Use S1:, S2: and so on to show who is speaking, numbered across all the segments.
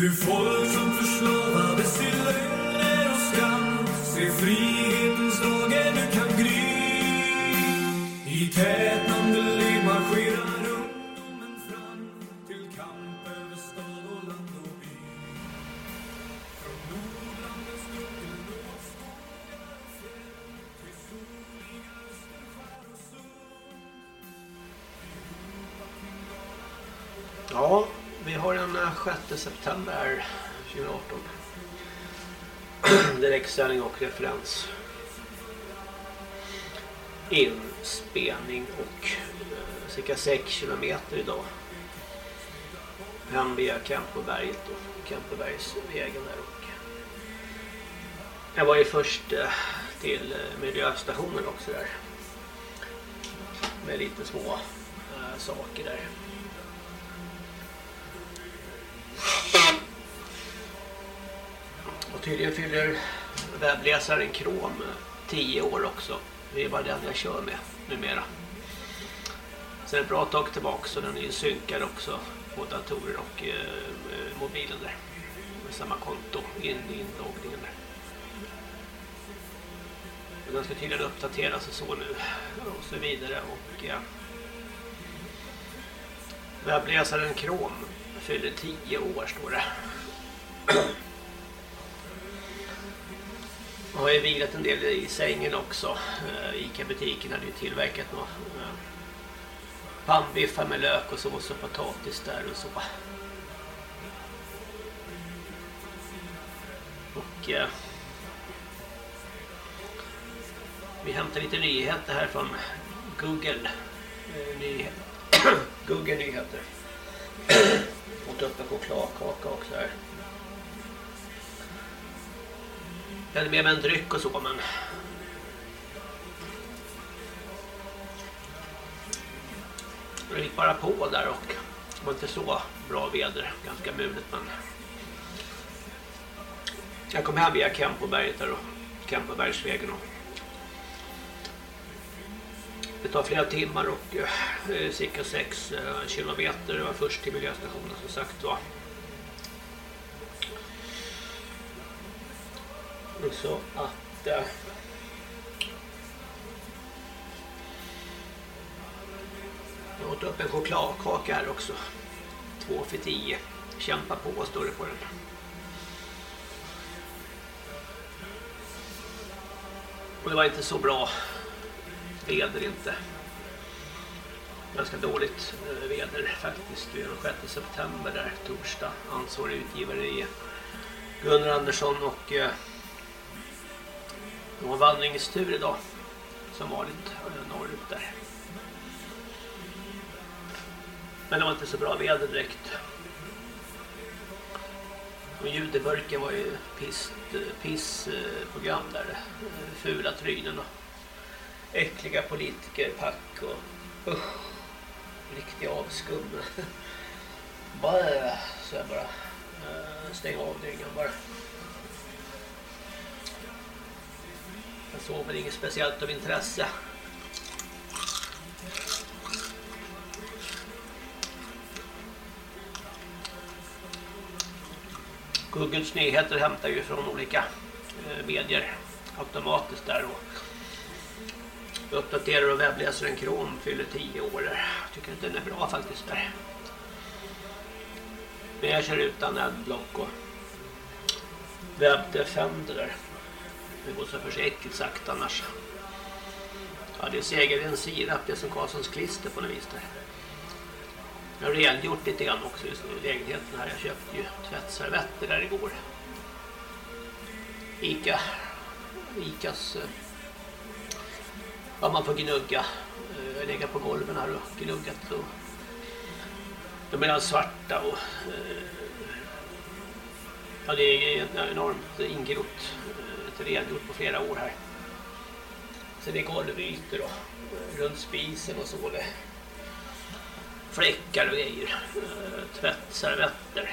S1: Du folk som förslavades till lögner och skam Se frihetens dag ännu kan gry. I
S2: september 2018. Direktsändning och referens. Inspelning och eh, cirka 6 kilometer idag. Hem via Kempoberget och Kempobergsvägen där och jag var ju först eh, till eh, miljöstationen också där. Med lite små saker där. Och tydligen fyller webbläsaren Chrome 10 år också. Det är bara den jag kör med numera. Sen ett bra tag tillbaka så den är ju synkad också på datorer och eh, mobilen där. Med samma konto in i inloggningen där. Och den ska tydligen uppdateras och så nu och så vidare och eh, webbläsaren Chrome fyller 10 år står det. Jag har ju vilat en del i sängen också. Eh, Ica-butiken hade ju tillverkat några eh, pannbiffar med lök och så, och så potatis där och så. Och eh, vi hämtar lite nyheter här från Google. Eh, nyhet. Google nyheter. Åt upp en chokladkaka också här. Jag hade med mig en dryck och så, men... Det gick bara på där och det var inte så bra väder, ganska mulet men... Jag kom hem via Kempoberget där och Kempobergsvägen och... Det tar flera timmar och eh, cirka 6 eh, kilometer. Var först till miljöstationen som sagt var. Så att... Eh, jag åt upp en chokladkaka här också. Två för tio. Kämpa på står det på den. Och det var inte så bra väder inte. Ganska dåligt eh, väder faktiskt. Det är den 6 september där, torsdag. Ansvarig utgivare är Gunnar Andersson och eh, det var vandringstur idag som vanligt eh, norrut där. Men det var inte så bra väder direkt. Och judeburken var ju piss, pissprogram där. Eh, fula trynen och äckliga politikerpack och usch, riktig avskum. bara så jag bara uh, stänga av dyngan bara. Jag såg väl inget speciellt av intresse. Googles nyheter hämtar ju från olika eh, medier automatiskt där och uppdaterar och webbläsaren Chrome fyller 10 år där. Jag tycker att den är bra faktiskt där. Men jag kör utan adblock och WebDefender där. Det går så försiktigt sakta annars. Ja, det segar en sirap, det är som Karlssons klister på något vis där. Jag har rengjort lite grann också just nu i lägenheten här. Jag köpte ju tvättservetter där igår. Ica. Icas eh, Ja, man får gnugga. Eh, jag lägger på golven här och gnuggat. Och de är svarta och eh, ja, det är enormt ingrott. Eh, ett rengjort på flera år här. Sen är golvytor och runt spisen och så. Det fläckar och grejer. Tvättservetter.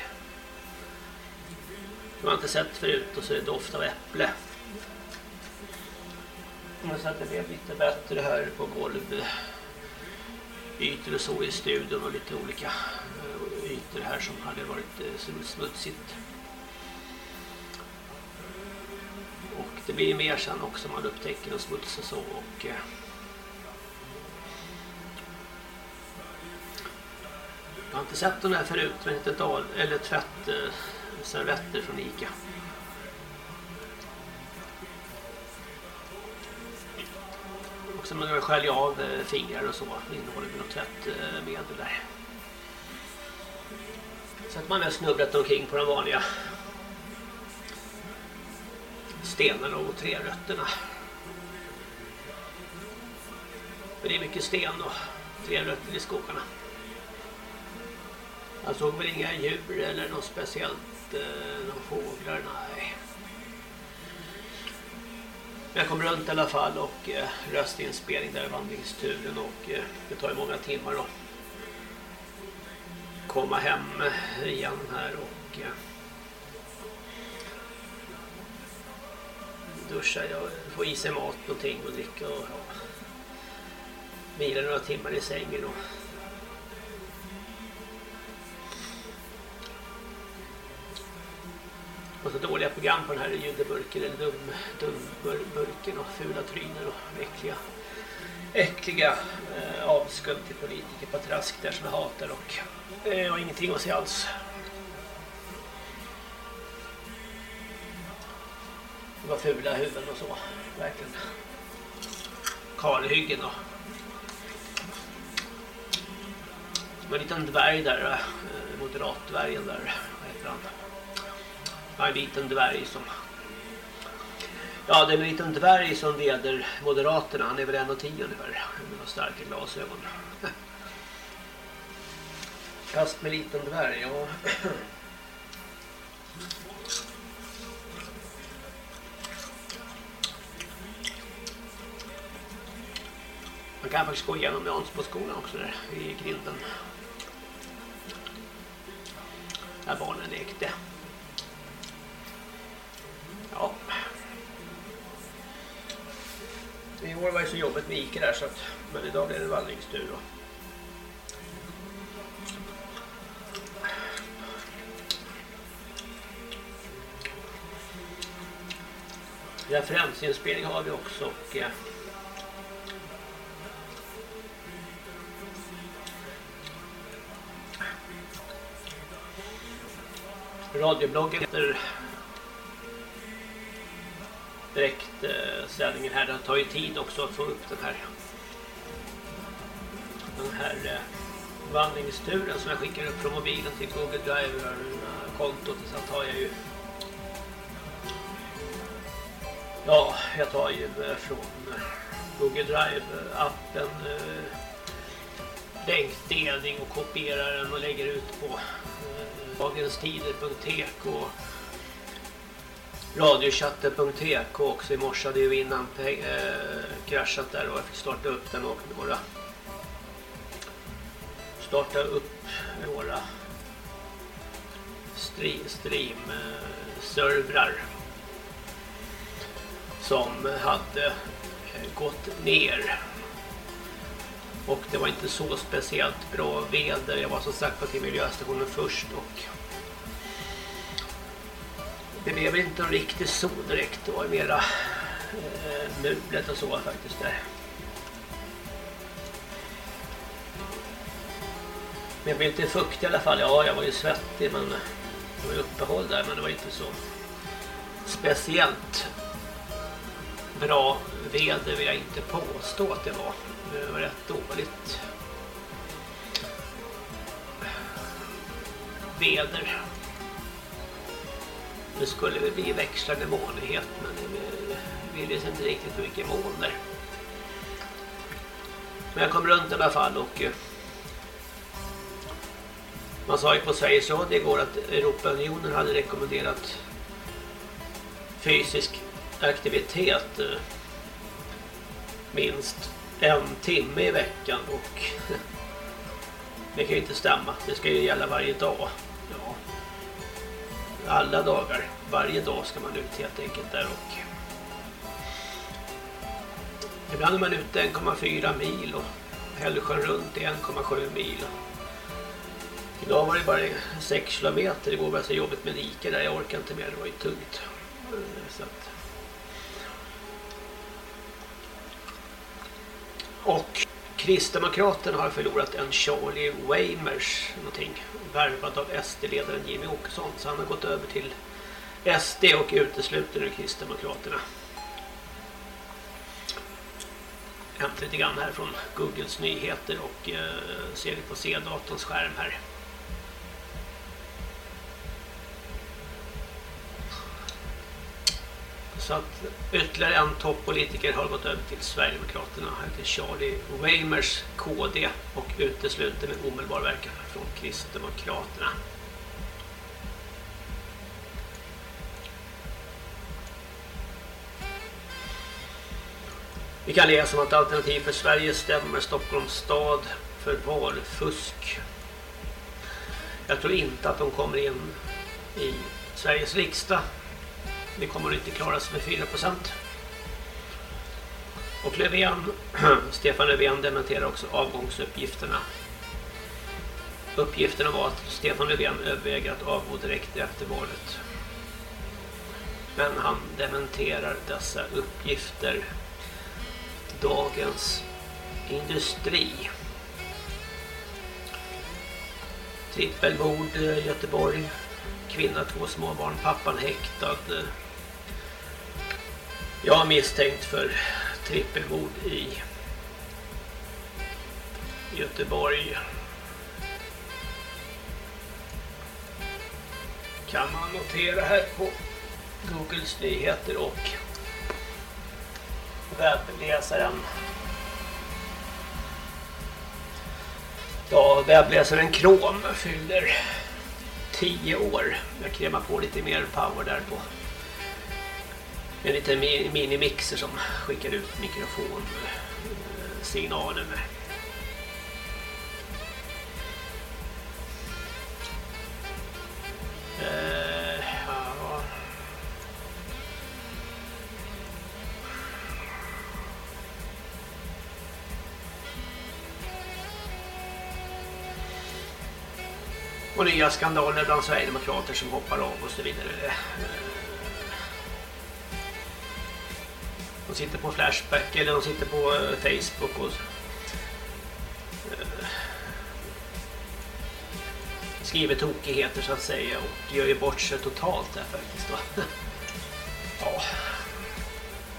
S2: Det har man inte sett förut och så är det doft av äpple. Men så att det blev lite bättre här på golvytor och så i studion och lite olika eh, ytor här som hade varit eh, smutsigt. Och det blir mer sen också man upptäcker och smuts och så och eh, Jag har inte sett den här förut men inte dal eller tvättservetter från Ica. Också man skölja av eh, fingrar och så. Innehåller något tvättmedel eh, där. Så att man har snubblat omkring på de vanliga stenarna och trärötterna. För det är mycket sten och trärötter i skogarna. Jag såg väl inga djur eller något speciellt, eh, några fåglar, nej. Men jag kom runt i alla fall och Eh, röstinspelning där i vandringsturen och eh, det tar ju många timmar att komma hem eh, igen här och duscha, få i sig mat, någonting och dricka och ja, vila några timmar i sängen och Och så dåliga program på den här judeburken eller dum, dumburken och fula tryner och äckliga äckliga eh, avskum till politiker på trask där som jag hatar och eh, har ingenting att säga alls. Det var fula huvuden och så, verkligen. Kalhyggen och var en liten dvärg där, eh, moderatdvärgen där, vad heter han? En liten dvärg som... Ja, det är en liten dvärg som leder Moderaterna. Han är väl en och tio ungefär. Med några starka glasögon. Kast med liten dvärg, ja. Man kan faktiskt gå igenom Jansboskolan också där i grinden. Där barnen lekte. Ja. I år var det så jobbigt med Ica där så att, men idag blir det vandringstur då. Referensinspelning har vi också och eh, radiobloggen heter direkt eh, sändningen här. Det tar ju tid också att få upp den här den här eh, vandringsturen som jag skickar upp från mobilen till Google Drive-kontot. Sen tar jag ju Ja, jag tar ju eh, från Google Drive-appen länkdelning och kopierar den och lägger ut på dagenstider.tk radiochatten.tk också i morse hade ju innan eh, kraschat där och jag fick starta upp den och några starta upp några stream, stream servrar som hade eh, gått ner och det var inte så speciellt bra väder. Jag var som sagt på till miljöstationen först och det blev väl inte någon riktig sol direkt. Det var mera eh, mulet och så faktiskt där. Men jag blev inte fuktig i alla fall. Ja, jag var ju svettig men det var ju uppehåll där men det var inte så speciellt bra väder vill jag inte påstå att det var. Det var rätt dåligt väder. Det skulle väl bli växlande molnighet men det ville inte riktigt hur mycket moln där. Men jag kom runt i alla fall och eh, man sa ju på Sveriges Radio igår att Europaunionen hade rekommenderat fysisk aktivitet eh, minst en timme i veckan och det kan ju inte stämma. Det ska ju gälla varje dag alla dagar. Varje dag ska man ut helt enkelt där och ibland är man ute 1,4 mil och Hällsjön runt är 1,7 mil. Idag var det bara 6 kilometer. Det var så jobbigt med dike där. Jag orkar inte mer. Det var ju tungt. Så att... Och Kristdemokraterna har förlorat en Charlie Weimers någonting. Värvad av SD-ledaren Jimmy Åkesson. Så han har gått över till SD och utesluter nu Kristdemokraterna. Hämtar lite grann här från Googles nyheter och eh, ser det på C-datorns skärm här. Så att ytterligare en toppolitiker har gått över till Sverigedemokraterna. Han heter Charlie Weimers KD och utesluter med omedelbar verkan från Kristdemokraterna. Vi kan läsa om att alternativ för Sverige stämmer Stockholms stad för valfusk. Jag tror inte att de kommer in i Sveriges riksdag det kommer inte klaras med 4%. Och Löfven, Stefan Löfven dementerar också avgångsuppgifterna. Uppgifterna var att Stefan Löfven överväger att avgå direkt efter valet. Men han dementerar dessa uppgifter. Dagens Industri. Trippelmord eh, Göteborg. Kvinna, två småbarn, pappan häktad. Eh, jag är misstänkt för trippelmord i Göteborg. Kan man notera här på Googles nyheter och webbläsaren. Ja, webbläsaren Chrome fyller 10 år. Jag krämar på lite mer power där på en liten minimixer som skickar ut mikrofonsignalen. Eh, ja. Och nya skandaler bland Sverigedemokrater som hoppar av och så vidare. Eh, De sitter på Flashback eller de sitter på eh, Facebook och eh, skriver tokigheter så att säga och gör ju bort sig totalt där faktiskt då. ja.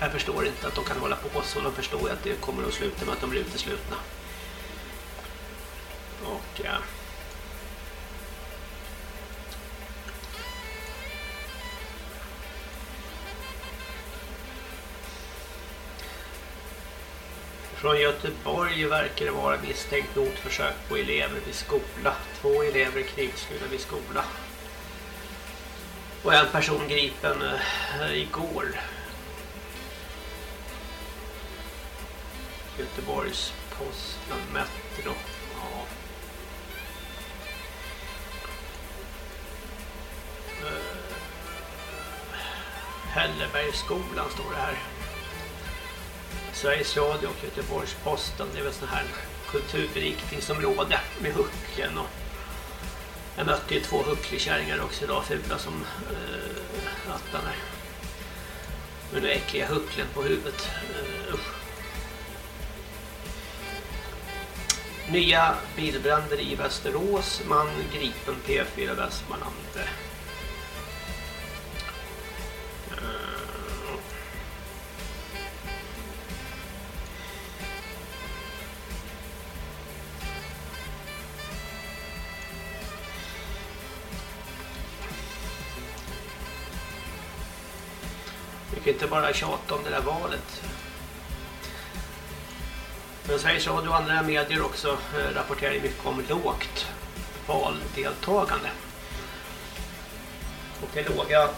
S2: Jag förstår inte att de kan hålla på så. De förstår att det kommer att sluta med att de blir uteslutna. Och ja. Från Göteborg verkar det vara misstänkt mordförsök på elever vid skola. Två elever knivskurna vid skola. Och en person gripen äh, igår. Göteborgs posten Metro. Ja. Eh, äh, Hällebergsskolan står det här. Sveriges Radio och Göteborgs-Posten. Det är väl sån här kulturberiktningsområde med hucken. och jag mötte ju två hucklekärringar också idag, fula som eh, attan här. Med den äckliga hucklen på huvudet. Eh, usch. Nya bilbränder i Västerås. Man gripen P4 Västmanland. Ska inte bara tjata om det där valet. Men Sveriges Radio och andra medier också eh, rapporterar mycket om lågt valdeltagande. Och det låga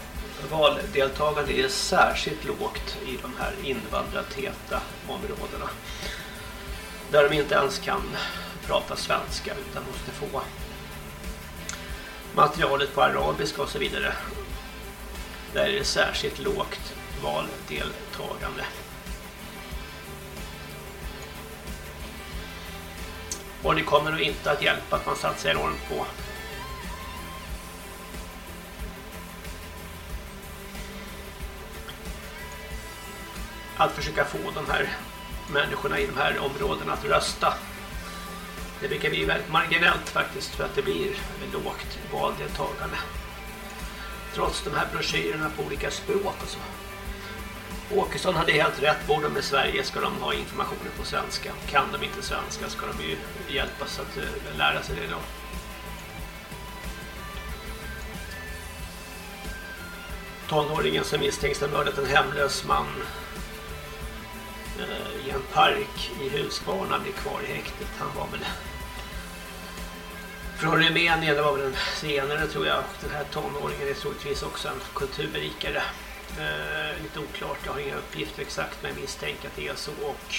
S2: valdeltagandet är särskilt lågt i de här invandrartäta områdena. Där de inte ens kan prata svenska utan måste få materialet på arabiska och så vidare. Där är det särskilt lågt valdeltagande. Och det kommer nog inte att hjälpa att man satsar enormt på att försöka få de här människorna i de här områdena att rösta. Det brukar bli väldigt marginellt faktiskt för att det blir lågt valdeltagande. Trots de här broschyrerna på olika språk och så. Åkesson hade helt rätt. Bor de i Sverige ska de ha informationen på svenska. Kan de inte svenska ska de ju hjälpas att eh, lära sig det då. Tonåringen som misstänks ha mördat en hemlös man eh, i en park i Huskvarna blir kvar i häktet. Han var väl från Rumänien, det var väl en senare tror jag. Den här tonåringen är troligtvis också en kulturberikare. Eh, lite oklart, jag har inga uppgifter exakt men jag misstänker att det är så. Och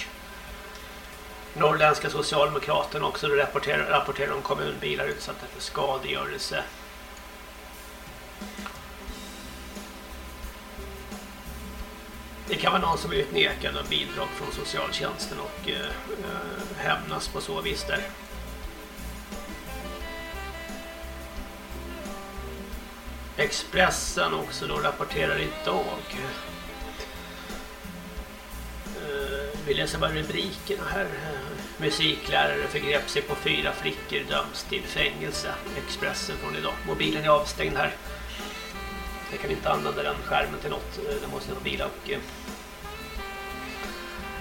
S2: Norrländska Socialdemokraterna också rapporterar, rapporterar om kommunbilar utsatta för skadegörelse. Det kan vara någon som blivit nekad av bidrag från socialtjänsten och eh, eh, hämnas på så vis där. Expressen också då rapporterar idag. Eh, vi läser bara rubrikerna här. Musiklärare förgrep sig på fyra flickor döms till fängelse. Expressen från idag. Mobilen är avstängd här. Jag kan inte använda den skärmen till något. Den måste vara bila och eh,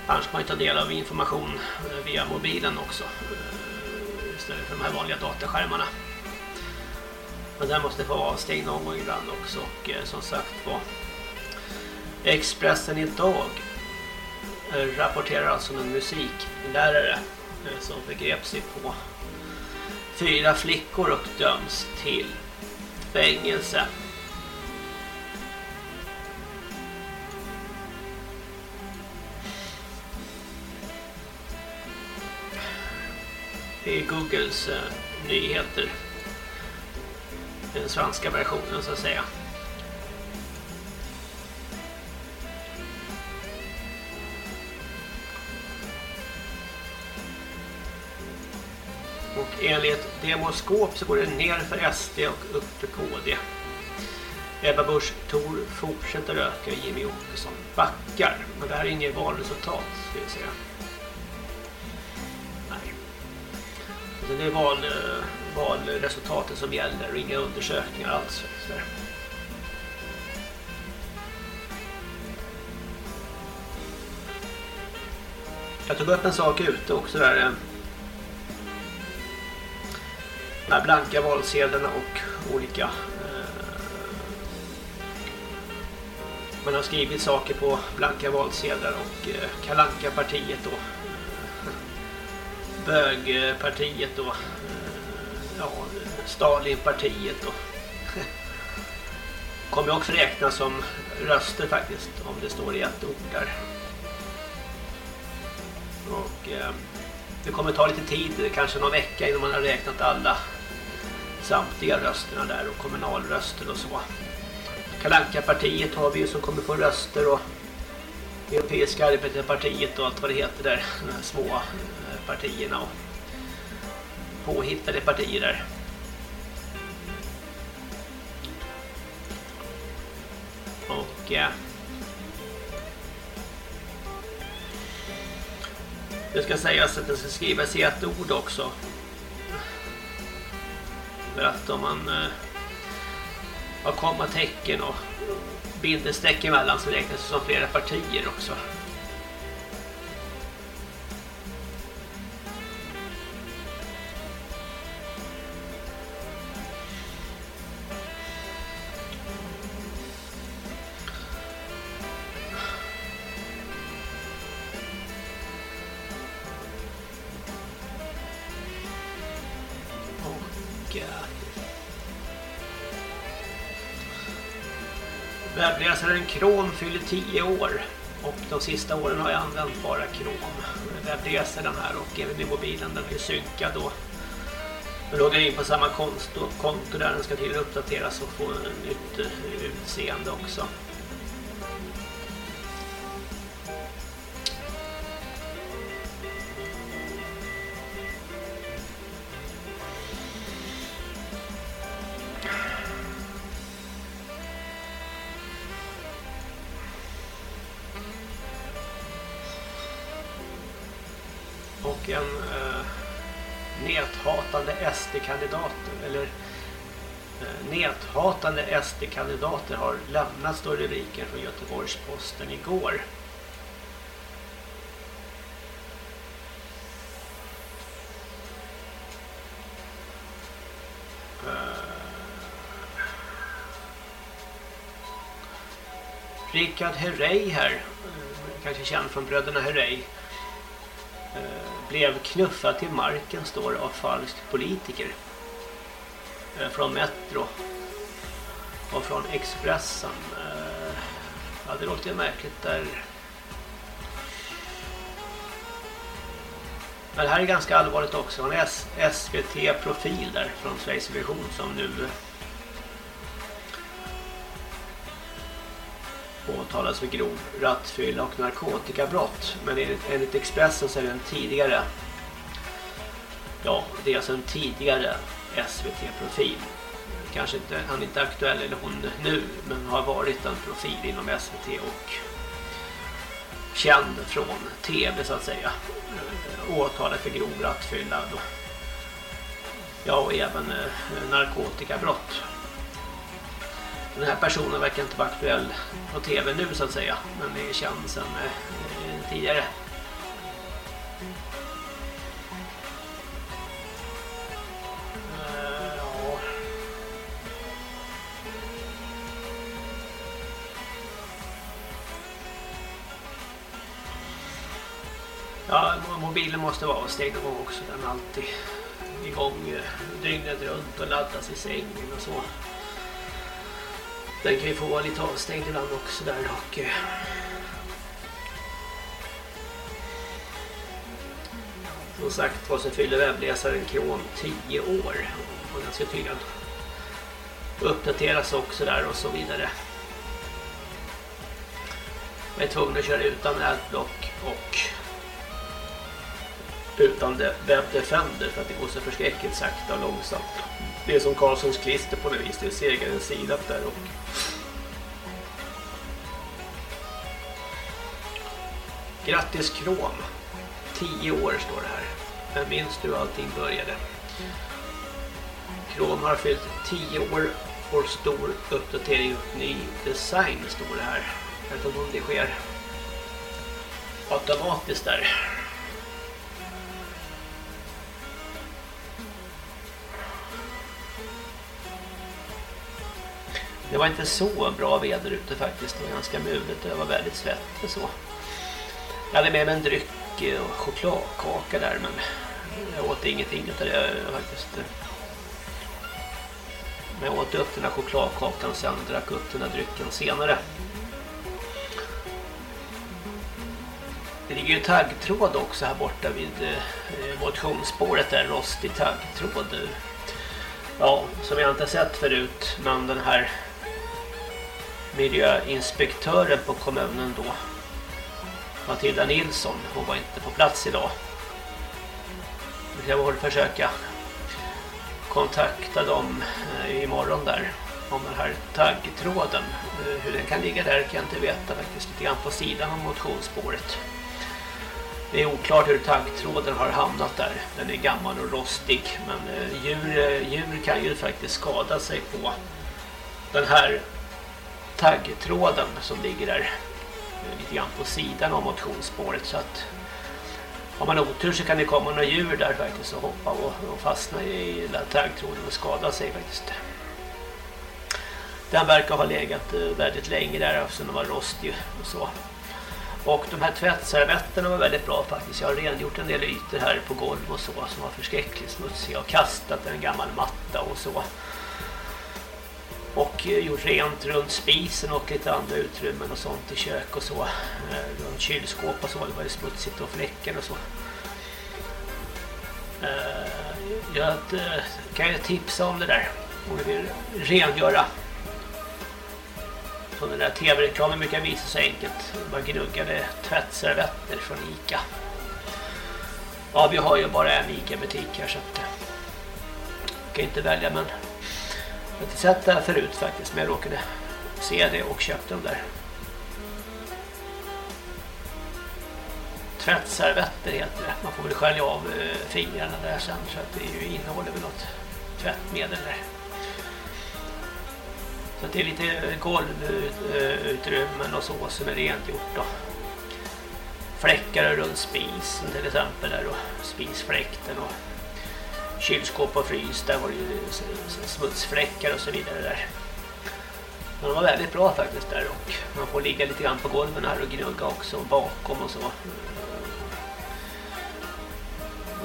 S2: annars kan man ta del av information eh, via mobilen också. Istället för de här vanliga dataskärmarna. Men den måste få avsteg någon gång ibland också. Och eh, som sagt var Expressen idag eh, rapporterar alltså en musiklärare eh, som förgrep sig på fyra flickor och döms till fängelse. Det är Googles nyheter den svenska versionen så att säga. Och enligt Demoskop så går det ner för SD och upp för KD. Ebba Busch Thor fortsätter öka och Jimmy Åkesson backar. Men det här är inget valresultat, ska vi säga. Nej. Det är val eh, valresultaten som gäller och inga undersökningar alls. Jag tog upp en sak ute också där. Eh, de här blanka valsedlarna och olika eh, man har skrivit saker på blanka valsedlar och eh, Kalanka partiet då bögpartiet då ja, Stalinpartiet och kommer också räknas som röster faktiskt om det står i ett ord där. Och eh, det kommer ta lite tid, kanske någon vecka innan man har räknat alla samtliga rösterna där och kommunalröster och så. Kalanka partiet har vi ju som kommer få röster och Europeiska arbetarpartiet och allt vad det heter där, de här små eh, partierna och påhittade partier där. Och eh, det ska sägas att det ska skrivas i ett ord också. För att om man eh, har kommatecken och bindestreck emellan så räknas det som flera partier också. Webbläsaren Chrome fyller 10 år och de sista åren har jag använt bara Chrome. Webbläsaren här och även i mobilen den är synkad då. Jag loggar in på samma konto, konto där den ska till uppdateras och få en nytt utseende också. Näthatande SD-kandidater har lämnat står rubriken från Göteborgs-Posten igår. Eh. Richard Herrey här, eh, kanske känd från bröderna Herrey, eh, blev knuffad till marken står av falsk politiker. Från Metro och från Expressen. Eh, ja, det låter ju märkligt där. Men det här är ganska allvarligt också. En SVT-profil där från Sveriges Vision som nu åtalas för grov rattfylla och narkotikabrott. Men enligt Expressen så är det en tidigare ja, det är alltså en tidigare SVT-profil. Kanske inte, han är inte aktuell eller hon nu, men har varit en profil inom SVT och känd från tv så att säga. Eh, Åtalet för grov rattfylla då. Ja, och även eh, narkotikabrott den här personen verkar inte vara aktuell på tv nu så att säga. Men är känd sedan eh, tidigare. Ja, mobilen måste vara avstängd någon också. Den är alltid igång eh, dygnet runt och laddas i sängen och så. Den kan ju få vara lite avstängd ibland också där och eh, som sagt vad som fyller webbläsaren Chrome 10 år och den ska tydligen uppdateras också där och så vidare. Jag är tvungen att köra utan adblock och utan Web Defender för att det går så förskräckligt sakta och långsamt. Det är som Karlssons klister på något vis, det är segarens sida där och Grattis Krom. 10 år står det här. Men minns du allting började? Krom har fyllt 10 år får stor uppdatering och ny design står det här. Jag vet inte om det sker automatiskt där. Det var inte så bra väder ute faktiskt. Det var ganska mulet och jag var väldigt svettig så. Jag hade med mig en dryck och chokladkaka där men jag åt ingenting utav det faktiskt. Men jag åt upp den här chokladkakan och sen drack upp den här drycken senare. Det ligger ju taggtråd också här borta vid eh, motionsspåret där, rostig taggtråd. Ja, som jag inte sett förut, men den här miljöinspektören på kommunen då Matilda Nilsson, hon var inte på plats idag. Jag borde försöka kontakta dem eh, imorgon där om den här taggtråden. Eh, hur den kan ligga där kan jag inte veta faktiskt. Lite grann på sidan av motionsspåret. Det är oklart hur taggtråden har hamnat där. Den är gammal och rostig. Men eh, djur, djur kan ju faktiskt skada sig på den här taggtråden som ligger där eh, lite grann på sidan av motionsspåret så att har man otur så kan det komma några djur där faktiskt och hoppa och, och fastna i den taggtråden och skada sig faktiskt. Den verkar ha legat eh, väldigt länge där eftersom den var rostig och så. Och de här tvättservetterna var väldigt bra faktiskt. Jag har rengjort en del ytor här på golv och så som var förskräckligt smutsiga och kastat en gammal matta och så och eh, gjort rent runt spisen och lite andra utrymmen och sånt i kök och så. Eh, runt kylskåp och så, det var ju smutsigt och fläckar och så. Eh, jag kan ju tipsa om det där om du vill rengöra. Så den där tv-reklamen brukar visa så enkelt. Man gnuggade tvättservetter från Ica. Ja, vi har ju bara en Ica-butik här så att jag kan inte välja men inte sett det här förut faktiskt, men jag råkade se det och köpte dem där. tvättservetter heter det. Man får väl skölja av eh, fingrarna där sen så att det innehåller väl något tvättmedel där. Så det är lite golvutrymmen och så som är rent gjort då. Fläckar runt spisen till exempel där och spisfläkten och kylskåp och frys där var det ju smutsfläckar och så vidare där. Men de var väldigt bra faktiskt där och man får ligga lite grann på golven här och gnugga också bakom och så.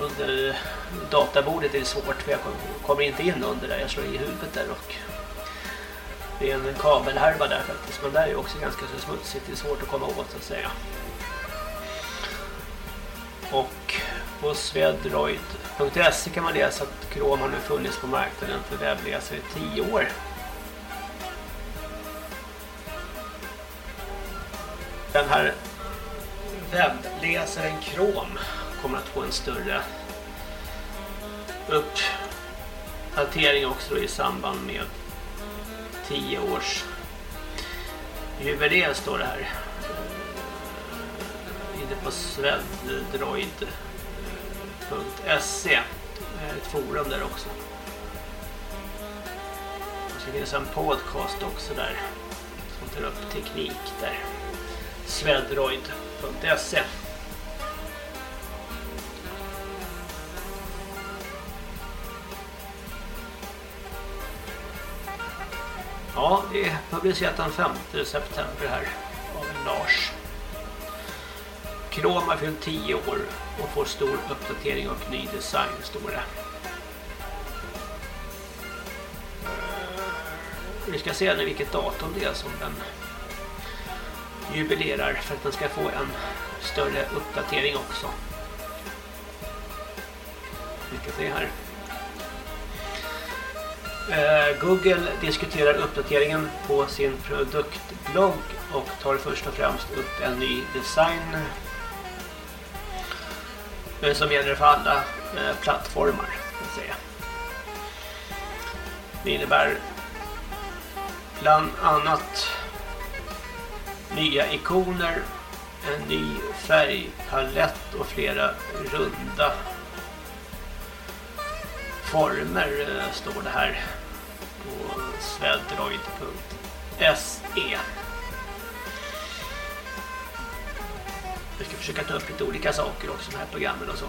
S2: Under databordet är det svårt för jag kommer inte in under där, jag slår i huvudet där och det är en kabelhärva där faktiskt, men där är också ganska så smutsigt, det är svårt att komma åt så att säga. Och på svedroid.se kan man läsa att Chrome har nu funnits på marknaden för webbläsare i 10 år. Den här webbläsaren Chrome kommer att få en större uppdatering också i samband med 10 års jubileum står det här inne på sveddroid.se eh, ett forum där också. Och så finns en podcast också där som tar upp teknik där. sveddroid.se Ja, det är publicerat den 5 september här av Lars. Chrome har fyllt 10 år och får stor uppdatering och ny design, står det. Vi ska se nu vilket datum det är som den jubilerar för att den ska få en större uppdatering också. Vi ska se här. Eh, Google diskuterar uppdateringen på sin produktblogg och tar först och främst upp en ny design Eh, som gäller för alla eh, plattformar. Det innebär bland annat nya ikoner, en ny färgpalett och flera runda former eh, står det här på svedroid.se Vi ska försöka ta upp lite olika saker också med här programmen och så.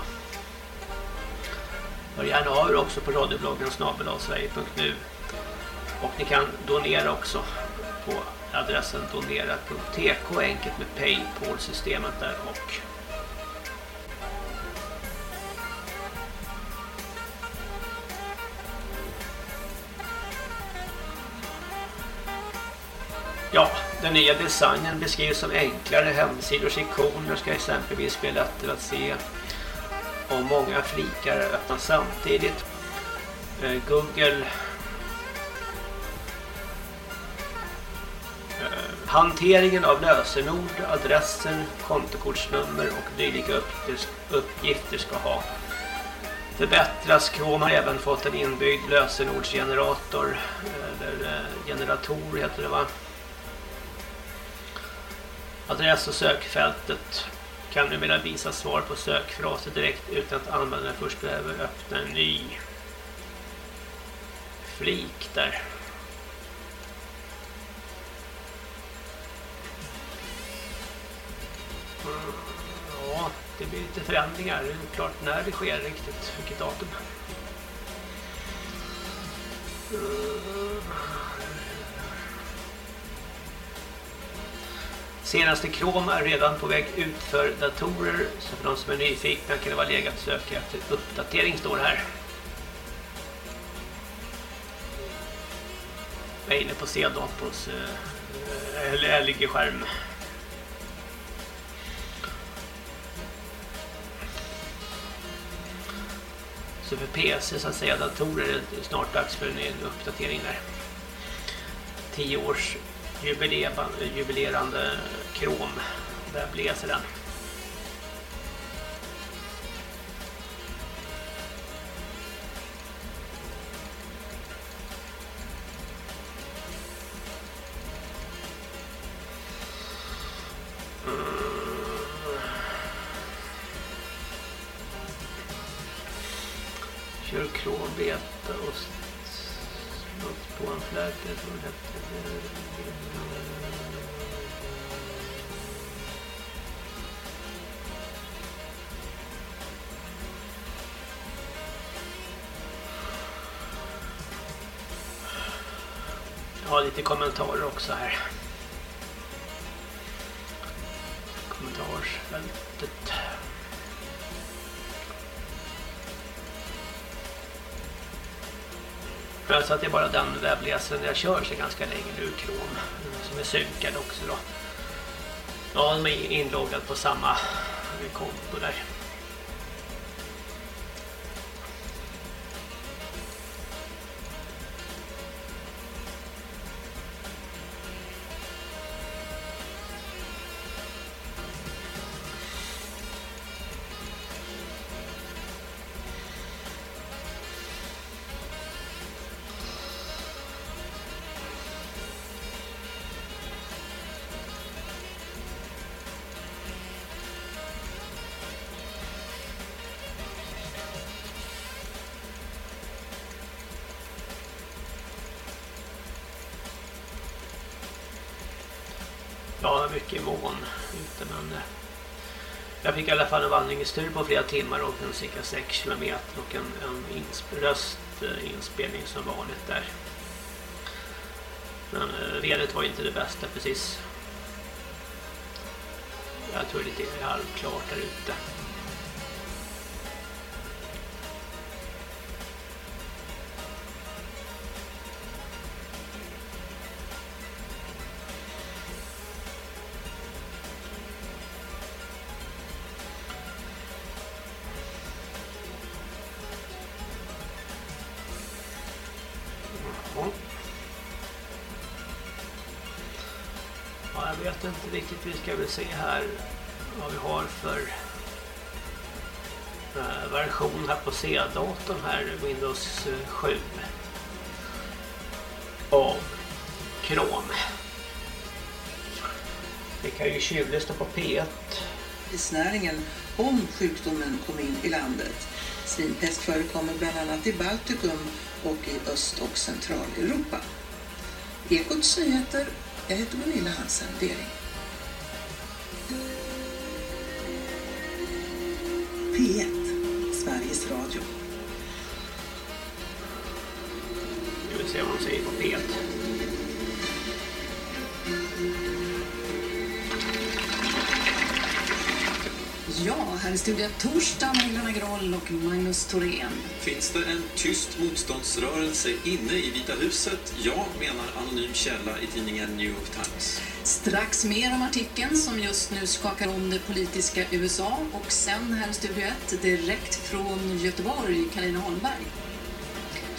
S2: Hör gärna av er också på radiobloggen snabelavsverige.nu och ni kan donera också på adressen donera.tk enkelt med Paypal-systemet där och Ja, den nya designen beskrivs som enklare hemsidors ikoner ska exempelvis bli lättare att se om många flikar öppnas samtidigt. Eh, Google eh, Hanteringen av lösenord, adresser, kontokortsnummer och dylika uppgifter ska ha förbättras. Chrome har även fått en inbyggd lösenordsgenerator eller eh, generator heter det va? Adress- och sökfältet kan numera visa svar på sökfraser direkt utan att användaren först behöver öppna en ny flik där. Ja, det blir lite förändringar. Det är oklart när det sker riktigt, vilket datum. Senaste Chrome är redan på väg ut för datorer så för de som är nyfikna kan det vara läge att söka efter uppdatering står det här. Jag är inne på C-datorns eh, LG-skärm. Så för PC så att säga datorer är det snart dags för en uppdatering där. 10 års jubilerande, krom där blåser den. Mm. Kör krom, bete och jag har lite kommentarer också här. Kommentarsfältet. Så att det är bara den webbläsaren jag kör sig ganska länge nu, Chrome. Eh, som är synkad också då. Ja, de är inloggad på samma konto där. Jag fick i alla fall en vandringstur på flera timmar och en cirka 6 km och en, en röstinspelning eh, som vanligt där. Men eh, vädret var inte det bästa precis. Jag tror det är lite halvklart där ute. Vi ska väl se här vad vi har för eh, version här på C-datorn här, Windows eh, 7 av Chrome. Vi kan ju tjuvlyssna på P1.
S3: Besnäringen om sjukdomen kom in i landet. Svinpest förekommer bland annat i Baltikum och i Öst- och Centraleuropa. Ekots nyheter. Jag heter Gunilla Hansen Dering. Studion torsdag med Helena Groll och Magnus Thorén.
S4: Finns det en tyst motståndsrörelse inne i Vita huset? Ja, menar anonym källa i tidningen New York Times.
S3: Strax mer om artikeln som just nu skakar om det politiska USA och sen här i Studio 1 direkt från Göteborg, Karina Holmberg.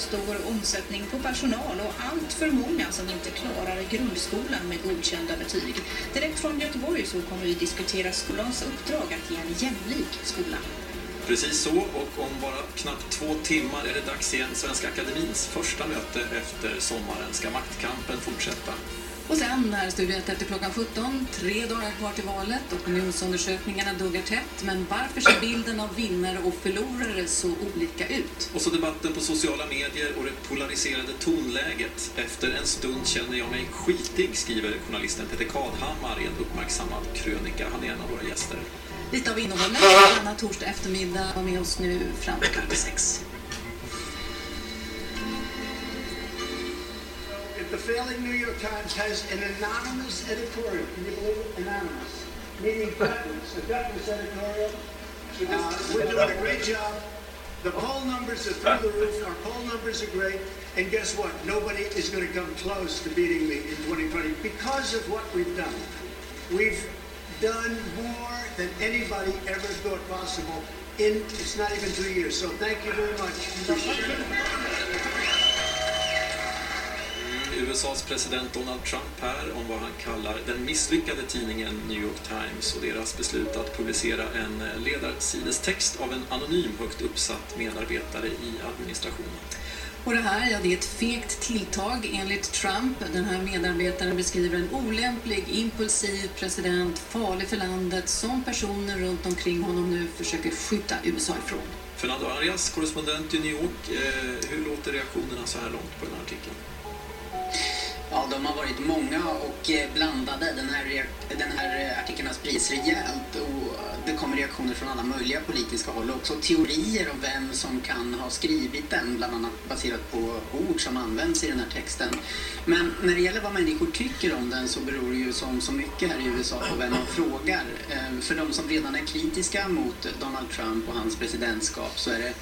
S5: Stor omsättning på personal och allt för många som inte klarar grundskolan med godkända betyg. Direkt från Göteborg så kommer vi diskutera skolans uppdrag att ge en jämlik skola.
S4: Precis så, och om bara knappt två timmar är det dags igen. Svenska Akademins första möte efter sommaren. Ska maktkampen fortsätta?
S3: Och sen är studiet efter klockan 17, tre dagar kvar till valet. Opinionsundersökningarna duggar tätt. Men varför ser bilden av vinnare och förlorare så olika ut?
S4: Och så debatten på sociala medier och det polariserade tonläget. Efter en stund känner jag mig skitig, skriver journalisten Peter Kadhammar i en uppmärksammad krönika. Han är en av våra gäster.
S3: Lite av innehållet denna torsdag eftermiddag var med oss nu fram till sex.
S6: The failing New York Times has an anonymous editorial. Can you believe it? Anonymous. Meaning gutless. A gutless editorial. Uh, we're doing a great job. The poll numbers are through the roof. Our poll numbers are great. And guess what? Nobody is going to come close to beating me in 2020 because of what we've done. We've done more than anybody ever thought possible in, it's not even two years. So thank you very much.
S4: USAs president Donald Trump här om vad han kallar den misslyckade tidningen New York Times och deras beslut att publicera en ledarsidestext av en anonym högt uppsatt medarbetare i administrationen.
S3: Och det här, ja, det är ett fegt tilltag enligt Trump. Den här medarbetaren beskriver en olämplig, impulsiv president, farlig för landet, som personer runt omkring honom nu försöker skjuta USA ifrån.
S4: Fernando Arias, korrespondent i New York. Eh, hur låter reaktionerna så här långt på den här artikeln?
S7: Ja, de har varit många och eh, blandade. Den här, den här eh, artikeln har spridits rejält och eh, det kommer reaktioner från alla möjliga politiska håll. Också teorier om vem som kan ha skrivit den, bland annat baserat på ord som används i den här texten. Men när det gäller vad människor tycker om den så beror det ju som så mycket här i USA på vem man frågar. För de som redan är kritiska mot Donald Trump och hans presidentskap så är det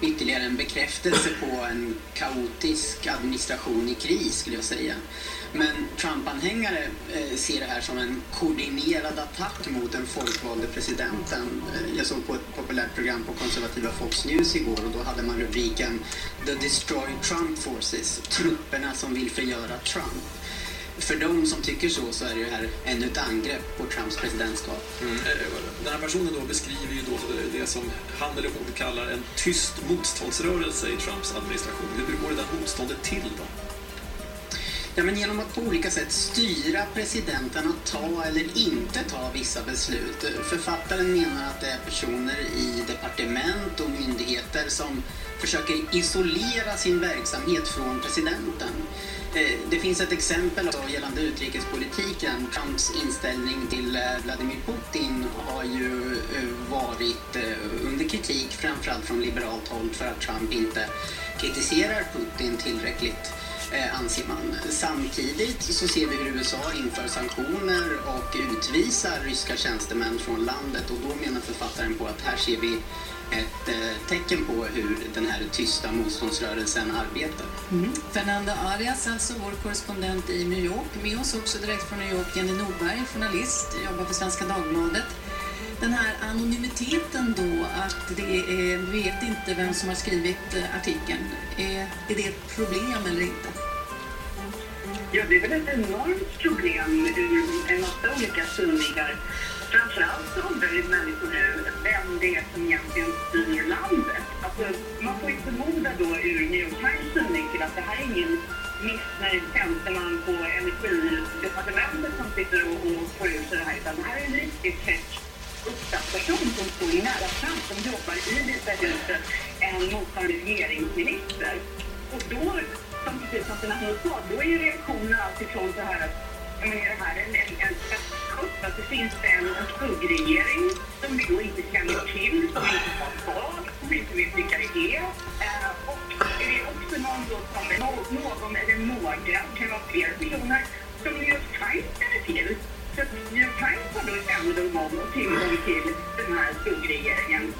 S7: ytterligare en bekräftelse på en kaotisk administration i kris skulle jag säga. Men Trump-anhängare eh, ser det här som en koordinerad attack mot den folkvalde presidenten. Eh, jag såg på ett populärt program på konservativa Fox News igår och då hade man rubriken The Destroy Trump Forces, trupperna som vill förgöra Trump. För de som tycker så så är det här ännu ett angrepp på Trumps presidentskap.
S4: Eh, Den här personen då beskriver ju då det som han eller hon kallar en tyst motståndsrörelse i Trumps administration. Hur går det där motståndet till då?
S7: Ja, men genom att på olika sätt styra presidenten att ta eller inte ta vissa beslut. Författaren menar att det är personer i departement och myndigheter som försöker isolera sin verksamhet från presidenten. Eh, det finns ett exempel då gällande utrikespolitiken. Trumps inställning till eh, Vladimir Putin har ju eh, varit under kritik framförallt från liberalt håll för att Trump inte kritiserar Putin tillräckligt anser man. Samtidigt så ser vi hur USA inför sanktioner och utvisar ryska tjänstemän från landet och då menar författaren på att här ser vi ett eh, tecken på hur den här tysta motståndsrörelsen arbetar.
S3: Mm. Fernanda Arias, alltså vår korrespondent i New York. Med oss också direkt från New York, Jenny Nordberg, journalist, jobbar för Svenska Dagbladet. Den här anonymiteten då, att det är, vi vet inte vem som har skrivit eh, artikeln. Är, är det ett problem eller inte?
S8: Ja, det är väl ett enormt problem ur en massa olika synvinklar. Framförallt så undrar ju människor nu vem det är som egentligen styr landet. Alltså, man får ju förmoda då ur New York Times synvinkel att det här är ingen missnöjd tjänsteman på energidepartementet som sitter och, och får ut det här, utan det här är en riktigt högt uppsatt person som står nära fram som jobbar i Vita huset, en motsvarande regeringsminister. Och då, som precis som Sten sa, då är ju reaktionen alltifrån så här att jag menar, det här en, en, en statskupp? Att det finns en, en skuggregering som vi då inte känner till, som vi inte har kvar, som vi inte vet vilka det är. Eh, och är det också någon då som, no, någon eller några, det kan vara flera personer, som New York Times känner till. Så att New York Times har då kännedom om och tillgång till den här skuggregeringen.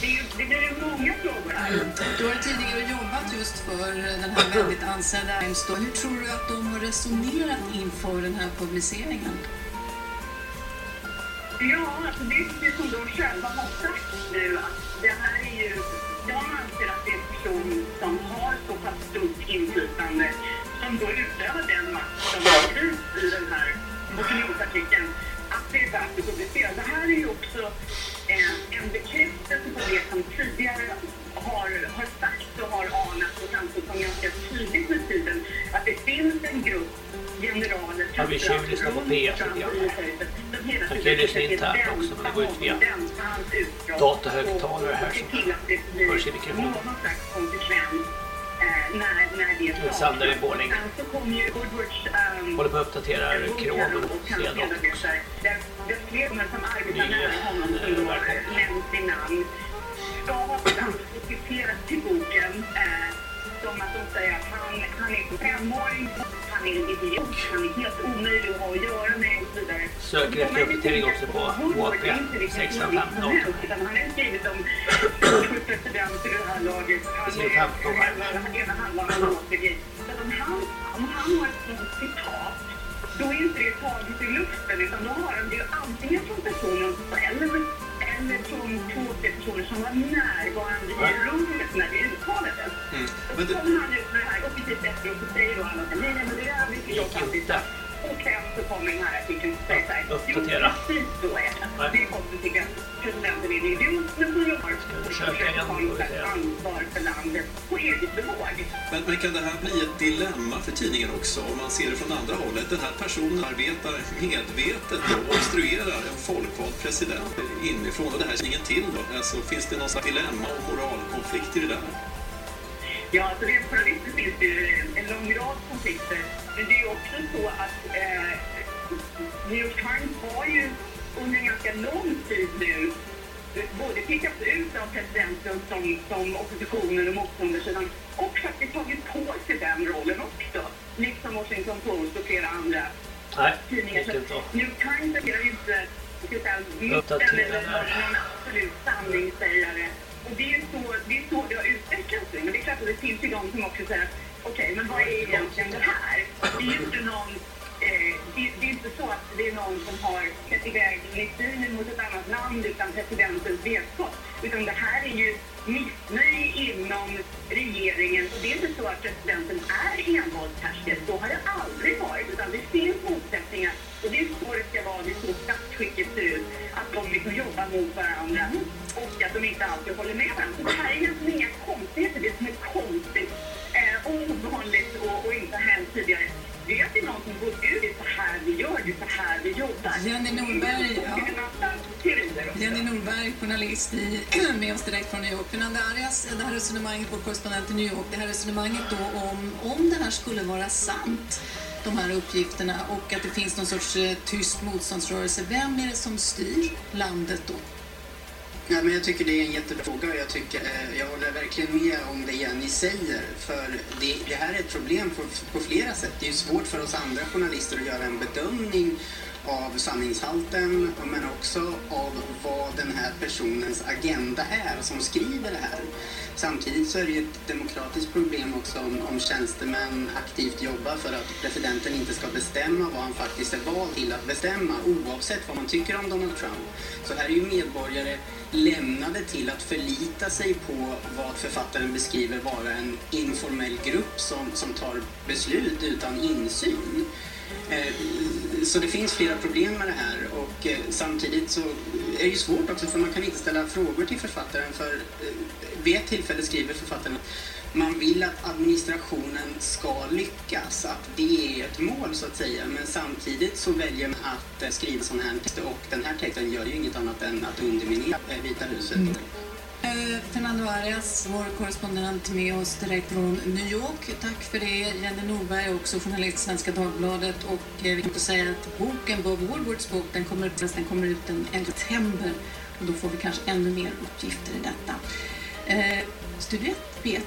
S8: Det, det blir många frågor här.
S3: Du har tidigare jobbat just för den här väldigt ansedda då. Hur tror du att de har resonerat inför den här publiceringen?
S8: Ja, alltså det är precis som de själva har sagt nu att det här är ju... De anser att det är en person som har så pass stort inflytande som då utövar den makt som beskrivs i den här opinionsartikeln att det är värt att publicera. Det här är ju också en, en bekräftelse på det som tidigare har, har sagt och har anat och framstått som ganska tydligt med tiden att det finns en grupp generaler
S2: Ja, vi ju lyssna på P1 lite grann. Man kan ju lyssna internt också, men det går ut via datahögtalare här som hörs i mikrofonen.
S8: Någon slags när, när det
S2: Borlänge.
S8: Sen så kom ju Woodwards
S2: Håller på att uppdatera Krom och
S8: hans
S2: C-datorn.
S8: fler som arbetar
S2: Ny,
S8: nära honom som nämns namn ska ha citerat till boken eh, som att de säger att han, han är femåring han är en idiot, han är helt omöjlig att ha att göra med och så vidare.
S2: Söker efter uppdatering också på HP 650.
S8: Utan han har skrivit om president i det här laget. Han
S2: Det ser 15 här.
S8: ena av återgrej. Så om han, om han har ett sånt citat då är inte det taget i luften utan då har han det ju antingen från personen själv eller från två, tre personer som var närvarande i rummet när det uttalades.
S4: Mm.
S8: Och
S4: Men
S8: så han ut med det här och precis efteråt så säger då alla nej, nej, men Och sen så kommer den här artikeln och säger.
S2: Uppdatera.
S8: Jo, precis så är det.
S2: Nej.
S8: Det är folk som tycker att presidenten är en idiot, men som jobbar ansvar för landet på eget bevåg.
S4: Men, men kan det här bli ett dilemma för tidningen också om man ser det från andra hållet? Den här personen arbetar medvetet och obstruerar en folkvald president inifrån och det här är ingen till då. Alltså, finns det någon slags dilemma och moralkonflikt i det där?
S8: Ja, alltså rent journalistiskt finns det ju en lång rad konflikter. Men det är ju också så att eh, New York Times har ju under en ganska lång tid nu eh, både pekats ut av presidenten som, som oppositionen och motståndarsidan och faktiskt tagit på sig den rollen också. Liksom Washington Post och flera andra
S2: Nej,
S8: tidningar. New York Times agerar ju inte mitten eller någon absolut sanningssägare. Och det är ju så det, är så det har utvecklats nu. Men det är klart att det finns ju de som också säger att okej, men vad är egentligen det här? Det är ju inte någon Eh, det, det är inte så att det är någon som har gett iväg missiler mot ett annat land utan presidentens vetskap. Utan det här är ju missnöje inom regeringen. Och det är inte så att presidenten är envåldshärskare. Så har det aldrig varit. Utan det finns motsättningar. Och det är så det ska vara. Det är så statsskicket ser ut. Att de liksom jobbar mot varandra. Inte alltid håller med varandra. Det här är egentligen inga konstigheter. Det som är konstigt, eh, ovanligt och, och inte hänt tidigare. Det är att det är någon som går ut. Det är så här vi gör. Det är så här vi jobbar.
S3: Jenny Norberg, ja. Jenny Norberg, journalist i, med oss direkt från New York. Fernanda Arias, det här resonemanget, vår korrespondent i New York, det här resonemanget då om, om det här skulle vara sant, de här uppgifterna, och att det finns någon sorts eh, tyst motståndsrörelse. Vem är det som styr landet då?
S7: Nej, men jag tycker det är en jättebra fråga och jag, tycker, eh, jag håller verkligen med om det Jenny säger. För det, det här är ett problem på, på flera sätt. Det är ju svårt för oss andra journalister att göra en bedömning av sanningshalten men också av vad den här personens agenda är som skriver det här. Samtidigt så är det ju ett demokratiskt problem också om, om tjänstemän aktivt jobbar för att presidenten inte ska bestämma vad han faktiskt är vald till att bestämma oavsett vad man tycker om Donald Trump. Så här är ju medborgare lämnade till att förlita sig på vad författaren beskriver vara en informell grupp som, som tar beslut utan insyn. Eh, så det finns flera problem med det här och eh, samtidigt så är det ju svårt också för man kan inte ställa frågor till författaren för eh, vid ett tillfälle skriver författaren att man vill att administrationen ska lyckas, att det är ett mål så att säga men samtidigt så väljer man att eh, skriva sån här text och den här texten gör ju inget annat än att underminera eh, Vita huset. Mm.
S3: Eh, Fernando Arias, vår korrespondent med oss direkt från New York. Tack för det. Jenny Norberg, också journalist i Svenska Dagbladet. Och eh, vi kan säga att boken, Bob Woodwards bok, den kommer, den kommer ut den 11 september. Och då får vi kanske ännu mer uppgifter i detta. Eh, Studio 1, P1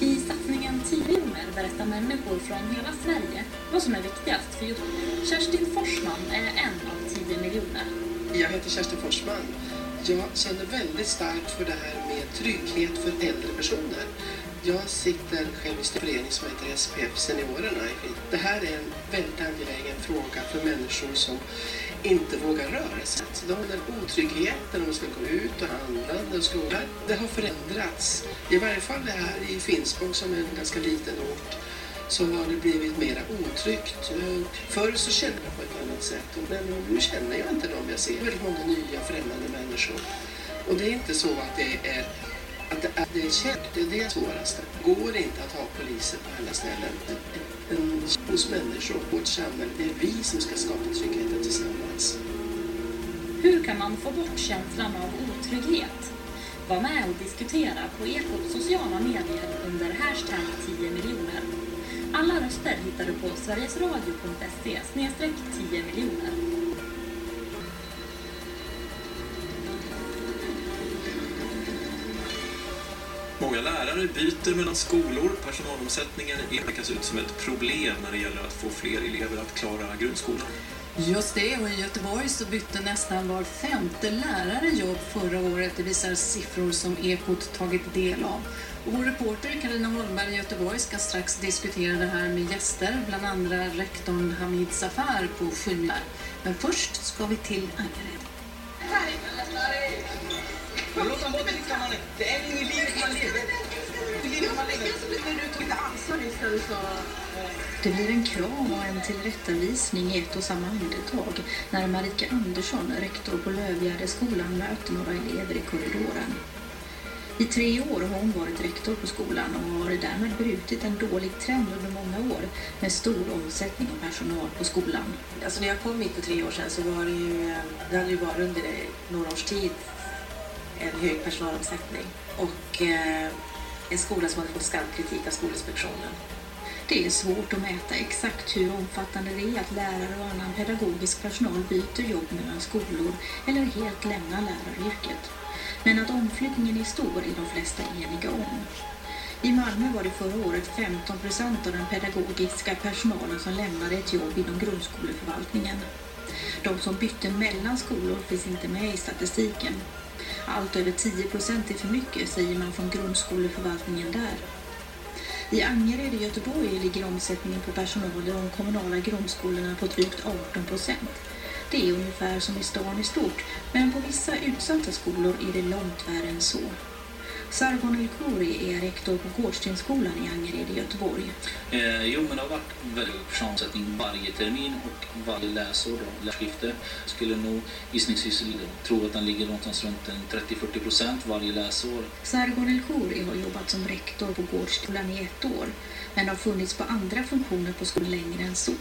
S5: I satsningen 10 miljoner berättar människor från hela Sverige vad som är viktigast för just Kerstin Forsman är en av 10 miljoner.
S9: Jag heter Kerstin Forsman. Jag känner väldigt starkt för det här med trygghet för äldre personer. Jag sitter själv i en förening som heter SPF Seniorerna. Det här är en väldigt angelägen fråga för människor som inte vågar röra sig. De känner otryggheten om de ska gå ut och handla, de ska. Det har förändrats. I varje fall det här i Finspång som är en ganska liten ort så har det blivit mera otryggt. Förr så kände jag på ett annat sätt. Men nu känner jag inte dem jag ser. Väldigt många nya främmande människor. Och det är inte så att det är att det är, det är känt, det är det svåraste. går inte att ha poliser på alla ställen. En, hos människor, och vårt samhälle, det är vi som ska skapa tryggheten tillsammans.
S5: Hur kan man få bort känslan av otrygghet? Var med och diskutera på Ekots sociala medier under hashtag 10 miljoner. Alla röster hittar du på sverigesradio.se 10 miljoner.
S4: Många lärare byter mellan skolor. Personalomsättningen pekas ut som ett problem när det gäller att få fler elever att klara grundskolan.
S3: Just det, och i Göteborg så bytte nästan var femte lärare jobb förra året. Det visar siffror som Ekot tagit del av. Och vår reporter Karina Holmberg i Göteborg ska strax diskutera det här med gäster, bland andra rektorn Hamid Safar på Skymlar. Men först ska vi till Angered.
S10: Låt dem bort i kammaren.
S9: man, det är ju livet man lever. Livet man lever.
S5: Det blir en kram och en tillrättavisning i ett och samma andetag när Marika Andersson, rektor på Lövgärdeskolan, möter några elever i korridoren. I tre år har hon varit rektor på skolan och har därmed brutit en dålig trend under många år med stor omsättning av personal på skolan.
S10: Alltså när jag kom hit för tre år sedan så var det ju, det hade ju varit under några års tid en hög personalomsättning och eh, en skola som hade fått skarp kritik av Skolinspektionen.
S5: Det är svårt att mäta exakt hur omfattande det är att lärare och annan pedagogisk personal byter jobb mellan skolor eller helt lämnar läraryrket. Men att omflyttningen är stor är de flesta eniga om. I Malmö var det förra året 15 procent av den pedagogiska personalen som lämnade ett jobb inom grundskoleförvaltningen. De som bytte mellan skolor finns inte med i statistiken. Allt över 10 procent är för mycket, säger man från grundskoleförvaltningen där. I Angered i Göteborg ligger omsättningen på personal i de kommunala grundskolorna på drygt 18 procent. Det är ungefär som i stan i stort, men på vissa utsatta skolor är det långt värre än så. Sargon El-Khoury är rektor på Gårdstensskolan i Angered i Göteborg.
S11: Eh, jo, men det har varit väldigt hög personalomsättning varje termin och varje läsår, då. Skulle nog gissningsvis tro att den ligger någonstans runt en 30-40 procent varje läsår.
S5: Sargon El-Khoury har jobbat som rektor på Gårdskolan i ett år, men har funnits på andra funktioner på skolan längre än så.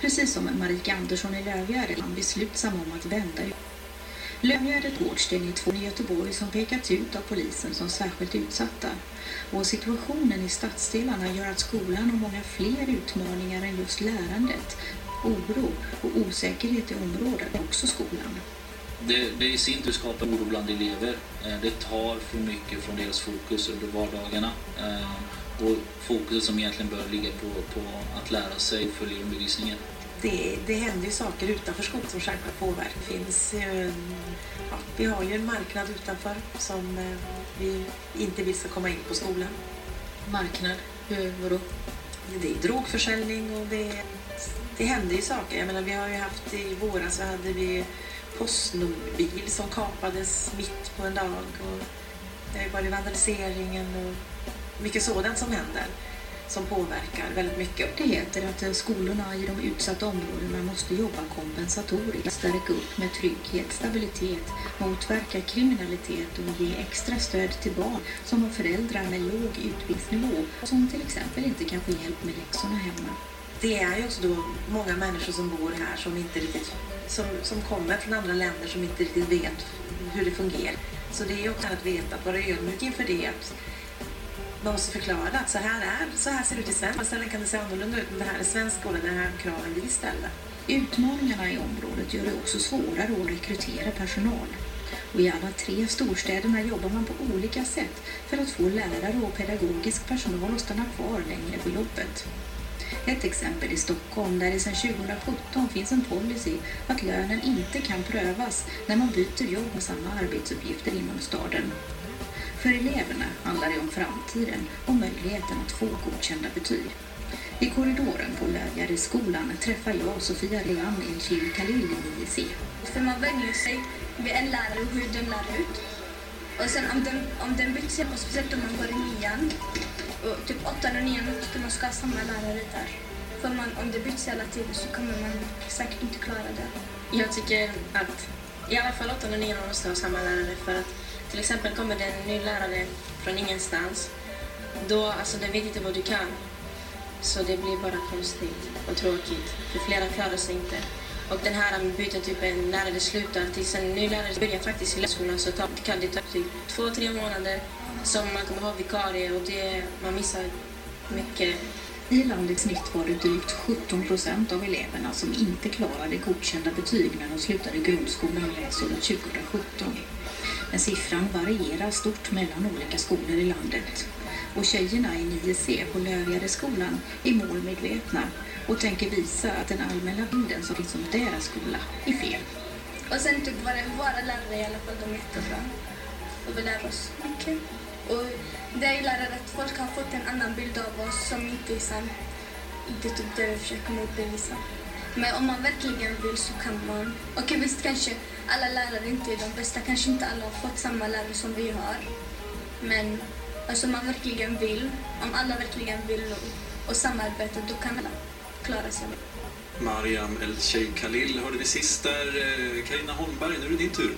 S5: Precis som Marika Andersson i Lövgärde är han beslutsam om att vända Lövgärdet Gårdsten är två i Göteborg som pekats ut av polisen som särskilt utsatta. Och situationen i stadsdelarna gör att skolan har många fler utmaningar än just lärandet. Oro och osäkerhet i området är också skolan.
S11: Det, det i sin tur skapar oro bland elever. Eh, det tar för mycket från deras fokus under vardagarna. Eh, och fokuset som egentligen bör ligga på, på att lära sig och följa undervisningen.
S10: Det, det händer ju saker utanför skolan som självklart påverkar. Finns en- ja, vi har ju en marknad utanför som eh, vi inte vill ska komma in på skolan.
S5: Marknad? Hur, vadå?
S10: Det är drogförsäljning och det, det händer ju saker. Jag menar, vi har ju haft i våras så hade vi Postnordbil som kapades mitt på en dag. Och det har ju varit vandaliseringen och mycket sådant som händer som påverkar väldigt mycket.
S5: Det heter att skolorna i de utsatta områdena måste jobba kompensatoriskt, stärka upp med trygghet, stabilitet, motverka kriminalitet och ge extra stöd till barn som har föräldrar med låg utbildningsnivå som till exempel inte kan få hjälp med läxorna hemma.
S10: Det är ju också då många människor som bor här som inte riktigt, som, som kommer från andra länder som inte riktigt vet hur det fungerar. Så det är ju också att veta, att vara ödmjuk inför det. Att man måste förklara att så här är så här ser det ut i Sverige. På ställen kan det se annorlunda ut, men det här är svensk skola, det här är kraven vi ställer.
S5: Utmaningarna i området gör det också svårare att rekrytera personal. Och i alla tre storstäderna jobbar man på olika sätt för att få lärare och pedagogisk personal att stanna kvar längre på jobbet. Ett exempel i Stockholm där det sedan 2017 finns en policy att lönen inte kan prövas när man byter jobb med samma arbetsuppgifter inom staden. För eleverna handlar det om framtiden och möjligheten att få godkända betyg. I korridoren på Lövgärdeskolan träffar jag Sofia Rehan El Khalil i IC.
S12: För man vänjer sig vid en lärare och hur den lär ut. Och sen om den, om den byts, och speciellt om man går i nian, och typ åttan och nian, tycker man ska ha samma lärare där. För man, om det byts hela tiden så kommer man säkert inte klara det.
S13: Jag tycker att i alla fall 8 och 9 måste ha samma lärare för att till exempel kommer det en ny lärare från ingenstans. Då, alltså den vet inte vad du kan. Så det blir bara konstigt och tråkigt. För flera klarar sig inte. Och den här byter typ en lärare slutar tills en ny lärare börjar faktiskt i skolan så tar, kan det ta typ två, tre månader som man kommer ha vikarie och det, man missar mycket.
S5: I landets snitt var det drygt 17 procent av eleverna som inte klarade godkända betyg när de slutade grundskolan läsåret 2017. Men siffran varierar stort mellan olika skolor i landet. Och tjejerna i 9C på Lövgärdeskolan är målmedvetna och tänker visa att den allmänna bilden som finns om deras skola är fel.
S12: Och sen typ våra, våra lärare i alla fall, de är jättebra. Och vi lär oss mycket. Och det jag gillar är att folk har fått en annan bild av oss som inte är sann. Det är typ det vi försöker motbevisa. Men om man verkligen vill så kan man. Okej visst kanske alla lärare inte är de bästa, kanske inte alla har fått samma lärare som vi har. Men alltså om man verkligen vill, om alla verkligen vill och, och samarbetar då kan alla klara sig.
S14: Mariam El Sheikh Khalil hörde vi sist där. Eh, Carina Holmberg, nu är det din tur.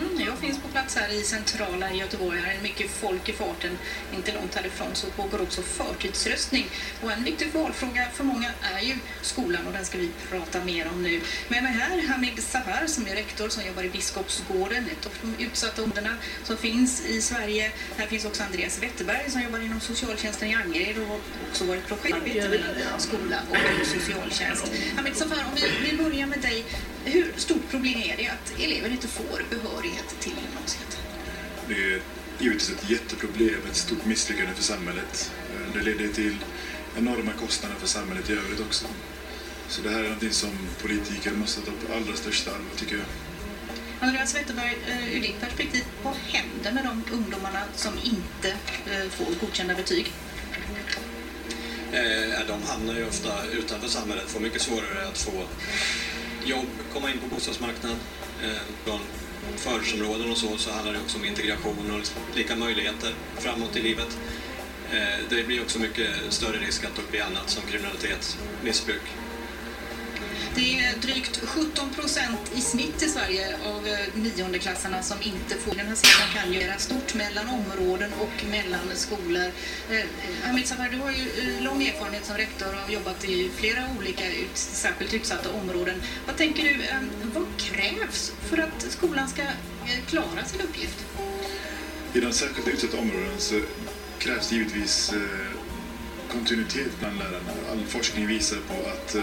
S3: Mm, jag finns på plats här i centrala Göteborg. Här är mycket folk i farten. Inte långt härifrån så pågår också förtidsröstning. Och en viktig valfråga för många är ju skolan och den ska vi prata mer om nu. Med mig här Hamid Sahar som är rektor som jobbar i Biskopsgården, ett av de utsatta områdena som finns i Sverige. Här finns också Andreas Wetterberg som jobbar inom socialtjänsten i Angered och har också varit projektarbete mellan skola och socialtjänst. Hamid Sahar, om vi, vi börjar med dig. Hur stort problem är det att elever inte får behörighet till gymnasiet?
S15: Det är givetvis ett jätteproblem, ett stort misslyckande för samhället. Eh, Det leder till enorma kostnader för samhället i övrigt också. Så det här är någonting som politiker måste ta på allra största allvar tycker jag.
S3: Andreas Wetterberg, eh, ur ditt perspektiv, vad händer med de ungdomarna som inte eh, får godkända betyg?
S14: De hamnar ju ofta utanför samhället, får mycket svårare att få jobb, komma in på bostadsmarknaden förortsområden och så, så handlar det också om integration och liksom lika möjligheter framåt i livet. Eh, det blir också mycket större risk att det blir annat som kriminalitet, missbruk.
S3: Det är drygt 17 procent i snitt i Sverige av eh, niondeklassarna som inte får. Den här siffran kan ju vara stort mellan områden och mellan skolor. Eh, eh Hamid Safar, du har ju eh, lång erfarenhet som rektor och har jobbat i flera olika ut, särskilt utsatta områden. Vad tänker du, eh, vad krävs för att skolan ska klara sin uppgift?
S15: I de särskilt utsatta områdena så krävs det givetvis eh, kontinuitet bland lärarna. All forskning visar på att eh,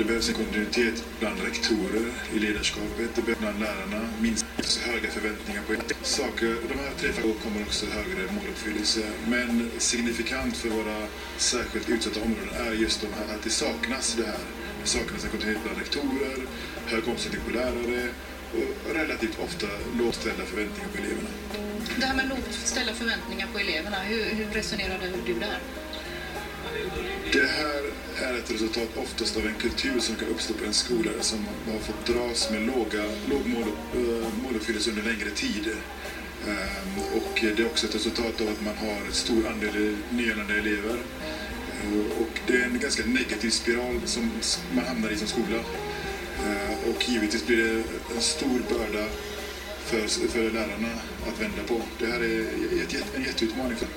S15: det behövs en kontinuitet bland rektorer i ledarskapet, det behövs bland lärarna, minst höga förväntningar på saker. De här tre faktorerna kommer också högre måluppfyllelse. Men signifikant för våra särskilt utsatta områden är just de här, att det saknas det här. Det saknas en kontinuitet bland rektorer, hög omsättning på lärare och relativt ofta lågt ställda förväntningar på eleverna.
S3: Det här med lågt ställda förväntningar på eleverna, hur, hur resonerade du där?
S15: Det här är ett resultat oftast av en kultur som kan uppstå på en skola som har fått dras med låga, låg mål, eh, måluppfyllelse under längre tid. Eh, och det är också ett resultat av att man har en stor andel nyanlända elever. Eh, och det är en ganska negativ spiral som man hamnar i som skola. Och givetvis blir det en stor börda för, för lärarna att vända på. Det här är ett- en jätteutmaning för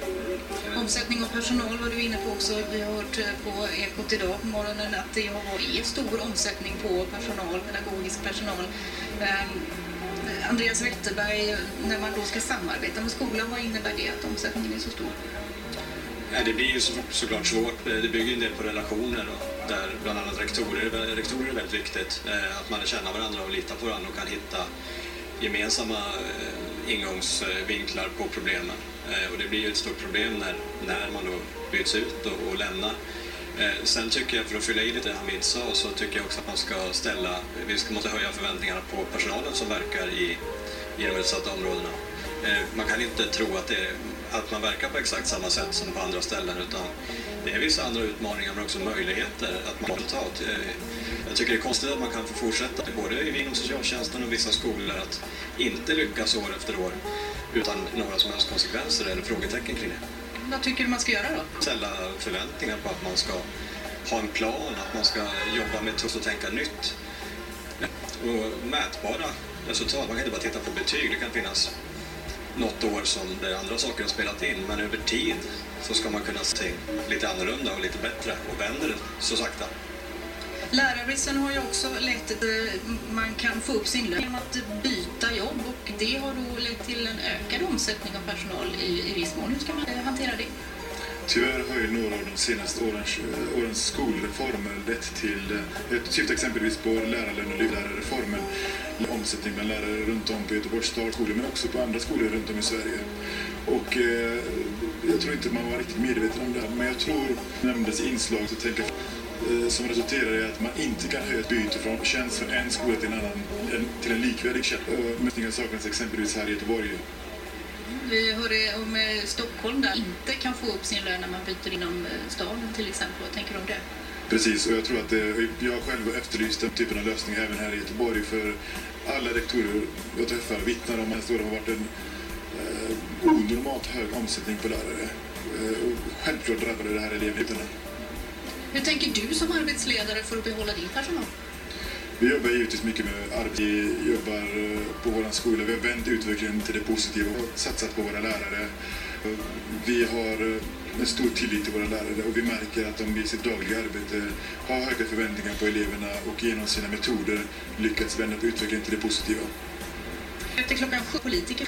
S3: Omsättning av personal var du inne på också. Vi har hört eh, på Ekot idag på morgonen att det har- är stor omsättning på personal, pedagogisk personal. Ehm, Andreas Wetterberg, när man då ska samarbeta med skolan, vad innebär det att omsättningen är så stor?
S14: Det blir ju så, såklart svårt. Det bygger en del på relationer och där bland annat rektorer, rektorer är väldigt viktigt. Eh, Att man känna varandra och litar på varandra och kan hitta gemensamma eh, ingångsvinklar på problemen. Eh, och det blir ju ett stort problem när, när man då byts ut och, och lämnar. Eh, sen tycker jag, för att fylla i lite det Hamid sa, så tycker jag också att man ska ställa, vi ska, måste höja förväntningarna på personalen som verkar i, i de utsatta områdena. Man kan inte tro att, det, att man verkar på exakt samma sätt som på andra ställen utan det är vissa andra utmaningar men också möjligheter att man resultat. Eh, Jag tycker det är konstigt att man kan få fortsätta både inom socialtjänsten och vissa skolor att inte lyckas år efter år utan några som helst konsekvenser eller frågetecken kring det.
S3: Vad tycker du man ska göra då?
S14: Ställa förväntningar på att man ska ha en plan, att man ska jobba med tufft och tänka nytt. Och mätbara resultat. Man kan inte bara titta på betyg. Det kan finnas något år som där andra saker har spelat in. Men över tid så ska man kunna se lite annorlunda och lite bättre och vänder det så sakta.
S3: Lärarbristen har ju också lett till att man kan få upp sin lön genom att byta jobb och det har då lett till en ökad omsättning av personal i, i viss mån. Hur ska man hantera det?
S15: Tyvärr har ju några av de senaste årens, årens skolreformer lett till, eh, jag syftar exempelvis på lärarlönereformen, omsättning bland lärare runt om på Göteborgs stadskolor men också på andra skolor runt om i Sverige. Och eh, jag tror inte man var riktigt medveten om det här, men jag tror nämndes inslag så tänker eh, som resulterar i att man inte kan höja ett byte från tjänst från en skola till en annan, en, till en likvärdig tjänst. Eh, Mätningar saknas exempelvis här i Göteborg.
S3: Vi hörde om eh, Stockholm där inte kan få upp sin lön när man byter inom eh, staden till exempel. Vad tänker du om det?
S15: Precis, och jag tror att det, jag själv har efterlyst den typen av lösning även här i Göteborg för alla rektorer jag träffar vittnar om att det har varit en eh, onormalt hög omsättning på lärare. Eh, och självklart drabbade det här eleverna.
S4: Hur tänker du som arbetsledare för att behålla din personal?
S15: Vi jobbar givetvis mycket med arbete. Vi jobbar eh, på vår skola. Vi har vänt utvecklingen till det positiva och satsat på våra lärare. Vi har eh, en stor tillit till våra lärare och vi märker att de i sitt dagliga arbete har höga förväntningar på eleverna och genom sina metoder lyckats vända på utvecklingen till det positiva.
S3: Efter klockan sju politiker.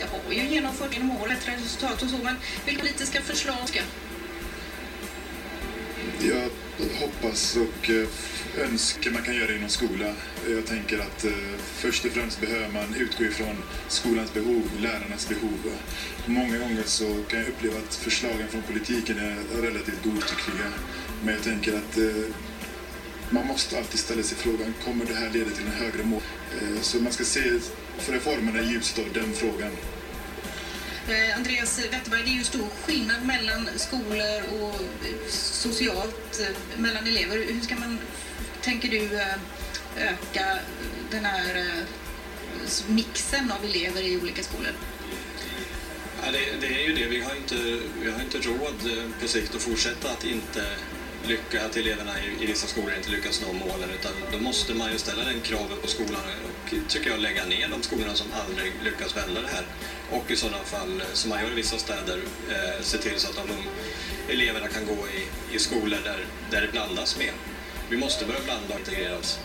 S3: Det har ju genomfört genom året resultat och så, men vilka politiska förslag ska?
S15: Jag hoppas och eh, önskar man kan göra inom skola. Jag tänker att eh, först och främst behöver man utgå ifrån skolans behov, lärarnas behov. Många gånger så kan jag uppleva att förslagen från politiken är relativt godtyckliga. Men jag tänker att eh, man måste alltid ställa sig frågan, kommer det här leda till en högre mål? Så man ska se för reformerna i ljuset av den frågan.
S3: Eh, Andreas Wetterberg, det är ju stor skillnad mellan skolor och eh, socialt eh, mellan elever. Hur ska man, tänker du, öka den här mixen av elever i olika skolor?
S14: Ja, det, det är ju det. Vi har inte, vi har inte råd på sikt att fortsätta att inte lycka, att eleverna i, i vissa skolor inte lyckas nå målen utan då måste man ju ställa den kravet på skolan och tycker jag lägga ner de skolorna som aldrig lyckas vända det här och i sådana fall, som man gör i vissa städer, eh, se till så att de eleverna kan gå i, i skolor där, där det blandas mer. Vi måste börja blanda och integreras.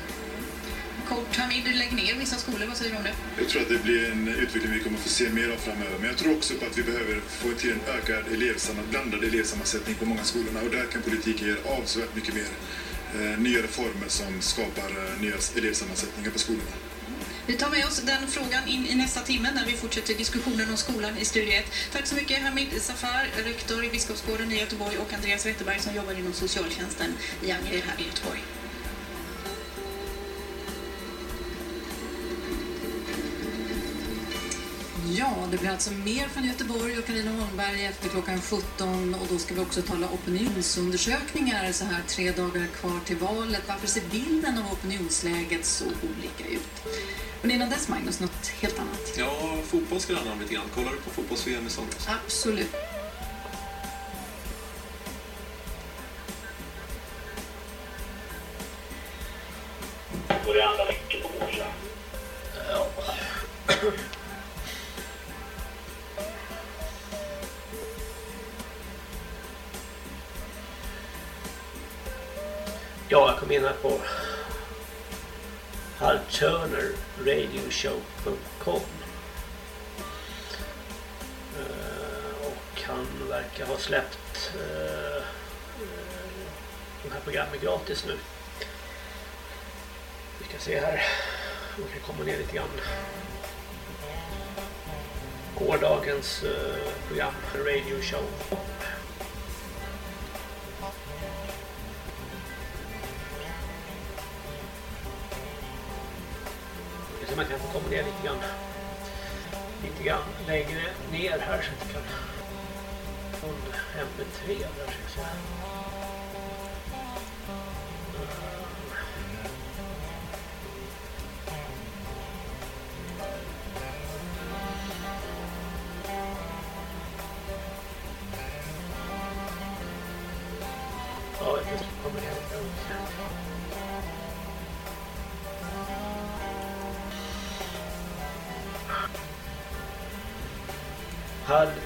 S3: Kort, Hamid, lägg ner vissa skolor. Vad säger du om det?
S15: Jag tror att det blir en utveckling vi kommer få se mer av framöver. Men jag tror också på att vi behöver få till en ökad elevsamma, blandad elevsammansättning på många skolorna. Och där kan politiken göra avsevärt mycket mer. Eh, nya reformer som skapar eh, nya elevsammansättningar på skolorna.
S3: Vi tar med oss den frågan in i nästa timme när vi fortsätter diskussionen om skolan i Studio 1. Tack så mycket Hamid Safar, rektor i Biskopsgården i Göteborg och Andreas Wetterberg som jobbar inom socialtjänsten i Angered här i Göteborg.
S4: Ja, det blir alltså mer från Göteborg och Carina Holmberg efter klockan 17 och då ska vi också tala opinionsundersökningar så här tre dagar kvar till valet. Varför ser bilden av opinionsläget så olika ut? Men innan dess Magnus, något helt annat?
S14: Ja, fotboll ska det handla om lite grann. Kollar du på fotbolls-VM i somras?
S4: Absolut.
S2: Radio Show.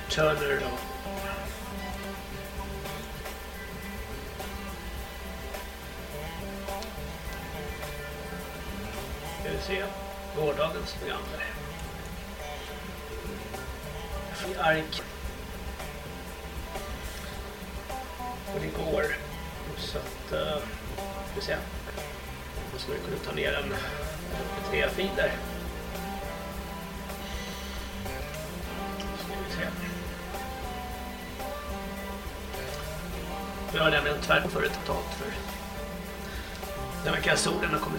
S2: Hal Turner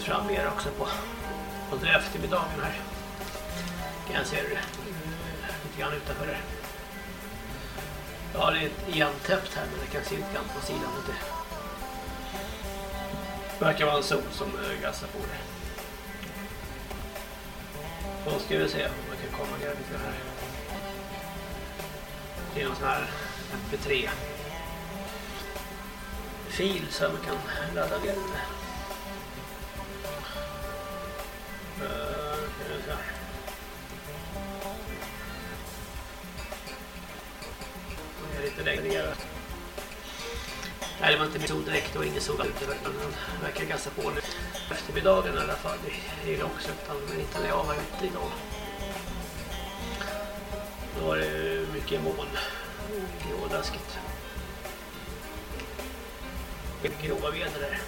S2: kommit fram mer också på under eftermiddagen här. Kan jag se det eh, lite grann utanför det. Ja, det är igentäppt här men det kan se lite grann på sidan. Det verkar vara en sol som eh, gassar på det. Då ska vi se om man kan komma ner lite här. Det är någon sån här MP3 fil så man kan ladda ner Det är lite längre. Nej, det var inte min sol direkt och ingen sol ute. Den verkar gassa på nu. Eftermiddagen i alla fall. Det är också men inte när jag var ute idag. Då var det mycket moln. Grådaskigt. Gråa väder där.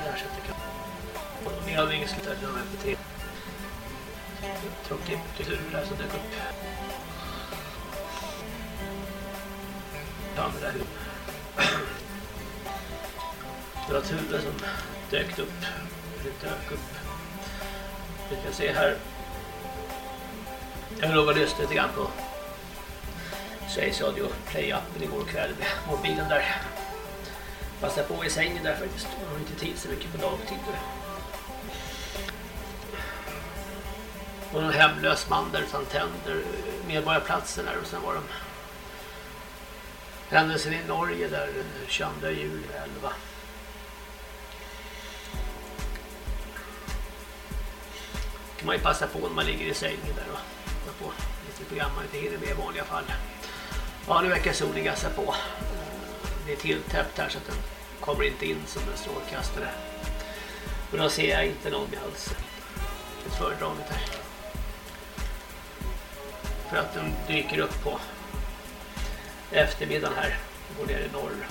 S2: Där så att det kan... Ni hade ingen slutat med de här på tre. Tråkig kultur där som dök upp. Ja, men det där Det var ett huvud som dök upp. Dök upp. Vi kan se här. Jag låg och lyssna lite grann på Sveriges Radio Play-appen igår kväll med mobilen där. Passa på i sängen där faktiskt. Man har inte tid så mycket på dagtid. Och någon hemlös man där utan tänder. Medborgarplatsen där och sen var de händelsen i Norge där den 22 juli 11. kan man ju passa på när man ligger i sängen där och ta på lite program man inte hinner med i vanliga fall. Ja, nu verkar solen gassa på. Det är tilltäppt här så att den kommer inte in som en strålkastare. Och då ser jag inte någon alls. Ett föredraget här. För att den dyker upp på eftermiddagen här. Går ner i norr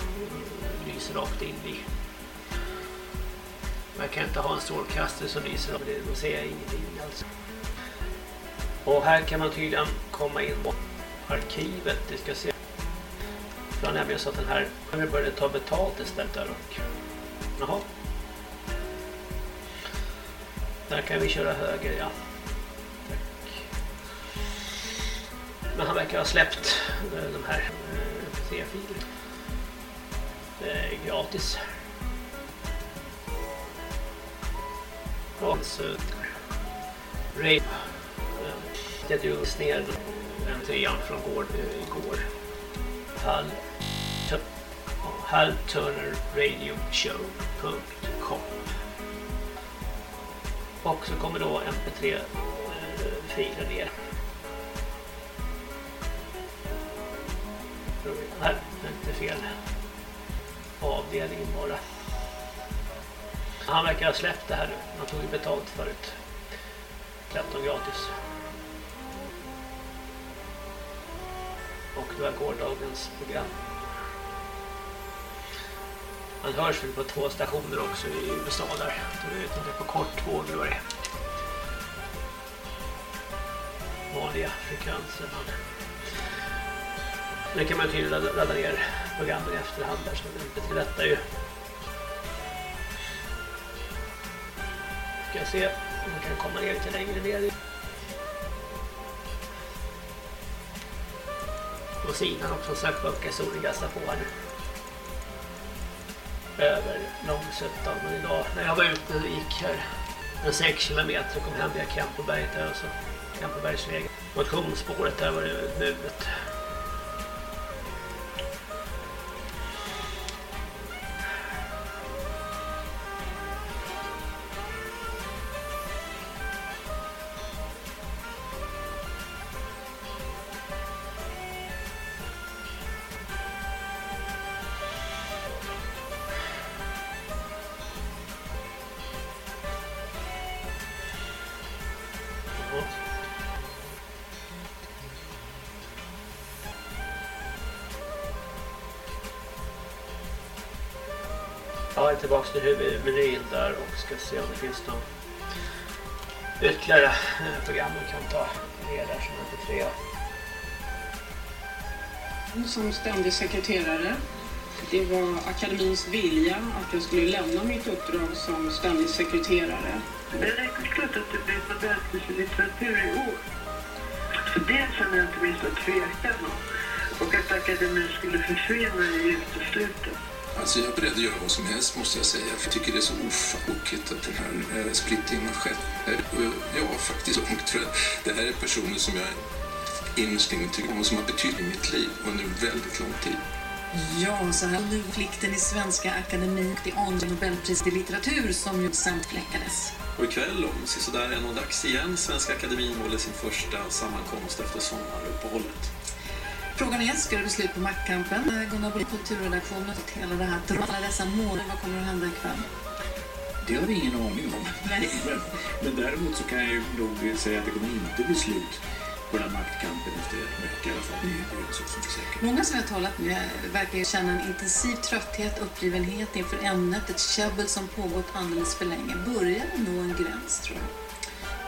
S2: och lyser rakt in i. Man kan inte ha en strålkastare som lyser av det. Då ser jag ingenting alls. Och här kan man tydligen komma in på arkivet. Vi ska se. För han nämligen så att den här vi började ta betalt istället där och jaha. Där kan vi köra höger, ja. Tack. Men han verkar ha släppt eh, de här eh, mp3-filerna. Det är gratis. Hans Rape eh, det drog ner en trean från gård igår. Hall halvturnerradioshow.com Och så kommer då mp3-filen ner. Här, inte fel avdelningen bara. Han verkar ha släppt det här nu. Han tog ju betalt förut. 13 gratis. Och det var gårdagens program. Man hörs väl på två stationer också i USA där. Jag vet inte på kortvåg eller vad det är. Vanliga frekvenser. Man. Nu kan man tydligen ladda, ladda ner programmen i efterhand där så det inte lättar ju. Ska se om man kan komma ner lite längre ner. På sidan också sökböcker solgassa på här nu över Långsuttan. Men idag när jag var ute och gick här en 6 kilometer och kom hem via Kempoberget där och så Kempobergsvägen. Motionsspåret där var det mulet. Tillbaka till huvudmenyn där och ska se om det finns någon ytterligare eh, program man kan ta ner där som inte tre.
S9: Som ständig sekreterare
S16: Det var akademins vilja att jag skulle lämna mitt uppdrag som ständig sekreterare.
S8: Det är klart att det blir Nobelpris i litteratur i år. För det känner jag inte minsta tvekan om. Och att akademin skulle försvinna är uteslutet.
S17: Alltså jag är beredd att göra vad som helst måste jag säga. För jag tycker det är så ofattligt att den här eh, splittringen har skett. Eh, Ja, faktiskt långt. För att det här är personer som jag innerst inne tycker om och som har betytt i mitt liv under väldigt lång tid.
S3: Ja, så här nu konflikten i Svenska Akademin och det andra Nobelpriset i litteratur som ju samfläckades.
S4: Och ikväll om sådär en och dags igen, Svenska Akademin håller sin första sammankomst efter sommaruppehållet.
S3: Frågan är, ska det bli slut på maktkampen? Eh, Gunnar Bolin, kulturredaktionen, och hela det här alla dessa månader, vad kommer att hända ikväll?
S18: Det har vi ingen aning om.
S3: Nej.
S18: Men, men däremot så kan jag ju nog säga att det kommer inte bli slut på den här maktkampen efter ett möte i alla fall. Är det är som säker.
S3: Många som jag har talat med verkar känna en intensiv trötthet, uppgivenhet inför ämnet, ett käbbel som pågått alldeles för länge. Börjar nå en gräns, tror jag?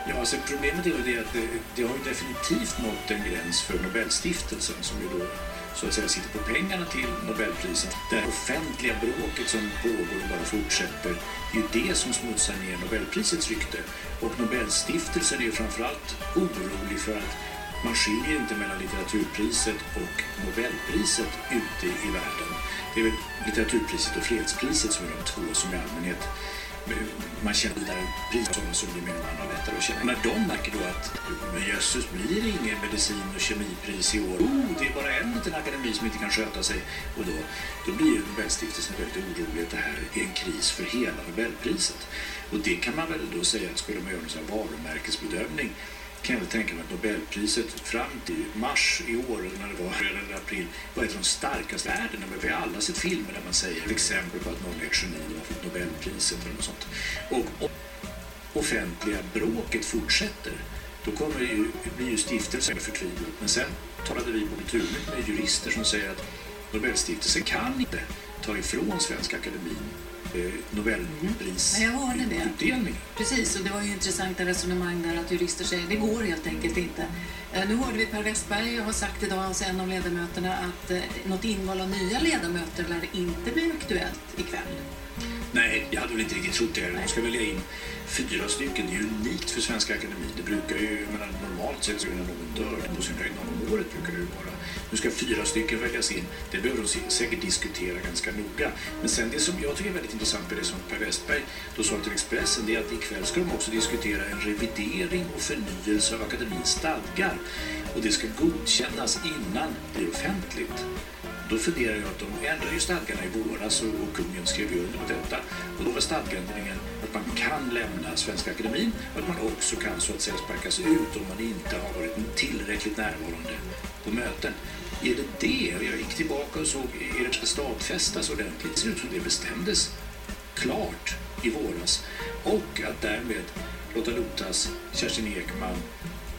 S18: Ja, alltså problemet är ju det att det, det har ju definitivt nått en gräns för Nobelstiftelsen som ju då så att säga sitter på pengarna till Nobelpriset. Det här offentliga bråket som pågår och bara fortsätter, det är ju det som smutsar ner Nobelprisets rykte. Och Nobelstiftelsen är ju framförallt orolig för att man skiljer inte mellan litteraturpriset och Nobelpriset ute i världen. Det är väl litteraturpriset och fredspriset som är de två som i allmänhet man känner det där priset som blir man har lättare att känna. När de märker då att men jösses blir det ingen medicin och kemipris i år. Oh, det är bara en liten akademi som inte kan sköta sig. Och då, då blir ju Nobelstiftelsen väldigt orolig att det här är en kris för hela Nobelpriset. Och det kan man väl då säga att skulle man göra en sån här varumärkesbedömning kan jag tänka mig att Nobelpriset fram till mars i år, eller när det var, eller april, var ett av de starkaste värdena. vi har alla sett filmer där man säger exempel på att någon är ett geni och har fått Nobelpriset eller något sånt. Och, om offentliga bråket fortsätter. Då kommer det ju, blir ju stiftelsen förtvivlad. Men sen talade vi på Kulturnytt med jurister som säger att Nobelstiftelsen kan inte ta ifrån Svenska Akademin eh, Nobelpris
S3: Nej, jag hörde det.
S18: utdelning.
S3: Precis, och det var ju intressanta resonemang där att jurister säger det går helt enkelt inte. Eh, Nu hörde vi Per Westberg har sagt idag, alltså en av ledamöterna, att eh, något inval av nya ledamöter lär inte bli aktuellt ikväll.
S18: Nej, jag hade väl inte riktigt trott det. De ska välja in fyra stycken. Det är ju unikt för Svenska Akademin. Det brukar ju, menar, normalt sett så är det när någon dör på sin höjd någon om året brukar det ju vara. Nu ska fyra stycken väljas in. Det behöver de säkert diskutera ganska noga. Men sen det som jag tycker är väldigt intressant med det som Per Westberg då sa till Expressen, det är att ikväll ska de också diskutera en revidering och förnyelse av akademins stadgar. Och det ska godkännas innan det blir offentligt. Då funderar jag att de ändrade ju stadgarna i våras och, och kungen skrev ju under på detta. Och då var stadgeändringen att man kan lämna Svenska Akademin och att man också kan så att säga sparkas ut om man inte har varit tillräckligt närvarande på möten. Är det det? Jag gick tillbaka och såg, är det ska stadfästas ordentligt? Det ser ut som det bestämdes klart i våras. Och att därmed Lotta Lotas, Kerstin Ekman,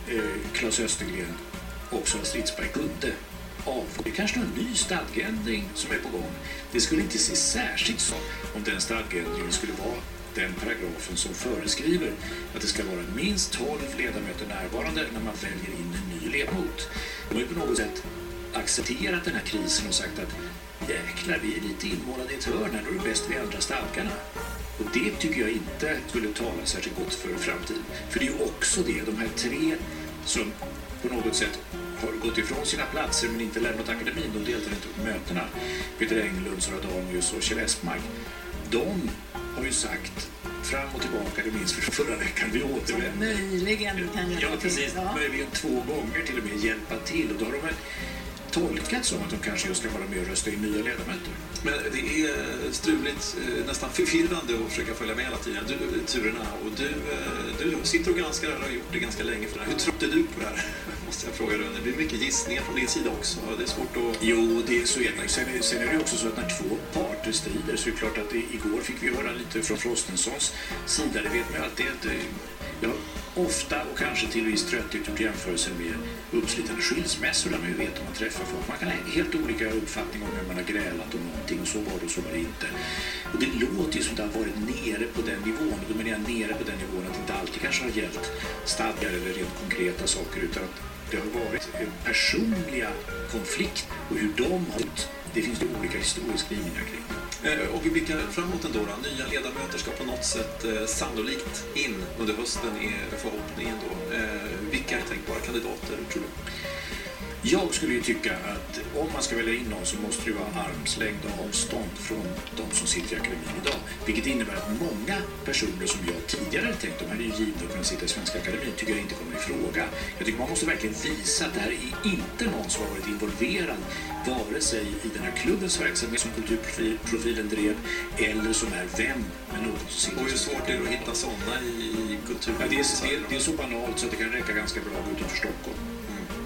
S18: eh, Claes Östergren och Sara Stridsberg kunde avgå. Det är kanske någon ny stadgeändring som är på gång. Det skulle inte se särskilt så om den stadgeändringen skulle vara den paragrafen som föreskriver att det ska vara minst 12 ledamöter närvarande när man väljer in en ny ledamot. De var ju på något sätt accepterat den här krisen och sagt att jäklar, vi är lite inmålade i ett hörn här, då är det bäst vi ändrar stadgarna. Och det tycker jag inte skulle tala särskilt gott för framtiden. För det är ju också det, de här tre som på något sätt har gått ifrån sina platser men inte lämnat akademin, de deltar inte på mötena. Peter Englund, Sara Danius och Kjell Espmark. De har ju sagt fram och tillbaka, det minns från förra veckan, vi återvänder.
S3: Möjligen kan jag
S18: Ja, precis. Möjligen två gånger till och med hjälpa till. Och då har de tolkat som att de kanske just ska vara med och rösta in nya ledamöter.
S4: Men det är struligt, eh, nästan förvirrande att försöka följa med hela tiden, du, turerna. Och du, eh, du sitter och granskar det här och har gjort det ganska länge. För det här. Hur trodde du på det här? Måste jag fråga dig. Det blir mycket gissningar från din sida också. Det är svårt att...
S18: Jo, det är så är det. Sen, sen är det också så att när två parter strider så är det klart att det, igår fick vi höra lite från Frostensons sida. Det vet man ju alltid att eh, jag har ofta och kanske till viss trötthet gjort jämförelser med uppslitande skilsmässor där man ju vet om man träffar folk. Man kan ha helt olika uppfattning om hur man har grälat om någonting och så var det och så var det inte. Och det låter ju som att det har varit nere på den nivån och då menar jag nere på den nivån att det inte alltid kanske har gällt stadgar eller rent konkreta saker utan att Det har varit personliga konflikter och hur de har det finns det olika historieskrivningar kring.
S4: Eh, och vi blickar framåt ändå. Då. Nya ledamöter ska på något sätt eh, sannolikt in under hösten är förhoppningen då. Eh, vilka är tänkbara kandidater tror du?
S18: Jag skulle ju tycka att om man ska välja in någon så måste det vara armslängd avstånd från de som sitter i akademin idag. Vilket innebär att många personer som jag tidigare hade tänkt, de här är ju givna att kunna sitta i Svenska Akademin, tycker jag inte kommer i fråga. Jag tycker man måste verkligen visa att det här är inte någon som har varit involverad vare sig i den här klubbens verksamhet som kulturprofilen drev eller som är vän med någon som sitter
S4: Och hur svårt är det att hitta sådana i, i kultur?
S18: Ja, det, är, det, är, det är så banalt så att det kan räcka ganska bra utanför Stockholm.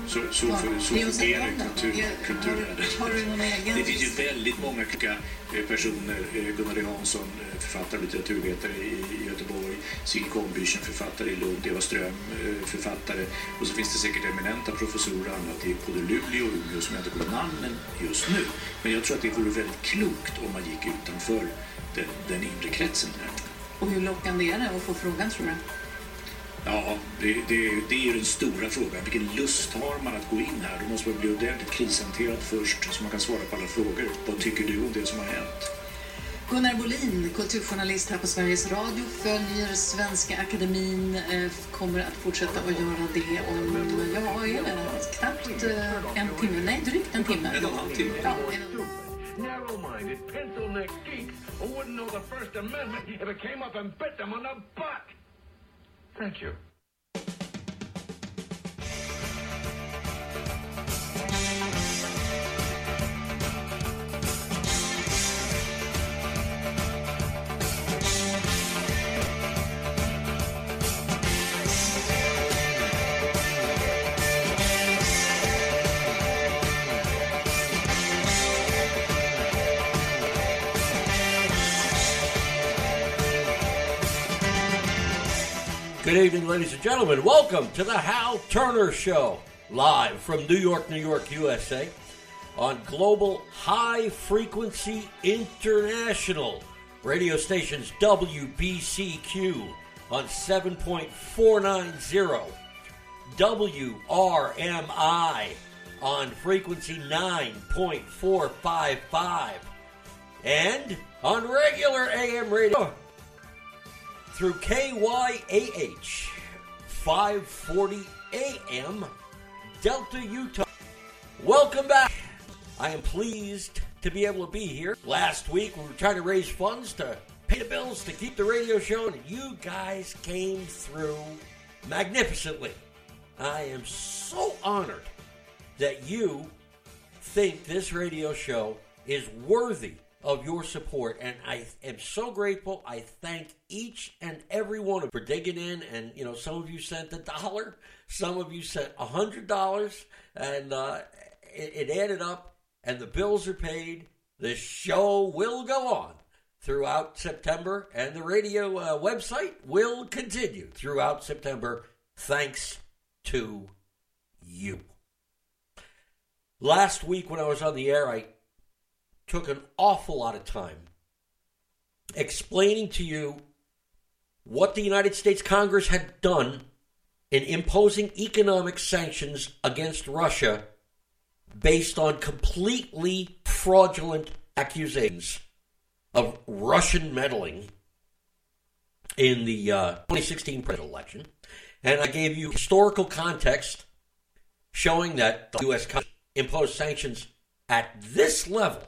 S18: Så, så,
S3: Ja,
S18: för, så fungerar kultur, kulturvärlden. Det finns ju väldigt många eh, personer. Eh, Gunnar. Hansson, eh, författare och litteraturvetare i Göteborg. Sigge Combüchen, författare i Lund. Eva Ström, författare. Och så finns det säkert eminenta professorer och annat i både Luleå och Umeå som jag inte kommer namnen just nu. Men jag tror att det vore väldigt klokt om man gick utanför den, den inre kretsen. Här.
S3: Och hur lockande är det att få frågan tror du?
S18: Ja, det, det, det är ju den stora frågan. Vilken lust har man att gå in här? Då måste man bli ordentligt krishanterad först så man kan svara på alla frågor. Vad tycker du om det som har hänt?
S3: Gunnar Bolin, kulturjournalist här på Sveriges Radio, följer Svenska Akademin, eh, kommer att fortsätta att göra det om, ja, vad är det? Knappt eh, en timme, nej drygt en timme.
S4: En och en halv timme.
S3: Ja, en
S19: Narrow-minded, pencil-neck geeks who wouldn't know the First Amendment if it came up and bit them on the butt. Thank you.
S20: Good evening, ladies and gentlemen. Welcome to the Hal Turner Show, live from New York, New York, USA, on Global High Frequency International. Radio stations WBCQ on 7.490, WRMI on frequency 9.455, and on regular AM radio through KYAH 540 AM Delta, Utah. Welcome back. I am pleased to be able to be here. Last week we were trying to raise funds to pay the bills to keep the radio show, and you guys came through magnificently. I am so honored that you think this radio show is worthy of your support, and I am so grateful. I thank each and every one of you for digging in, and you know, some of you sent a dollar, some of you sent a hundred dollars, and uh, it, it added up, and the bills are paid. The show will go on throughout September, and the radio uh, website will continue throughout September, thanks to you. Last week, when I was on the air, I took an awful lot of time explaining to you what the United States Congress had done in imposing economic sanctions against Russia based on completely fraudulent accusations of Russian meddling in the uh, 2016 presidential election. And I gave you historical context showing that the U.S. Imposed sanctions at this level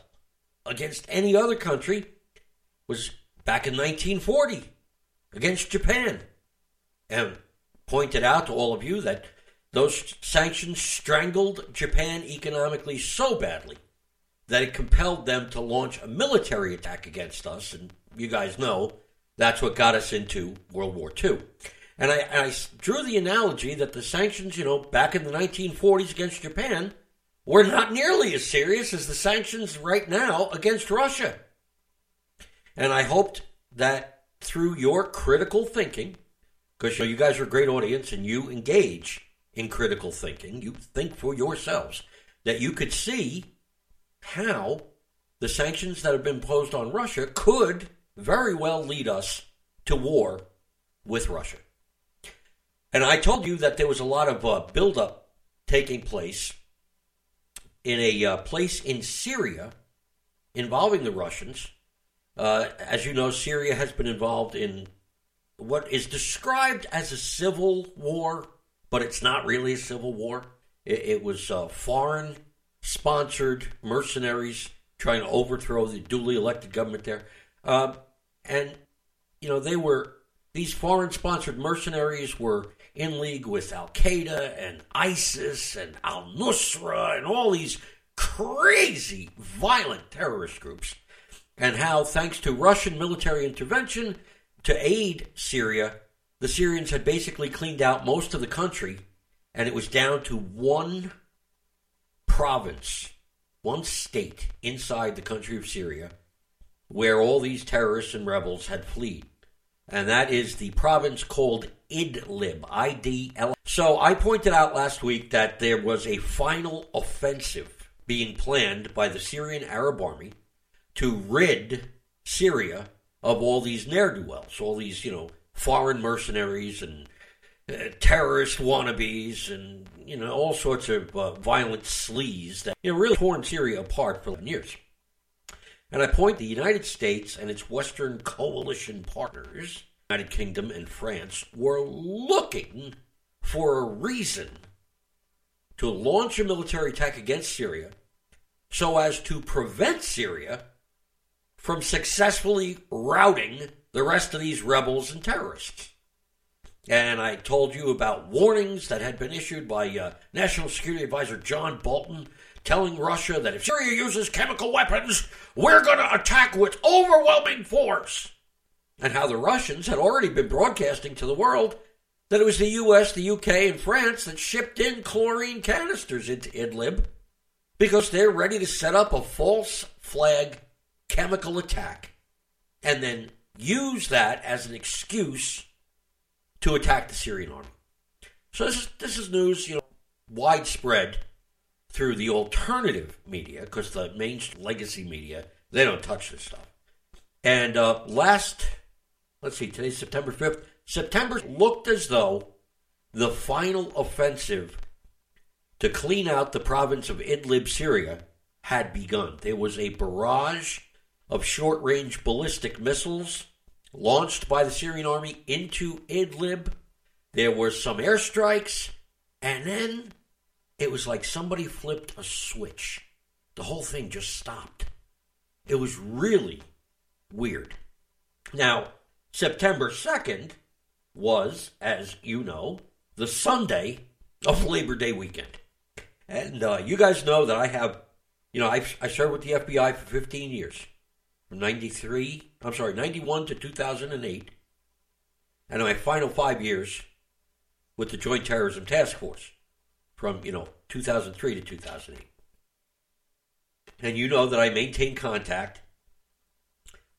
S20: against any other country was back in 1940 against Japan. And pointed out to all of you that those sanctions strangled Japan economically so badly that it compelled them to launch a military attack against us. And you guys know that's what got us into World War II. And I, I drew the analogy that the sanctions, you know, back in the 1940s against Japan were not nearly as serious as the sanctions right now against Russia. And I hoped that through your critical thinking, because you, know, you guys are a great audience and you engage in critical thinking, you think for yourselves, that you could see how the sanctions that have been imposed on Russia could very well lead us to war with Russia. And I told you that there was a lot of uh, buildup taking place in a uh, place in Syria involving the Russians. Uh, as you know, Syria has been involved in what is described as a civil war, but it's not really a civil war. It, it was uh, foreign sponsored mercenaries trying to overthrow the duly elected government there. Um, and, you know, they were, these foreign sponsored mercenaries were in league with Al Qaeda and ISIS and Al Nusra and all these crazy, violent terrorist groups. And how, thanks to Russian military intervention to aid Syria, the Syrians had basically cleaned out most of the country and it was down to one province, one state inside the country of Syria where all these terrorists and rebels had fled. And that is the province called Idlib, I D L. So I pointed out last week that there was a final offensive being planned by the Syrian Arab army to rid Syria of all these ne'er do wells, all these, you know, foreign mercenaries and uh, terrorist wannabes and, you know, all sorts of uh, violent sleaze that, you know, really torn Syria apart for years. And I point the United States and its Western coalition partners, United Kingdom and France, were looking for a reason to launch a military attack against Syria so as to prevent Syria from successfully routing the rest of these rebels and terrorists. And I told you about warnings that had been issued by uh, National Security Advisor John Bolton telling Russia that if Syria uses chemical weapons, we're going to attack with overwhelming force. And how the Russians had already been broadcasting to the world that it was the US, the UK, and France that shipped in chlorine canisters into Idlib because they're ready to set up a false flag chemical attack and then use that as an excuse to attack the Syrian army. So this is, this is news, you know, widespread through the alternative media because the main legacy media they don't touch this stuff. And uh, last, let's see, today's September fifth. September looked as though the final offensive to clean out the province of Idlib, Syria, had begun. There was a barrage of short range ballistic missiles launched by the Syrian army into Idlib. There were some airstrikes, and then it was like somebody flipped a switch. The whole thing just stopped. It was really weird. Now, September 2nd was, as you know, the Sunday of Labor Day weekend. And uh, you guys know that I have, you know, I, I served with the FBI for 15 years from 93, I'm sorry, 91 to 2008, and my final five years with the Joint Terrorism Task Force from, you know, 2003 to 2008. And you know that I maintain contact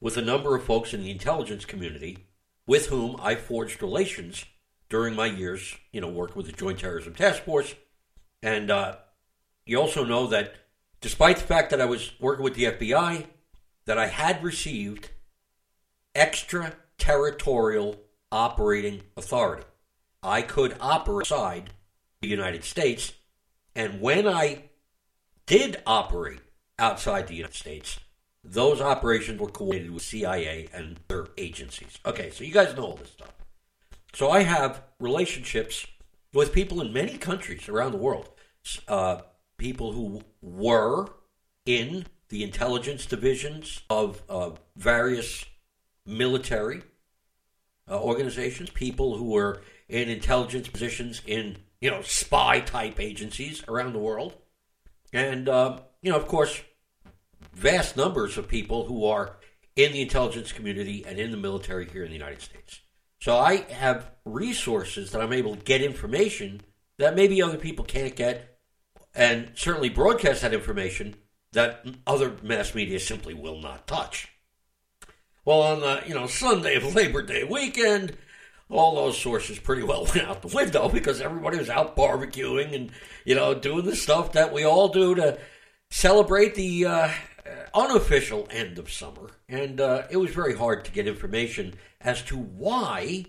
S20: with a number of folks in the intelligence community with whom I forged relations during my years, you know, working with the Joint Terrorism Task Force. And uh, you also know that despite the fact that I was working with the FBI, that I had received extraterritorial operating authority. I could operate outside the United States, and when I did operate outside the United States, those operations were coordinated with CIA and other agencies. Okay, so you guys know all this stuff. So I have relationships with people in many countries around the world, uh, people who were in the intelligence divisions of uh, various military uh, organizations, people who were in intelligence positions in you know spy type agencies around the world, and uh, you know of course vast numbers of people who are in the intelligence community and in the military here in the United States. So I have resources that I'm able to get information that maybe other people can't get, and certainly broadcast that information that other mass media simply will not touch. Well, on the you know Sunday of Labor Day weekend, all those sources pretty well went out the window because everybody was out barbecuing and you know doing the stuff that we all do to celebrate the uh, unofficial end of summer. And uh, it was very hard to get information as to why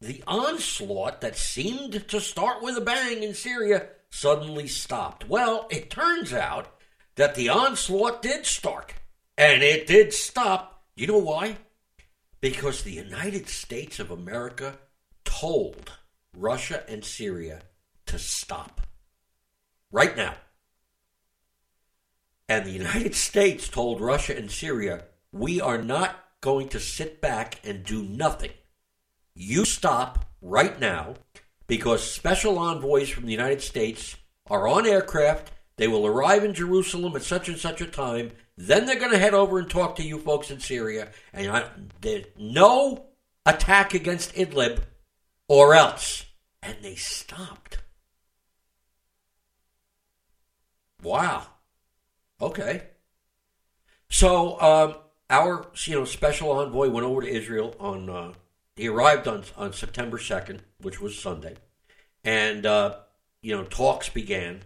S20: the onslaught that seemed to start with a bang in Syria suddenly stopped. Well, it turns out that the onslaught did start and it did stop. You know why? Because the United States of America told Russia and Syria to stop right now. And the United States told Russia and Syria, we are not going to sit back and do nothing. You stop right now because special envoys from the United States are on aircraft. They will arrive in Jerusalem at such and such a time. Then they're going to head over and talk to you folks in Syria. And I, there's no attack against Idlib or else. And they stopped. Wow. Okay. So um, our you know special envoy went over to Israel on uh, he arrived on on September second, which was Sunday, and uh, you know talks began,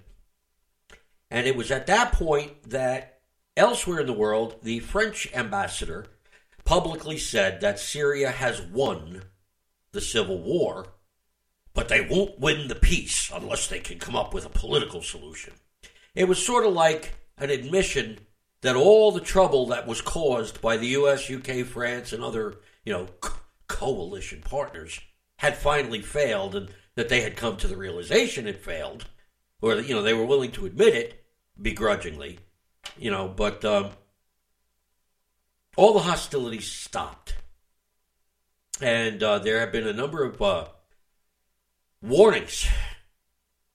S20: and it was at that point that elsewhere in the world the French ambassador publicly said that Syria has won the civil war, but they won't win the peace unless they can come up with a political solution. It was sort of like an admission that all the trouble that was caused by the US, UK, France, and other, you know, coalition partners had finally failed and that they had come to the realization it failed, or, that, you know, they were willing to admit it begrudgingly, you know, but um, all the hostilities stopped. And uh, there have been a number of uh, warnings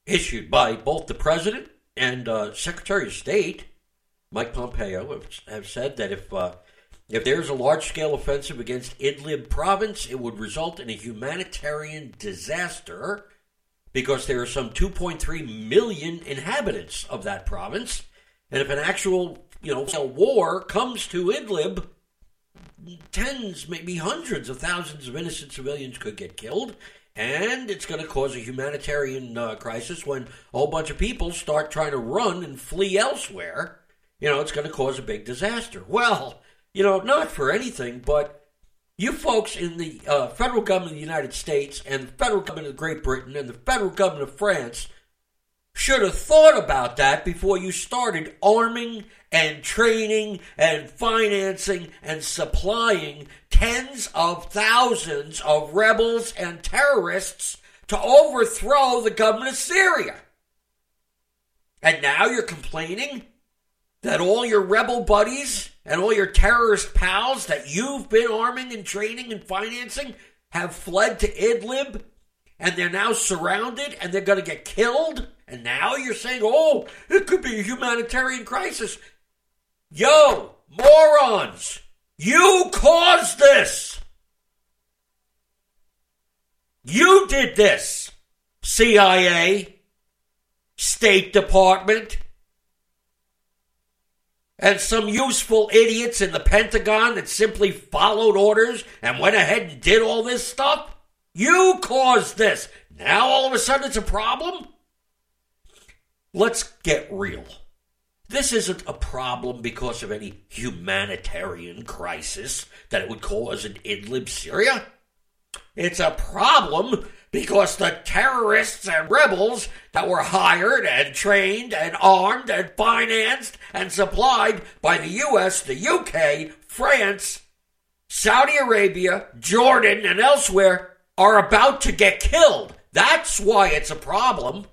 S20: issued by both the president and uh, Secretary of State Mike Pompeo have, said that if uh, if there's a large scale offensive against Idlib province, it would result in a humanitarian disaster because there are some 2.3 million inhabitants of that province, and if an actual you know war comes to Idlib, tens, maybe hundreds of thousands of innocent civilians could get killed, and it's going to cause a humanitarian uh, crisis when a whole bunch of people start trying to run and flee elsewhere you know, it's going to cause a big disaster. Well, you know, not for anything, but you folks in the uh, federal government of the United States and the federal government of Great Britain and the federal government of France should have thought about that before you started arming and training and financing and supplying tens of thousands of rebels and terrorists to overthrow the government of Syria. And now you're complaining that all your rebel buddies and all your terrorist pals that you've been arming and training and financing have fled to Idlib and they're now surrounded and they're going to get killed? And now you're saying, oh, it could be a humanitarian crisis. Yo, morons, you caused this. You did this. CIA, State Department, and some useful idiots in the Pentagon that simply followed orders and went ahead and did all this stuff? You caused this. Now all of a sudden it's a problem? Let's get real. This isn't a problem because of any humanitarian crisis that it would cause in Idlib, Syria. It's a problem because the terrorists and rebels that were hired and trained and armed and financed and supplied by the US, the UK, France, Saudi Arabia, Jordan, and elsewhere are about to get killed. That's why it's a problem.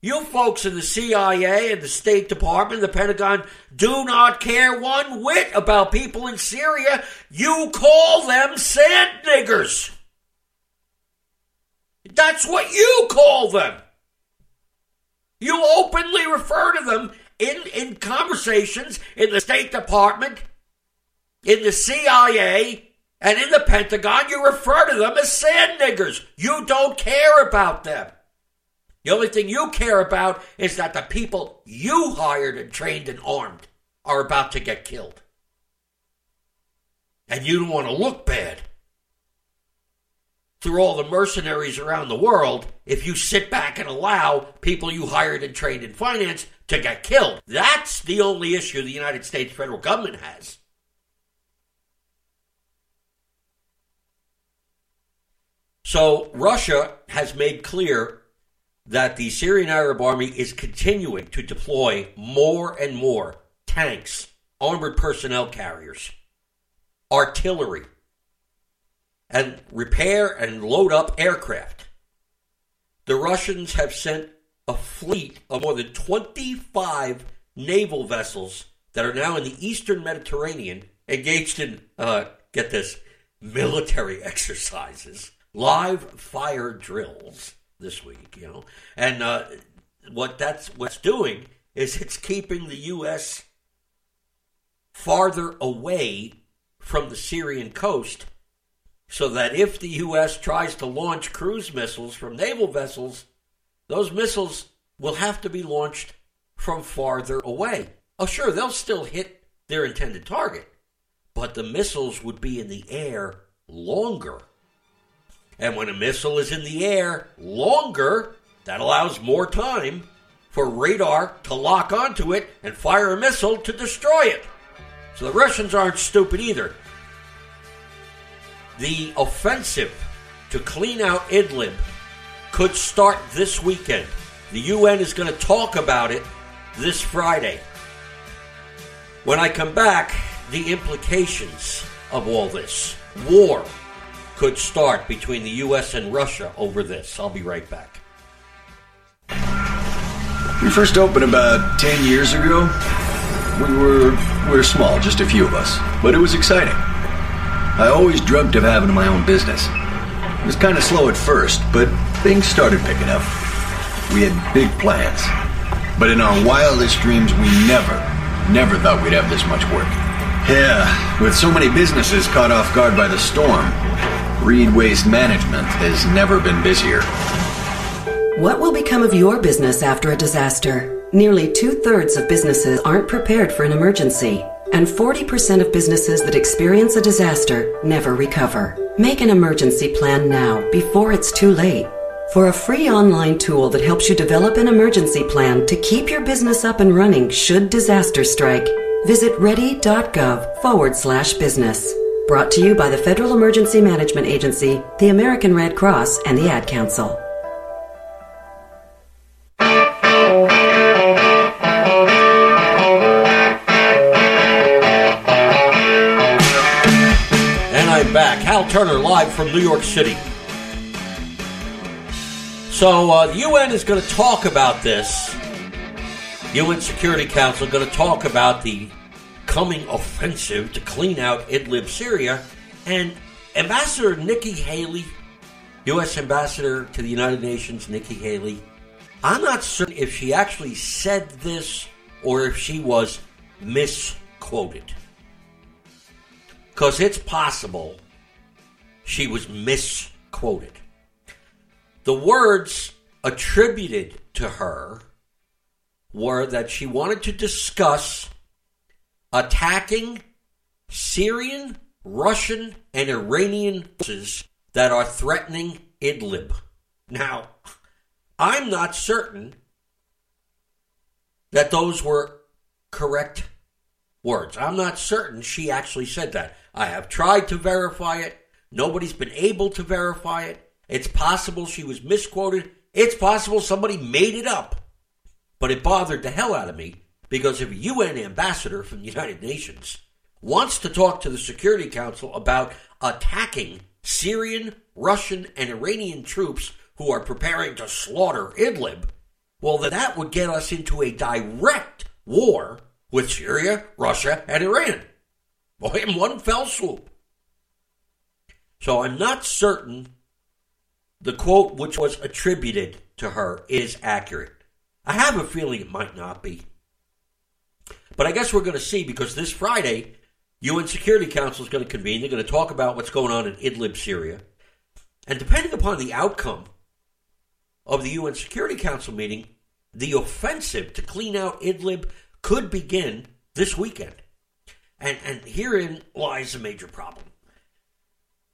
S20: You folks in the CIA and the State Department, the Pentagon, do not care one whit about people in Syria. You call them sand niggers. That's what you call them. You openly refer to them in, in conversations in the State Department, in the CIA, and in the Pentagon. You refer to them as sand niggers. You don't care about them. The only thing you care about is that the people you hired and trained and armed are about to get killed. And you don't want to look bad through all the mercenaries around the world if you sit back and allow people you hired and trained and financed to get killed. That's the only issue the United States federal government has. So Russia has made clear that the Syrian Arab army is continuing to deploy more and more tanks, armored personnel carriers, artillery, and repair and load up aircraft. The Russians have sent a fleet of more than 25 naval vessels that are now in the eastern Mediterranean engaged in, uh, get this, military exercises, live fire drills this week, you know. And uh, what that's what's doing is it's keeping the U.S. farther away from the Syrian coast so that if the U.S. tries to launch cruise missiles from naval vessels, those missiles will have to be launched from farther away. Oh, sure, they'll still hit their intended target, but the missiles would be in the air longer. And when a missile is in the air longer, that allows more time for radar to lock onto it and fire a missile to destroy it. So the Russians aren't stupid either. The offensive to clean out Idlib could start this weekend. The UN is going to talk about it this Friday. When I come back, the implications of all this. War could start between the U.S. and Russia over this. I'll be right back.
S21: We first opened about 10 years ago. We were, we were small, just a few of us, but it was exciting. I always dreamt of having my own business. It was kind of slow at first, but things started picking up. We had big plans. But in our wildest dreams, we never, never thought we'd have this much work. Yeah, with so many businesses caught off guard by the storm, Reed Waste Management has never been busier.
S22: What will become of your business after a disaster? Nearly two thirds of businesses aren't prepared for an emergency, and 40% of businesses that experience a disaster never recover. Make an emergency plan now before it's too late. For a free online tool that helps you develop an emergency plan to keep your business up and running should disaster strike, visit ready.gov forward slash business. Brought to you by the Federal Emergency Management Agency, the American Red Cross, and the Ad Council.
S20: And I'm back. Hal Turner live from New York City. So uh, the UN is going to talk about this. UN Security Council going to talk about the coming offensive to clean out Idlib, Syria, and Ambassador Nikki Haley, U.S. Ambassador to the United Nations, Nikki Haley. I'm not certain if she actually said this or if she was misquoted. Because it's possible she was misquoted. The words attributed to her were that she wanted to discuss attacking Syrian, Russian, and Iranian forces that are threatening Idlib. Now, I'm not certain that those were correct words. I'm not certain she actually said that. I have tried to verify it. Nobody's been able to verify it. It's possible she was misquoted. It's possible somebody made it up. But it bothered the hell out of me because if a UN ambassador from the United Nations wants to talk to the Security Council about attacking Syrian, Russian, and Iranian troops who are preparing to slaughter Idlib, well, then that would get us into a direct war with Syria, Russia, and Iran. Boy, in one fell swoop. So I'm not certain the quote which was attributed to her is accurate. I have a feeling it might not be. But I guess we're going to see because this Friday, UN Security Council is going to convene. They're going to talk about what's going on in Idlib, Syria. And depending upon the outcome of the UN Security Council meeting, the offensive to clean out Idlib could begin this weekend. And, and herein lies a major problem.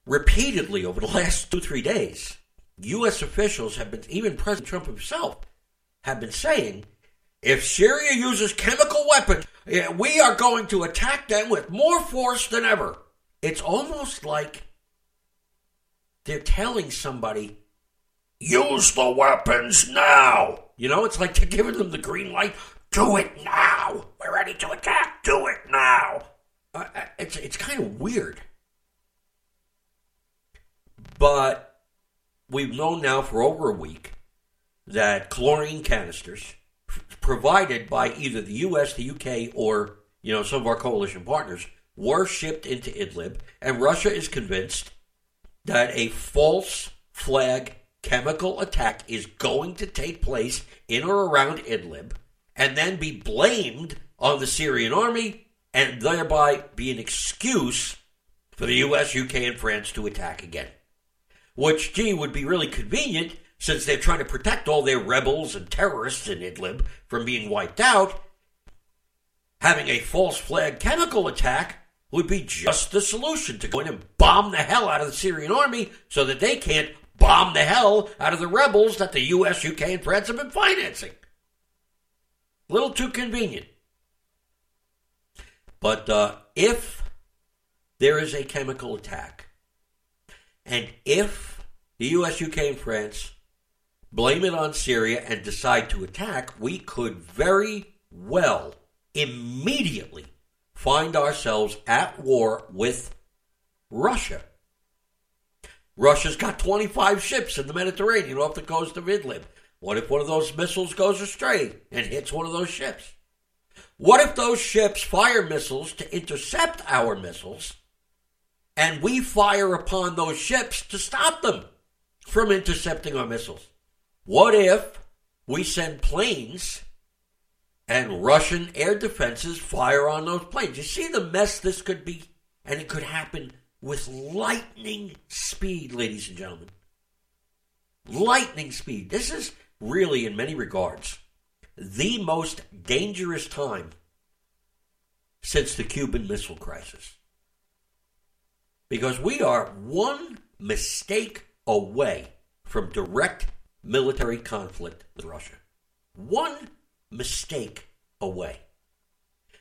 S20: Repeatedly over the last two, three days, U.S. officials have been, even President Trump himself, have been saying if Syria uses chemical weapons, we are going to attack them with more force than ever. It's almost like they're telling somebody use the weapons now. You know, it's like they're giving them the green light. Do it now. We're ready to attack. Do it now. Uh, uh, it's it's kind of weird, but we've known now for over a week that chlorine canisters provided by either the U.S., the U.K., or you know some of our coalition partners were shipped into Idlib, and Russia is convinced that a false flag chemical attack is going to take place in or around Idlib, and then be blamed on the Syrian army, and thereby be an excuse for the U.S., U.K., and France to attack again. Which, gee, would be really convenient since they're trying to protect all their rebels and terrorists in Idlib from being wiped out, having a false flag chemical attack would be just the solution to go in and bomb the hell out of the Syrian army so that they can't bomb the hell out of the rebels that the US, UK, and France have been financing. A little too convenient. But uh, if there is a chemical attack, and if the US, UK, and France blame it on Syria, and decide to attack, we could very well immediately find ourselves at war with Russia. Russia's got 25 ships in the Mediterranean off the coast of Idlib. What if one of those missiles goes astray and hits one of those ships? What if those ships fire missiles to intercept our missiles and we fire upon those ships to stop them from intercepting our missiles? What if we send planes and Russian air defenses fire on those planes? You see the mess this could be? And it could happen with lightning speed, ladies and gentlemen. Lightning speed. This is really, in many regards, the most dangerous time since the Cuban Missile Crisis. Because we are one mistake away from direct military conflict with Russia. One mistake away.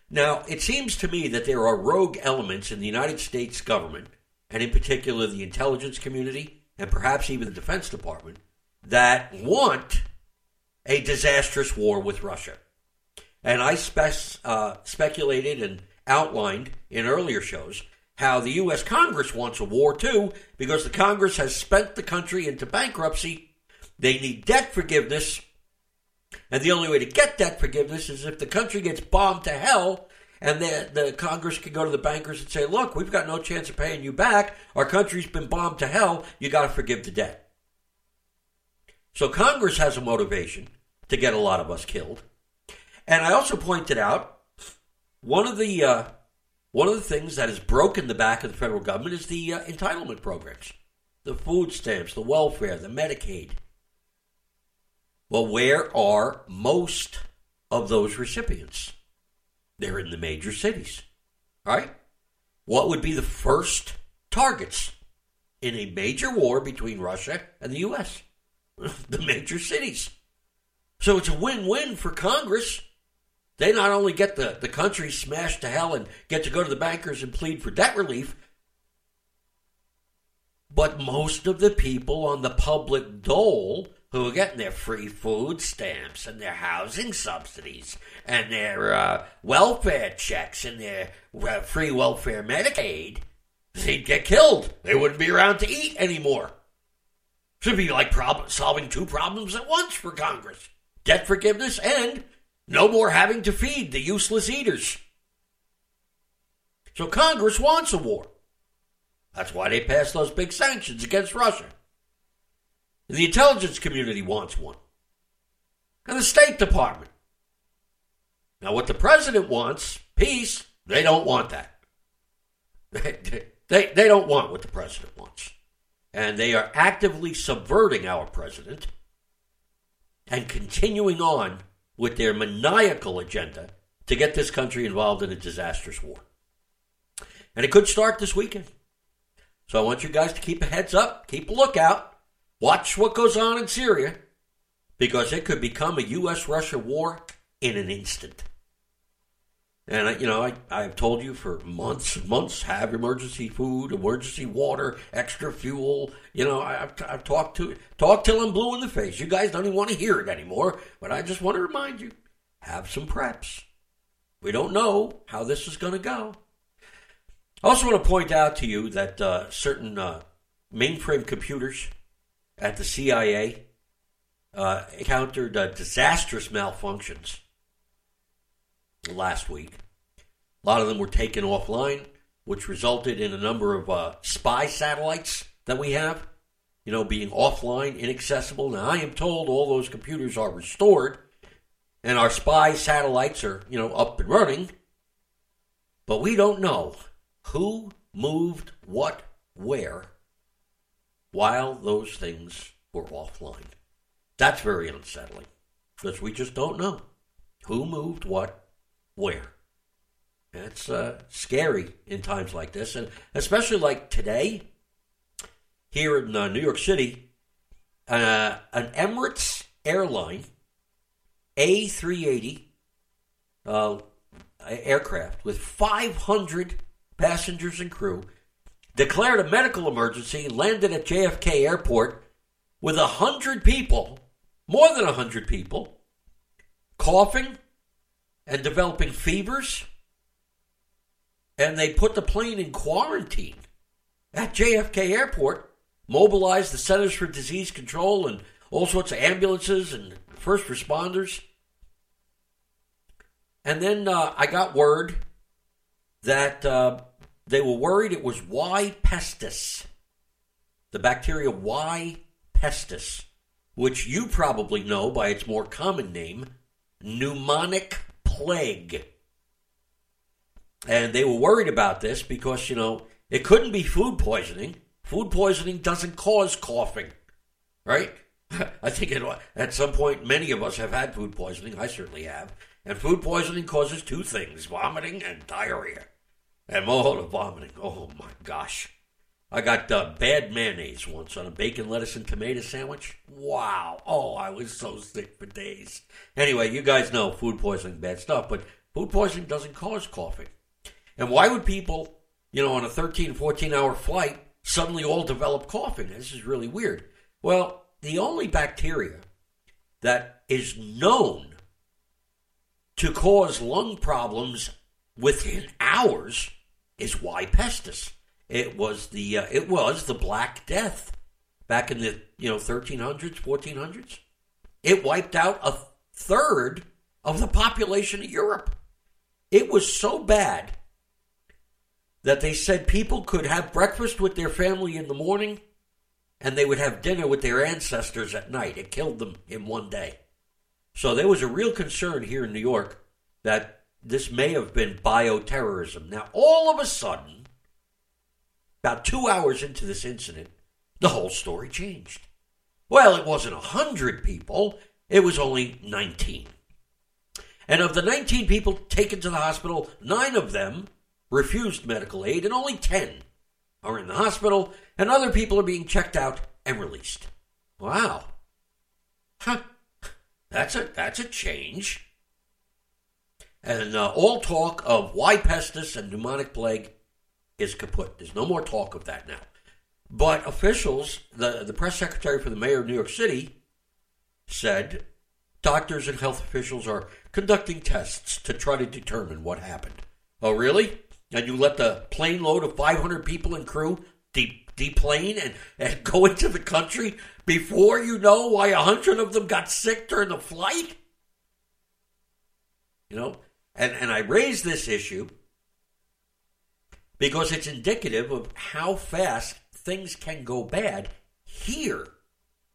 S20: Now, it seems to me that there are rogue elements in the United States government, and in particular the intelligence community, and perhaps even the Defense Department, that want a disastrous war with Russia. And I spe- uh, speculated and outlined in earlier shows how the U.S. Congress wants a war too, because the Congress has spent the country into bankruptcy they need debt forgiveness. And the only way to get debt forgiveness is if the country gets bombed to hell and the, the Congress can go to the bankers and say, look, we've got no chance of paying you back. Our country's been bombed to hell. You got to forgive the debt. So Congress has a motivation to get a lot of us killed. And I also pointed out one of the uh, one of the things that has broken the back of the federal government is the uh, entitlement programs, the food stamps, the welfare, the Medicaid. Well, where are most of those recipients? They're in the major cities, right? What would be the first targets in a major war between Russia and the U.S.? the major cities. So it's a win win for Congress. They not only get the, the country smashed to hell and get to go to the bankers and plead for debt relief, but most of the people on the public dole who are getting their free food stamps and their housing subsidies and their uh, welfare checks and their uh, free welfare Medicaid, they'd get killed. They wouldn't be around to eat anymore. Should be like solving two problems at once for Congress debt forgiveness and no more having to feed the useless eaters. So Congress wants a war. That's why they passed those big sanctions against Russia. The intelligence community wants one. And the State Department. Now, what the president wants, peace, they don't want that. They, they, don't want what the president wants. And they are actively subverting our president and continuing on with their maniacal agenda to get this country involved in a disastrous war. And it could start this weekend. So I want you guys to keep a heads up, keep a lookout. Watch what goes on in Syria because it could become a U.S. Russia war in an instant. And, I- you know, I, I've told you for months and months have emergency food, emergency water, extra fuel. You know, I- I've, I've talked to talked till I'm blue in the face. You guys don't even want to hear it anymore. But I just want to remind you have some preps. We don't know how this is going to go. I also want to point out to you that uh, certain uh, mainframe computers at the CIA uh, encountered uh, disastrous malfunctions last week. A lot of them were taken offline, which resulted in a number of uh, spy satellites that we have, you know, being offline, inaccessible. Now, I am told all those computers are restored and our spy satellites are, you know, up and running, but we don't know who moved what where while those things were offline. That's very unsettling because we just don't know who moved what where. That's uh, scary in times like this, and especially like today here in uh, New York City, uh, an Emirates airline A380 uh, aircraft with 500 passengers and crew declared a medical emergency, landed at JFK Airport with a 100 people, more than a 100 people, coughing and developing fevers. And they put the plane in quarantine at JFK Airport, mobilized the Centers for Disease Control and all sorts of ambulances and first responders. And then uh, I got word that uh, they were worried it was Y. pestis, the bacteria Y. pestis, which you probably know by its more common name, pneumonic plague. And they were worried about this because, you know, it couldn't be food poisoning. Food poisoning doesn't cause coughing, right? I think it, at some point many of us have had food poisoning. I certainly have. And food poisoning causes two things vomiting and diarrhea. And oh, the vomiting. Oh my gosh. I got uh, bad mayonnaise once on a bacon, lettuce, and tomato sandwich. Wow. Oh, I was so sick for days. Anyway, you guys know food poisoning, bad stuff, but food poisoning doesn't cause coughing. And why would people, you know, on a 13, 14 hour flight suddenly all develop coughing? This is really weird. Well, the only bacteria that is known to cause lung problems within hours is Y. pestis. It was the uh, it was the Black Death back in the you know 1300s, 1400s. It wiped out a third of the population of Europe. It was so bad that they said people could have breakfast with their family in the morning and they would have dinner with their ancestors at night. It killed them in one day. So there was a real concern here in New York that this may have been bioterrorism. Now, all of a sudden, about two hours into this incident, the whole story changed. Well, it wasn't 100 people, it was only 19. And of the 19 people taken to the hospital, nine of them refused medical aid, and only 10 are in the hospital, and other people are being checked out and released. Wow. Huh. That's a, that's a change. And uh, all talk of Y. pestis and pneumonic plague is kaput. There's no more talk of that now. But officials, the, the press secretary for the mayor of New York City said doctors and health officials are conducting tests to try to determine what happened. Oh, really? And you let the plane load of 500 people and crew de- deplane and, and go into the country before you know why 100 of them got sick during the flight? You know, and, and I raise this issue because it's indicative of how fast things can go bad here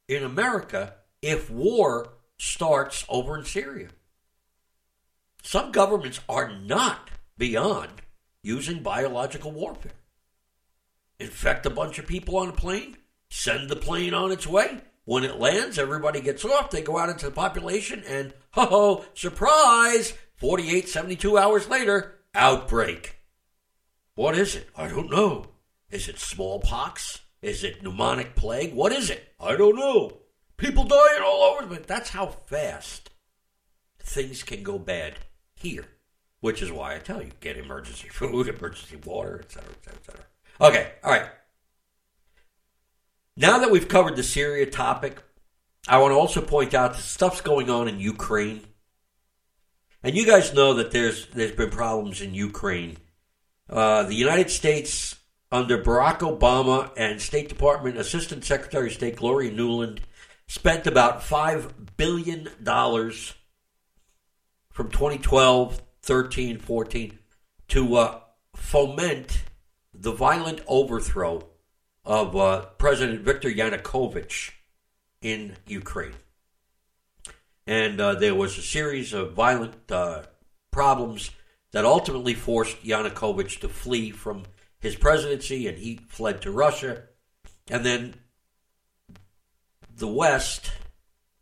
S20: in America if war starts over in Syria. Some governments are not beyond using biological warfare. Infect a bunch of people on a plane, send the plane on its way. When it lands, everybody gets off, they go out into the population, and ho ho, surprise! 48, 72 hours later, outbreak. What is it? I don't know. Is it smallpox? Is it pneumonic plague? What is it? I don't know. People dying all over, but that's how fast things can go bad here. which is why I tell you get emergency food, emergency water, etc., etc., etc. Okay, all right. Now that we've covered the Syria topic, I want to also point out the stuff's going on in Ukraine. And you guys know that there's there's been problems in Ukraine. Uh, the United States, under Barack Obama and State Department Assistant Secretary of State Victoria Nuland spent about five billion dollars from 2012, 13, 14 to uh, foment the violent overthrow of uh, President Viktor Yanukovych in Ukraine. And uh, there was a series of violent uh, problems that ultimately forced Yanukovych to flee from his presidency, and he fled to Russia. And then the West,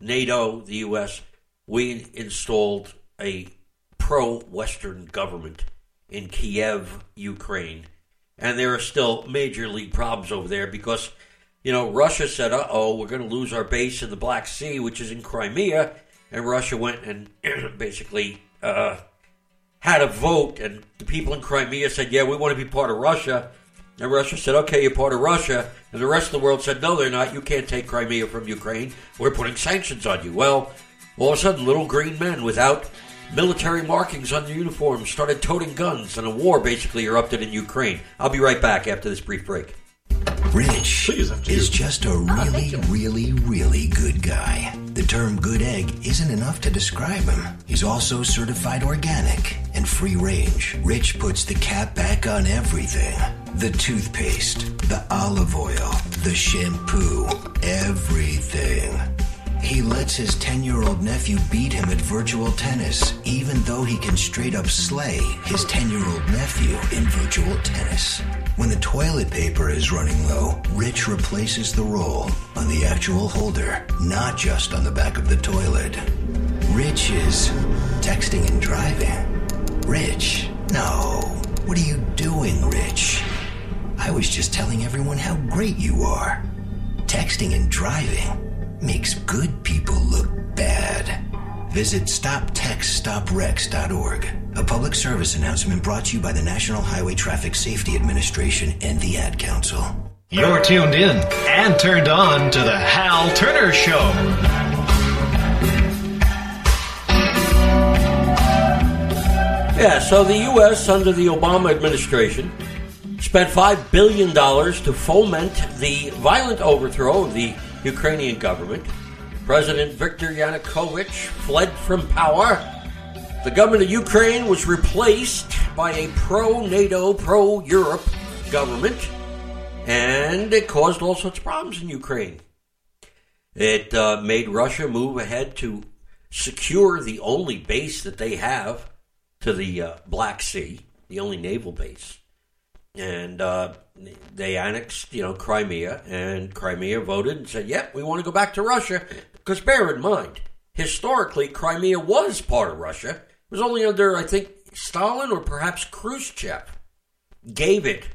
S20: NATO, the U.S., we installed a pro Western government in Kiev, Ukraine. And there are still major league problems over there because, you know, Russia said, uh oh, we're going to lose our base in the Black Sea, which is in Crimea. And Russia went and basically uh, had a vote, and the people in Crimea said, yeah, we want to be part of Russia. And Russia said, okay, you're part of Russia. And the rest of the world said, no, they're not. You can't take Crimea from Ukraine. We're putting sanctions on you. Well, all of a sudden, little green men without military markings on their uniforms started toting guns, and a war basically erupted in Ukraine. I'll be right back after this brief break.
S23: Rich is just a oh, really, really, really good guy. The term good egg isn't enough to describe him. He's also certified organic and free range. Rich puts the cap back on everything the toothpaste, the olive oil, the shampoo, everything. He lets his 10 year old nephew beat him at virtual tennis, even though he can straight up slay his 10 year old nephew in virtual tennis. When the toilet paper is running low, Rich replaces the roll on the actual holder, not just on the back of the toilet. Rich is texting and driving. Rich, no. What are you doing, Rich? I was just telling everyone how great you are. Texting and driving makes good people look bad. Visit StopTextStopWrecks.org. A public service announcement brought to you by the National Highway Traffic Safety Administration and the Ad Council.
S24: You're tuned in and turned on to the Hal Turner Show.
S20: Yeah, so the U.S., under the Obama administration, spent $5 billion to foment the violent overthrow of the Ukrainian government. President Viktor Yanukovych fled from power. The government of Ukraine was replaced by a pro NATO, pro Europe government, and it caused all sorts of problems in Ukraine. It uh, made Russia move ahead to secure the only base that they have to the uh, Black Sea, the only naval base. And uh, they annexed, you know, Crimea, and Crimea voted and said, "Yep, we want to go back to Russia." Because bear in mind, historically, Crimea was part of Russia. It was only under, I think, Stalin or perhaps Khrushchev gave it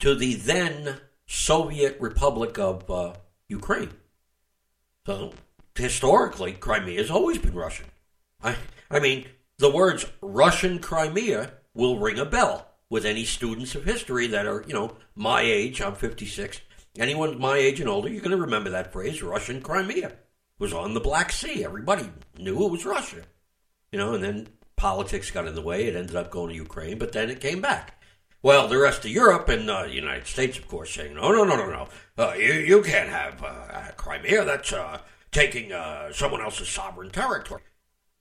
S20: to the then Soviet Republic of uh, Ukraine. So historically, Crimea has always been Russian. I, I mean, the words Russian Crimea will ring a bell with any students of history that are, you know, my age. I'm 56. Anyone my age and older, you're going to remember that phrase, Russian Crimea. Was on the Black Sea. Everybody knew it was Russia. You know, and then politics got in the way. It ended up going to Ukraine, but then it came back. Well, the rest of Europe and uh, the United States, of course, saying, no, no, no, no, no. Uh, you, you can't have uh, Crimea. That's uh, taking uh, someone else's sovereign territory.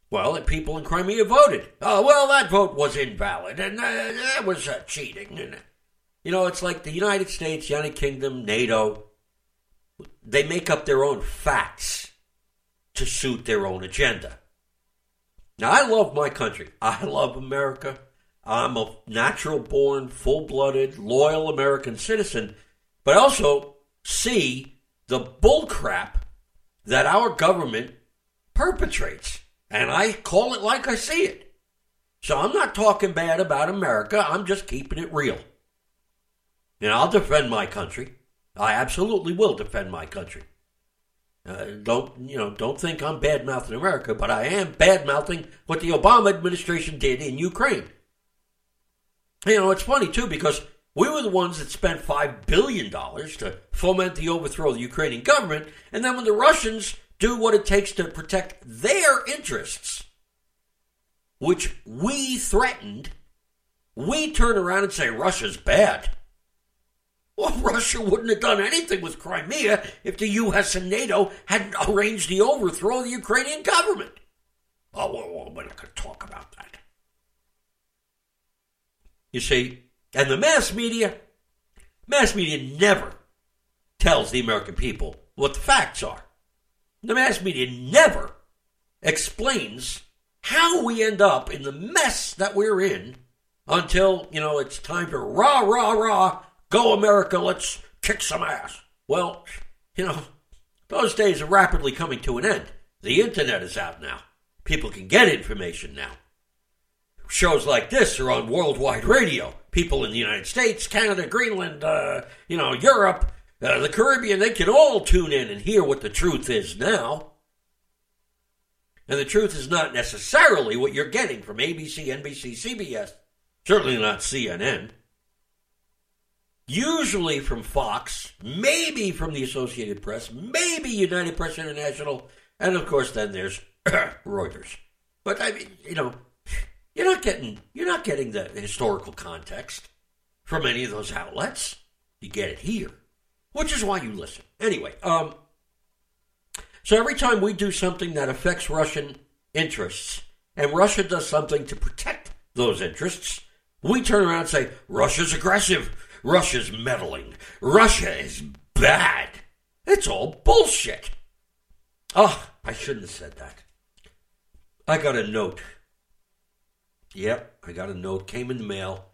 S20: Well, the people in Crimea voted. Oh, well, that vote was invalid, and uh, that was uh, cheating. And you know, it's like the United States, United Kingdom, NATO. They make up their own facts to suit their own agenda. Now, I love my country. I love America. I'm a natural born, full blooded, loyal American citizen, but I also see the bullcrap that our government perpetrates. And I call it like I see it. So I'm not talking bad about America. I'm just keeping it real. And I'll defend my country. I absolutely will defend my country. Uh, don't you know? Don't think I'm bad mouthing America, but I am bad mouthing what the Obama administration did in Ukraine. You know, it's funny too because we were the ones that spent $5 billion to foment the overthrow of the Ukrainian government. And then when the Russians do what it takes to protect their interests, which we threatened, we turn around and say Russia's bad. Well, Russia wouldn't have done anything with Crimea if the U.S. and NATO hadn't arranged the overthrow of the Ukrainian government. Oh, well, well we're not going to talk about that. You see, and the mass media, mass media never tells the American people what the facts are. The mass media never explains how we end up in the mess that we're in until, you know, it's time to rah, rah, rah, go America, let's kick some ass. Well, you know, those days are rapidly coming to an end. The internet is out now. People can get information now. Shows like this are on worldwide radio people in the United States, Canada, Greenland, uh, you know, Europe, uh, the Caribbean, they can all tune in and hear what the truth is now. And the truth is not necessarily what you're getting from ABC, NBC, CBS, certainly not CNN. Usually from Fox, maybe from the Associated Press, maybe United Press International, and of course then there's Reuters. But I mean, you know, you're not getting you're not getting the historical context from any of those outlets. You get it here, which is why you listen. Anyway, um, so every time we do something that affects Russian interests, and Russia does something to protect those interests, we turn around and say Russia's aggressive, Russia's meddling, Russia is bad. It's all bullshit. Oh, I shouldn't have said that. I got a note Yep, I got a note. Came in the mail.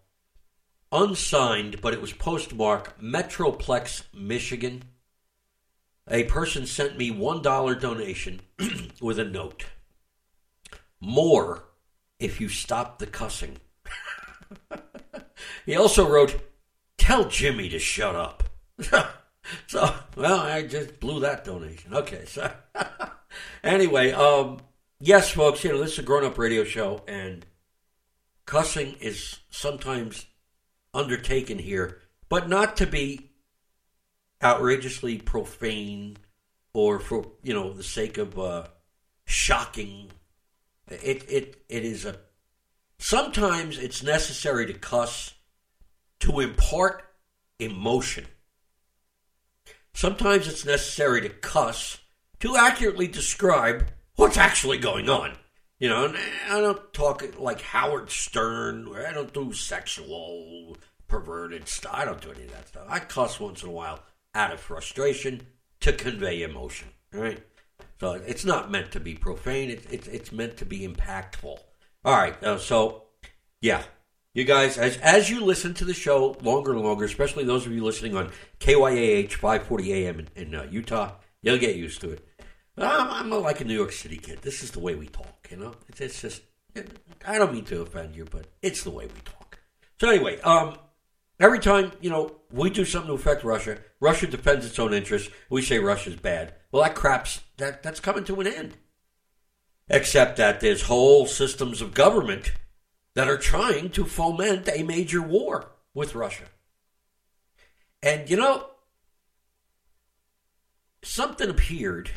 S20: Unsigned, but it was postmarked Metroplex, Michigan. A person sent me $1 donation with a note. More if you stop the cussing. he also wrote, Tell Jimmy to shut up. so, well, I just blew that donation. Okay, so anyway, um, yes, folks, you know, this is a grown up radio show, and cussing is sometimes undertaken here, but not to be outrageously profane or for you know the sake of uh, shocking. It it it is a sometimes it's necessary to cuss to impart emotion. Sometimes it's necessary to cuss to accurately describe what's actually going on. You know, I don't talk like Howard Stern. I don't do sexual, perverted stuff. I don't do any of that stuff. I cuss once in a while out of frustration to convey emotion. Right? So it's not meant to be profane. It's it's, it's meant to be impactful. All right. Uh, so yeah, you guys, as as you listen to the show longer and longer, especially those of you listening on KYAH 540 AM in, in uh, Utah, you'll get used to it. I'm, I'm like a New York City kid. This is the way we talk, you know? It's, it's just, I don't mean to offend you, but it's the way we talk. So anyway, um, every time, you know, we do something to affect Russia, Russia defends its own interests, we say Russia's bad. Well, that crap's, that, that's coming to an end. Except that there's whole systems of government that are trying to foment a major war with Russia. And, you know, something appeared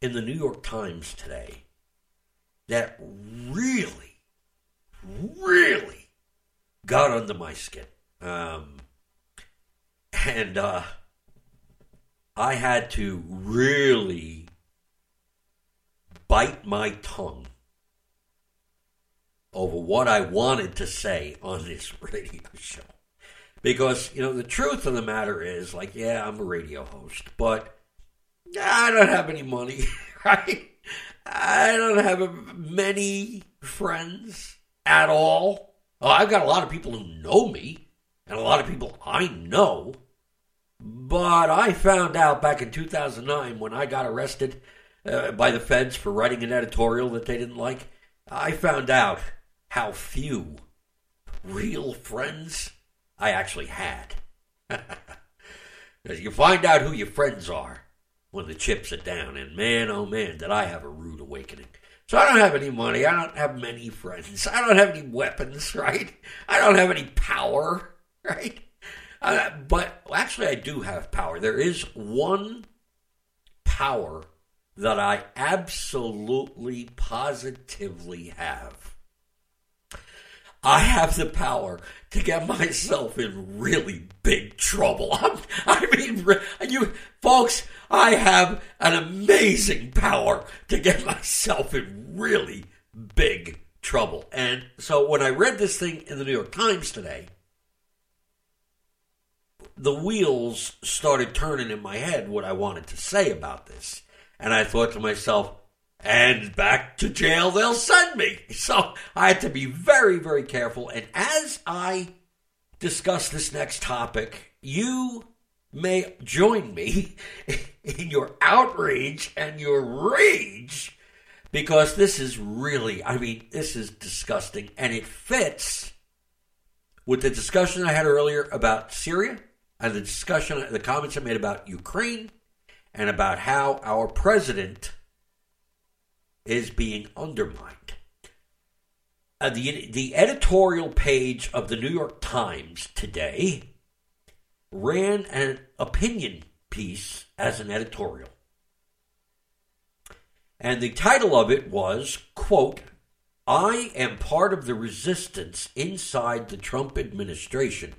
S20: in the New York Times today that really, really got under my skin. Um, and uh, I had to really bite my tongue over what I wanted to say on this radio show. Because, you know, the truth of the matter is, like, yeah, I'm a radio host, but I don't have any money, right? I don't have many friends at all. Oh, I've got a lot of people who know me and a lot of people I know. But I found out back in 2009 when I got arrested uh, by the feds for writing an editorial that they didn't like. I found out how few real friends I actually had. you find out who your friends are when the chips are down. And man, oh man, did I have a rude awakening. So I don't have any money. I don't have many friends. I don't have any weapons, right? I don't have any power, right? Uh, but actually, I do have power. There is one power that I absolutely, positively have. I have the power to get myself in really big trouble. I'm, I mean, you folks, I have an amazing power to get myself in really big trouble. And so when I read this thing in the New York Times today, the wheels started turning in my head what I wanted to say about this. And I thought to myself, and back to jail they'll send me. So I had to be very, very careful. And as I discuss this next topic, you may join me in your outrage and your rage because this is really, I mean, this is disgusting and it fits with the discussion I had earlier about Syria and the discussion, the comments I made about Ukraine and about how our president is being undermined. Uh, the, the editorial page of the New York Times today ran an opinion piece as an editorial. And the title of it was, quote, I am part of the resistance inside the Trump administration,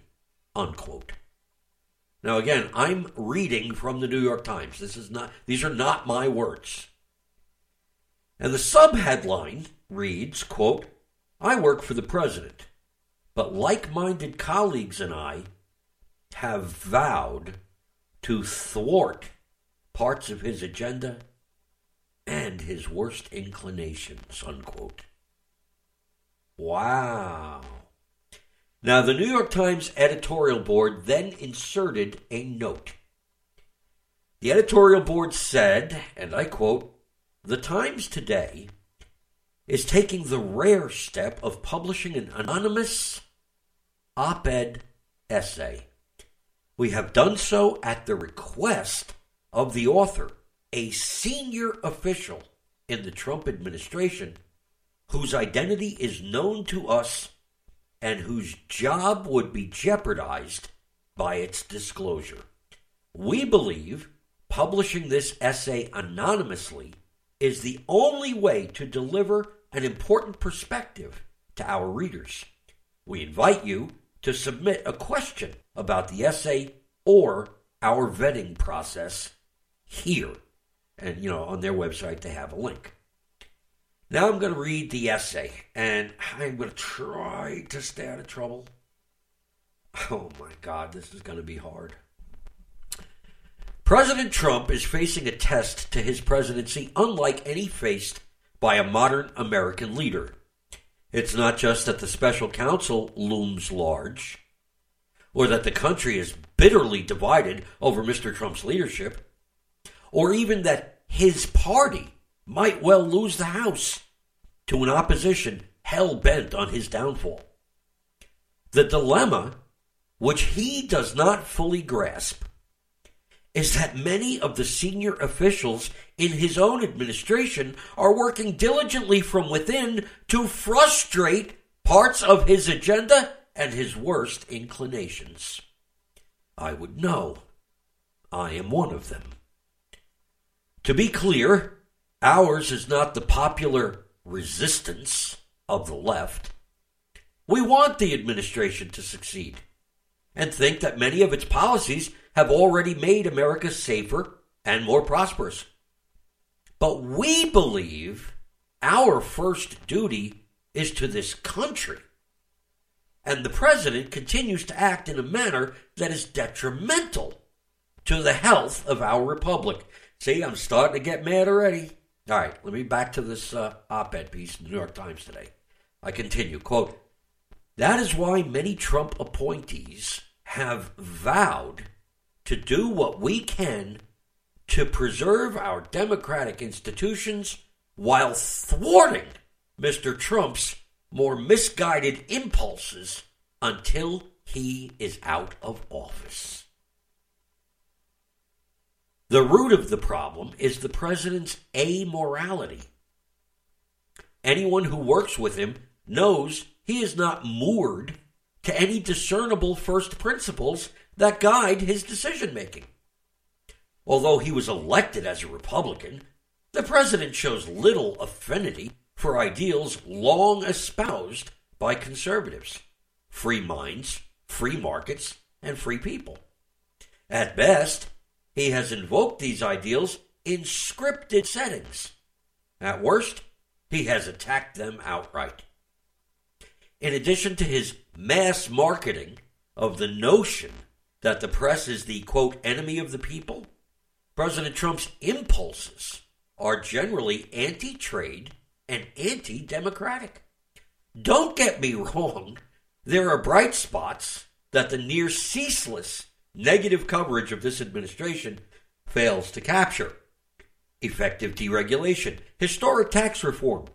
S20: unquote. Now again, I'm reading from the New York Times. This is not these are not my words. And the subheadline reads, quote, I work for the president, but like-minded colleagues and I have vowed to thwart parts of his agenda and his worst inclinations, unquote. Wow. Now, the New York Times editorial board then inserted a note. The editorial board said, and I quote, The Times today is taking the rare step of publishing an anonymous op ed essay. We have done so at the request of the author, a senior official in the Trump administration whose identity is known to us and whose job would be jeopardized by its disclosure. We believe publishing this essay anonymously is the only way to deliver an important perspective to our readers. We invite you to submit a question about the essay or our vetting process here. And, you know, on their website, they have a link. Now I'm going to read the essay, and I'm going to try to stay out of trouble. Oh my God, this is going to be hard. President Trump is facing a test to his presidency unlike any faced by a modern American leader. It's not just that the special counsel looms large, or that the country is bitterly divided over Mr. Trump's leadership, or even that his party might well lose the House to an opposition hell bent on his downfall. The dilemma, which he does not fully grasp, is that many of the senior officials in his own administration are working diligently from within to frustrate parts of his agenda and his worst inclinations. I would know. I am one of them. To be clear, Ours is not the popular resistance of the left. We want the administration to succeed and think that many of its policies have already made America safer and more prosperous. But we believe our first duty is to this country. And the president continues to act in a manner that is detrimental to the health of our republic. See, I'm starting to get mad already. All right, let me back to this uh, op ed piece in the New York Times today. I continue, quote, That is why many Trump appointees have vowed to do what we can to preserve our democratic institutions while thwarting Mr. Trump's more misguided impulses until he is out of office. The root of the problem is the president's amorality. Anyone who works with him knows he is not moored to any discernible first principles that guide his decision making. Although he was elected as a Republican, the president shows little affinity for ideals long espoused by conservatives free minds, free markets, and free people. At best, he has invoked these ideals in scripted settings. At worst, he has attacked them outright. In addition to his mass marketing of the notion that the press is the quote enemy of the people, President Trump's impulses are generally anti trade and anti democratic. Don't get me wrong, there are bright spots that the near ceaseless negative coverage of this administration fails to capture effective deregulation, historic tax reform,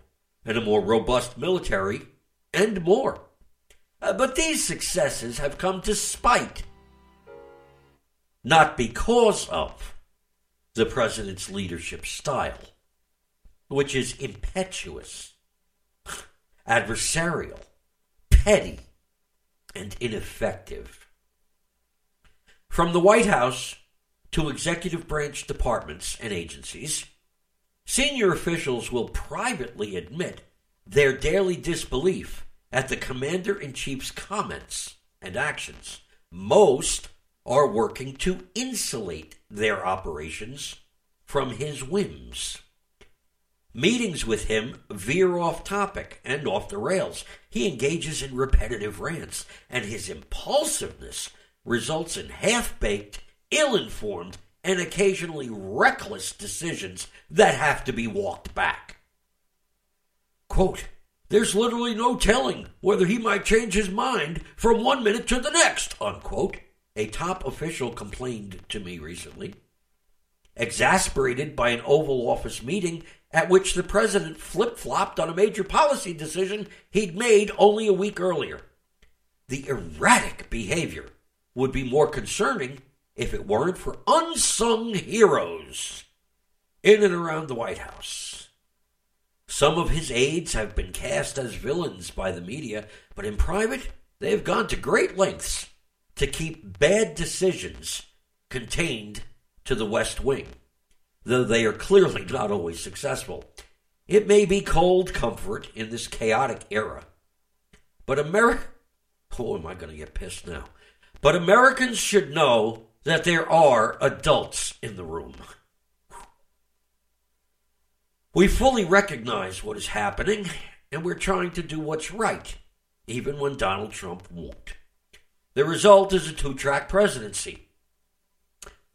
S20: and a more robust military, and more. Uh, but these successes have come to spite, not because of the president's leadership style, which is impetuous, adversarial, petty, and ineffective. From the White House to executive branch departments and agencies, senior officials will privately admit their daily disbelief at the commander in chief's comments and actions. Most are working to insulate their operations from his whims. Meetings with him veer off topic and off the rails. He engages in repetitive rants, and his impulsiveness results in half baked, ill informed, and occasionally reckless decisions that have to be walked back. Quote, There's literally no telling whether he might change his mind from one minute to the next, unquote a top official complained to me recently, exasperated by an Oval Office meeting at which the president flip flopped on a major policy decision he'd made only a week earlier. The erratic behavior would be more concerning if it weren't for unsung heroes in and around the White House. Some of his aides have been cast as villains by the media, but in private, they have gone to great lengths to keep bad decisions contained to the West Wing, though they are clearly not always successful. It may be cold comfort in this chaotic era, but America. Oh, am I going to get pissed now? But Americans should know that there are adults in the room. We fully recognize what is happening, and we're trying to do what's right, even when Donald Trump won't. The result is a two track presidency.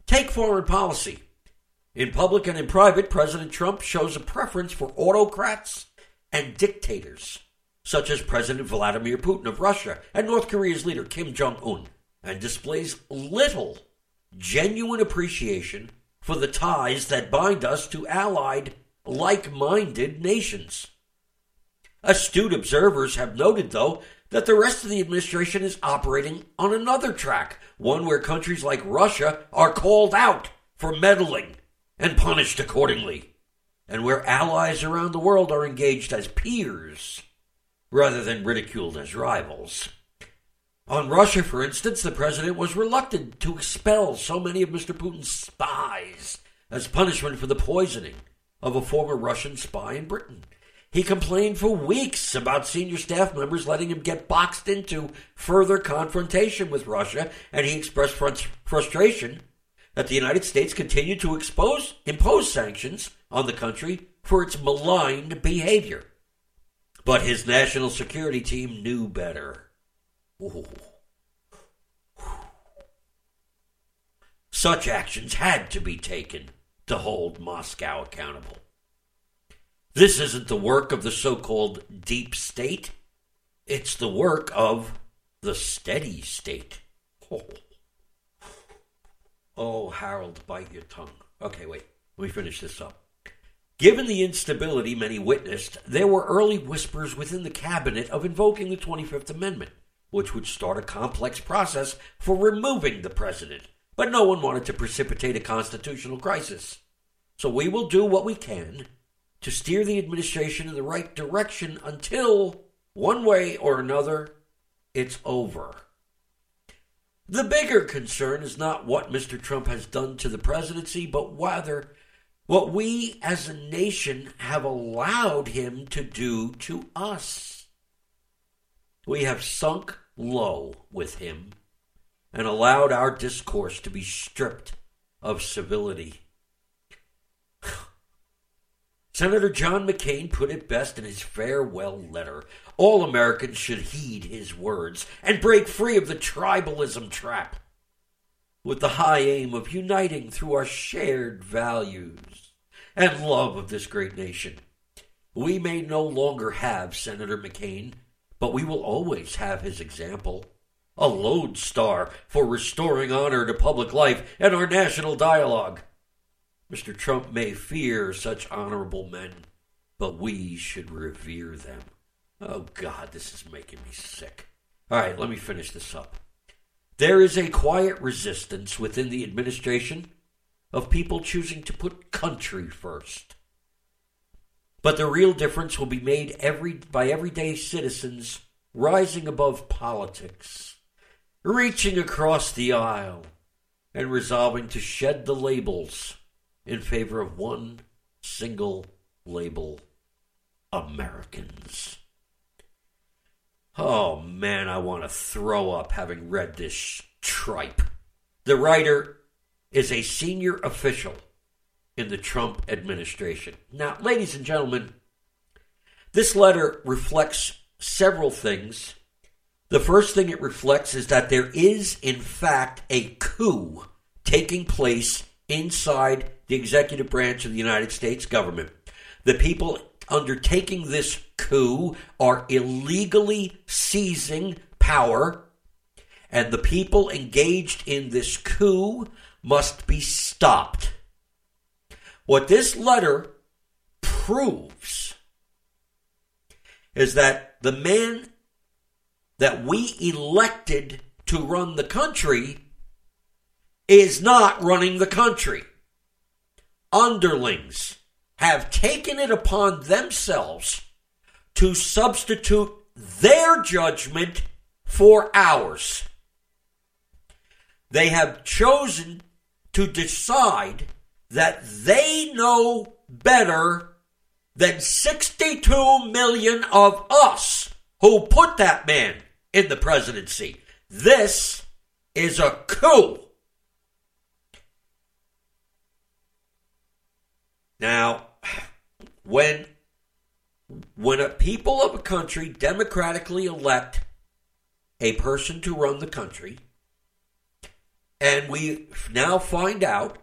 S20: Take foreign policy. In public and in private, President Trump shows a preference for autocrats and dictators, such as President Vladimir Putin of Russia and North Korea's leader Kim Jong un, and displays little genuine appreciation for the ties that bind us to allied, like minded nations. Astute observers have noted, though, that the rest of the administration is operating on another track, one where countries like Russia are called out for meddling and punished accordingly, and where allies around the world are engaged as peers rather than ridiculed as rivals. On Russia, for instance, the president was reluctant to expel so many of Mr. Putin's spies as punishment for the poisoning of a former Russian spy in Britain. He complained for weeks about senior staff members letting him get boxed into further confrontation with Russia, and he expressed frustration that the United States continued to expose, impose sanctions on the country for its maligned behavior. But his national security team knew better. Ooh. Such actions had to be taken to hold Moscow accountable. This isn't the work of the so called deep state, it's the work of the steady state. Oh. oh, Harold, bite your tongue. Okay, wait, let me finish this up. Given the instability many witnessed, there were early whispers within the cabinet of invoking the 25th Amendment, which would start a complex process for removing the president But no one wanted to precipitate a constitutional crisis. So we will do what we can to steer the administration in the right direction until, one way or another, it's over. The bigger concern is not what Mr. Trump has done to the presidency, but rather what we as a nation have allowed him to do to us. We have sunk low with him and allowed our discourse to be stripped of civility. Senator John McCain put it best in his farewell letter. All Americans should heed his words and break free of the tribalism trap with the high aim of uniting through our shared values and love of this great nation. We may no longer have Senator McCain, but we will always have his example. A lodestar for restoring honor to public life and our national dialogue. Mr. Trump may fear such honorable men, but we should revere them. Oh, God, this is making me sick. All right, let me finish this up. There is a quiet resistance within the administration of people choosing to put country first. But the real difference will be made every, by everyday citizens rising above politics, reaching across the aisle, and resolving to shed the labels in favor of one single label Americans. Oh man, I want to throw up having read this tripe. The writer is a senior official in the Trump administration. Now, ladies and gentlemen, this letter reflects several things. The first thing it reflects is that there is, in fact, a coup taking place inside the executive branch of the United States government. The people undertaking this coup are illegally seizing power, and the people engaged in this coup must be stopped. What this letter proves is that the man that we elected to run the country is not running the country. Underlings have taken it upon themselves to substitute their judgment for ours. They have chosen to decide that they know better than 62 million of us who put that man in the presidency. This is a coup. Now, when when a people of a country democratically elect a person to run the country, and we now find out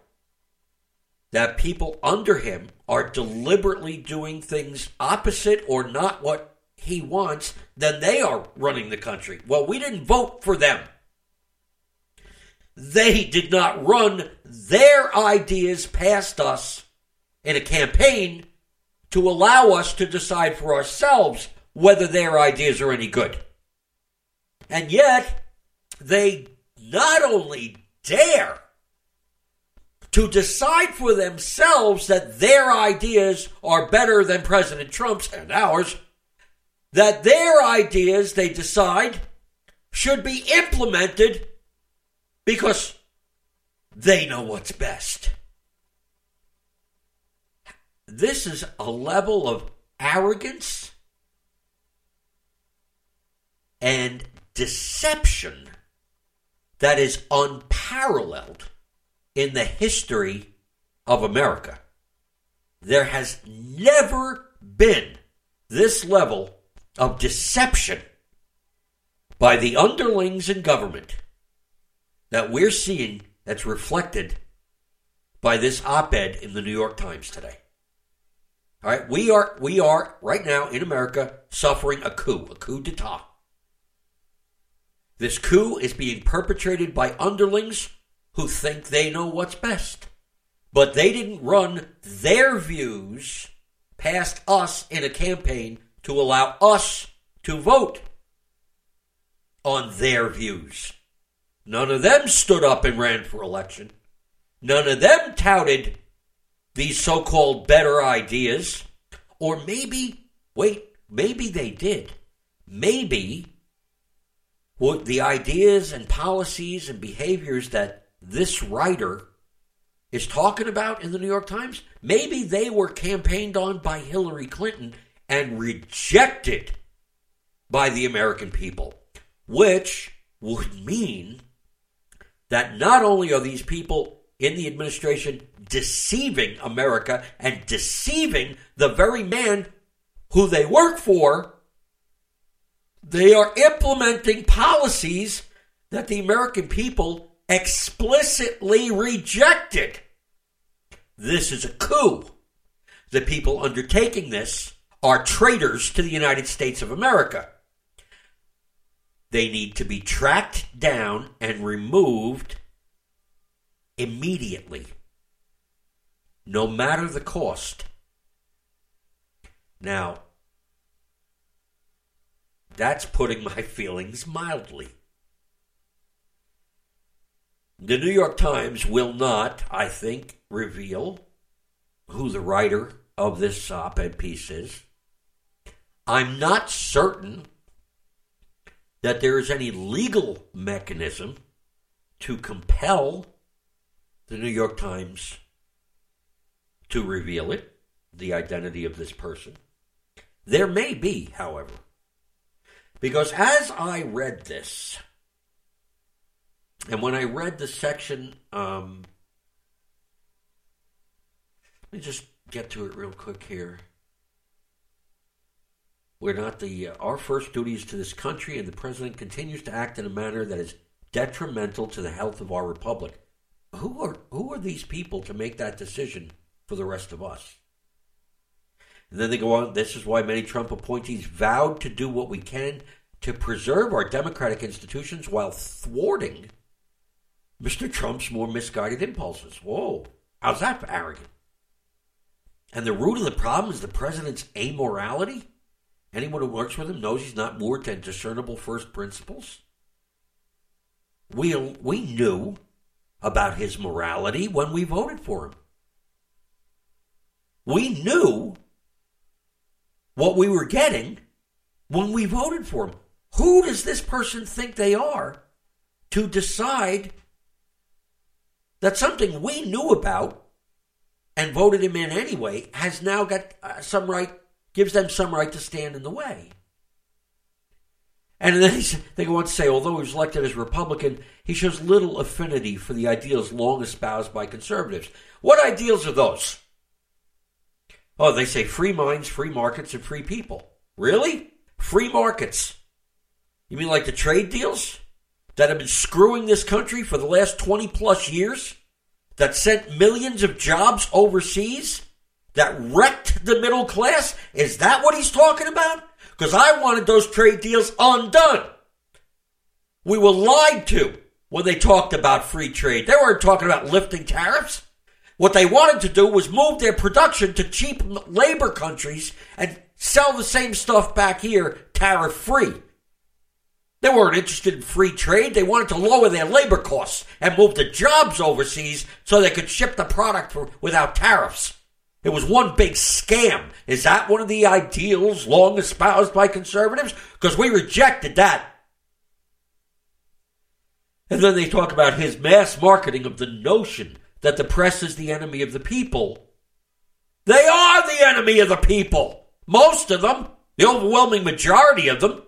S20: that people under him are deliberately doing things opposite or not what he wants, then they are running the country. Well, we didn't vote for them. They did not run their ideas past us in a campaign to allow us to decide for ourselves whether their ideas are any good. And yet, they not only dare to decide for themselves that their ideas are better than President Trump's and ours, that their ideas, they decide, should be implemented because they know what's best. This is a level of arrogance and deception that is unparalleled in the history of America. There has never been this level of deception by the underlings in government that we're seeing that's reflected by this op ed in the New York Times today. All right, we are we are right now in America suffering a coup, a coup d'état. This coup is being perpetrated by underlings who think they know what's best. But they didn't run their views past us in a campaign to allow us to vote on their views. None of them stood up and ran for election. None of them touted these so called better ideas. Or maybe, wait, maybe they did. Maybe the ideas and policies and behaviors that this writer is talking about in the New York Times, maybe they were campaigned on by Hillary Clinton and rejected by the American people, which would mean that not only are these people in the administration deceiving America and deceiving the very man who they work for, they are implementing policies that the American people explicitly rejected. This is a coup. The people undertaking this are traitors to the United States of America. They need to be tracked down and removed immediately, no matter the cost. Now, that's putting my feelings mildly. The New York Times will not, I think, reveal who the writer of this op ed piece is. I'm not certain that there is any legal mechanism to compel the New York Times to reveal it, the identity of this person. There may be, however, because as I read this, and when I read the section, um, let me just get to it real quick here. We're not the. Uh, our first duty is to this country, and the president continues to act in a manner that is detrimental to the health of our republic. Who are who are these people to make that decision for the rest of us? And then they go on. This is why many Trump appointees vowed to do what we can to preserve our democratic institutions while thwarting Mr. Trump's more misguided impulses. Whoa, how's that for arrogant? And the root of the problem is the president's amorality? Anyone who works with him knows he's not moored to discernible first principles. We, we knew about his morality when we voted for him. We knew what we were getting when we voted for him. Who does this person think they are to decide that something we knew about and voted him in anyway has now got uh, some right, gives them some right to stand in the way? And then they go on to say, although he was elected as a Republican, he shows little affinity for the ideals long espoused by conservatives. What ideals are those? Oh, they say free minds, free markets, and free people. Really? Free markets. You mean like the trade deals that have been screwing this country for the last 20 plus years? That sent millions of jobs overseas? That wrecked the middle class? Is that what he's talking about? Because I wanted those trade deals undone. We were lied to when they talked about free trade. They weren't talking about lifting tariffs. What they wanted to do was move their production to cheap labor countries and sell the same stuff back here tariff free. They weren't interested in free trade. They wanted to lower their labor costs and move the jobs overseas so they could ship the product without tariffs. It was one big scam. Is that one of the ideals long espoused by conservatives? Because we rejected that. And then they talk about his mass marketing of the notion that the press is the enemy of the people. They are the enemy of the people. Most of them, the overwhelming majority of them.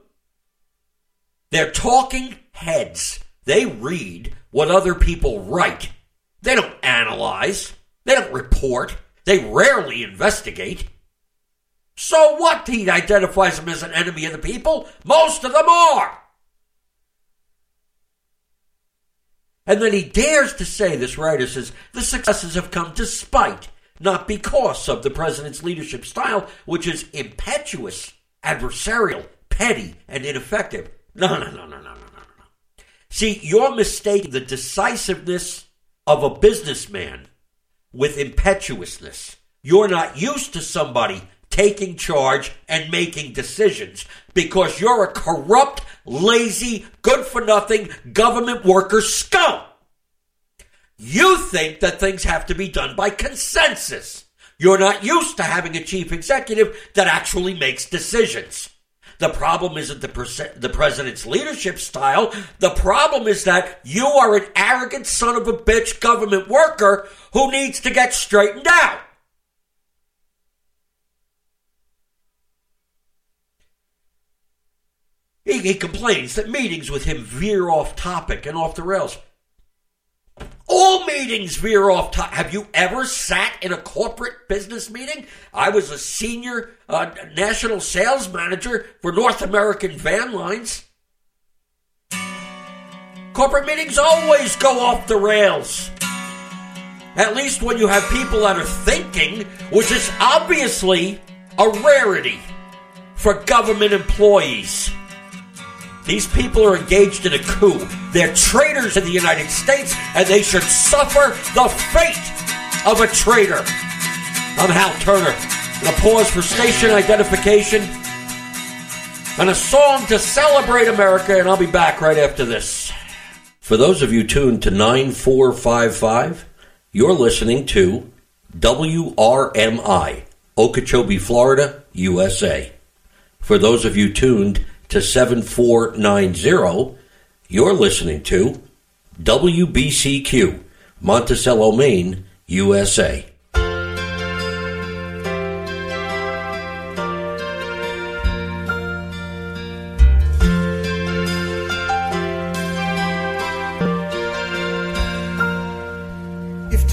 S20: They're talking heads. They read what other people write. They don't analyze. They don't report. They rarely investigate. So what? He identifies them as an enemy of the people. Most of them are. And then he dares to say, this writer says, the successes have come despite, not because of the president's leadership style, which is impetuous, adversarial, petty, and ineffective. No, no, no, no, no, no, no, no. See, you're mistaking the decisiveness of a businessman with impetuousness. You're not used to somebody taking charge and making decisions because you're a corrupt, lazy, good for nothing government worker scum. You think that things have to be done by consensus. You're not used to having a chief executive that actually makes decisions. The problem isn't the, perse- the president's leadership style. The problem is that you are an arrogant son of a bitch government worker who needs to get straightened out. He, he complains that meetings with him veer off topic and off the rails. All meetings veer off topic. Have you ever sat in a corporate business meeting? I was a senior uh, national sales manager for North American Van Lines. Corporate meetings always go off the rails. At least when you have people that are thinking, which is obviously a rarity for government employees. These people are engaged in a coup. They're traitors in the United States, and they should suffer the fate of a traitor. I'm Hal Turner. Going to pause for station identification and a song to celebrate America, and I'll be back right after this. For those of you tuned to 9455, you're listening to WRMI, Okeechobee, Florida, USA. For those of you tuned to 7490, you're listening to WBCQ, Monticello, Maine, USA.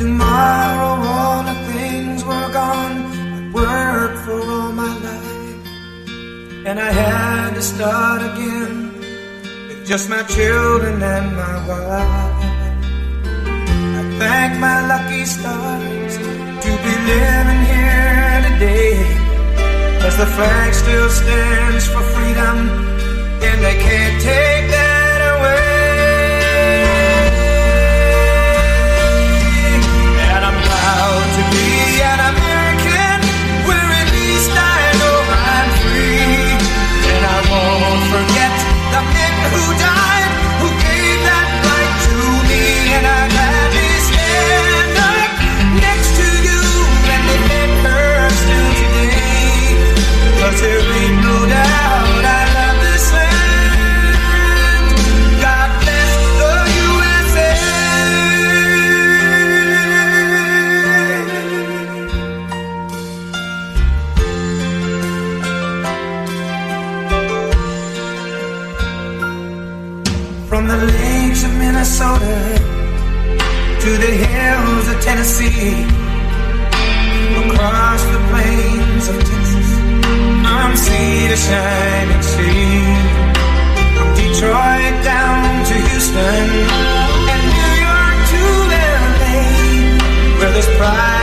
S25: Tomorrow all the things were gone, I'd work for all my life. And I had to start again with just my children and my wife. I thank my lucky stars to be living here today. Cause the flag still stands for freedom, and they can't take that sea to shining sea, from Detroit down to Houston and New York to LA, where there's pride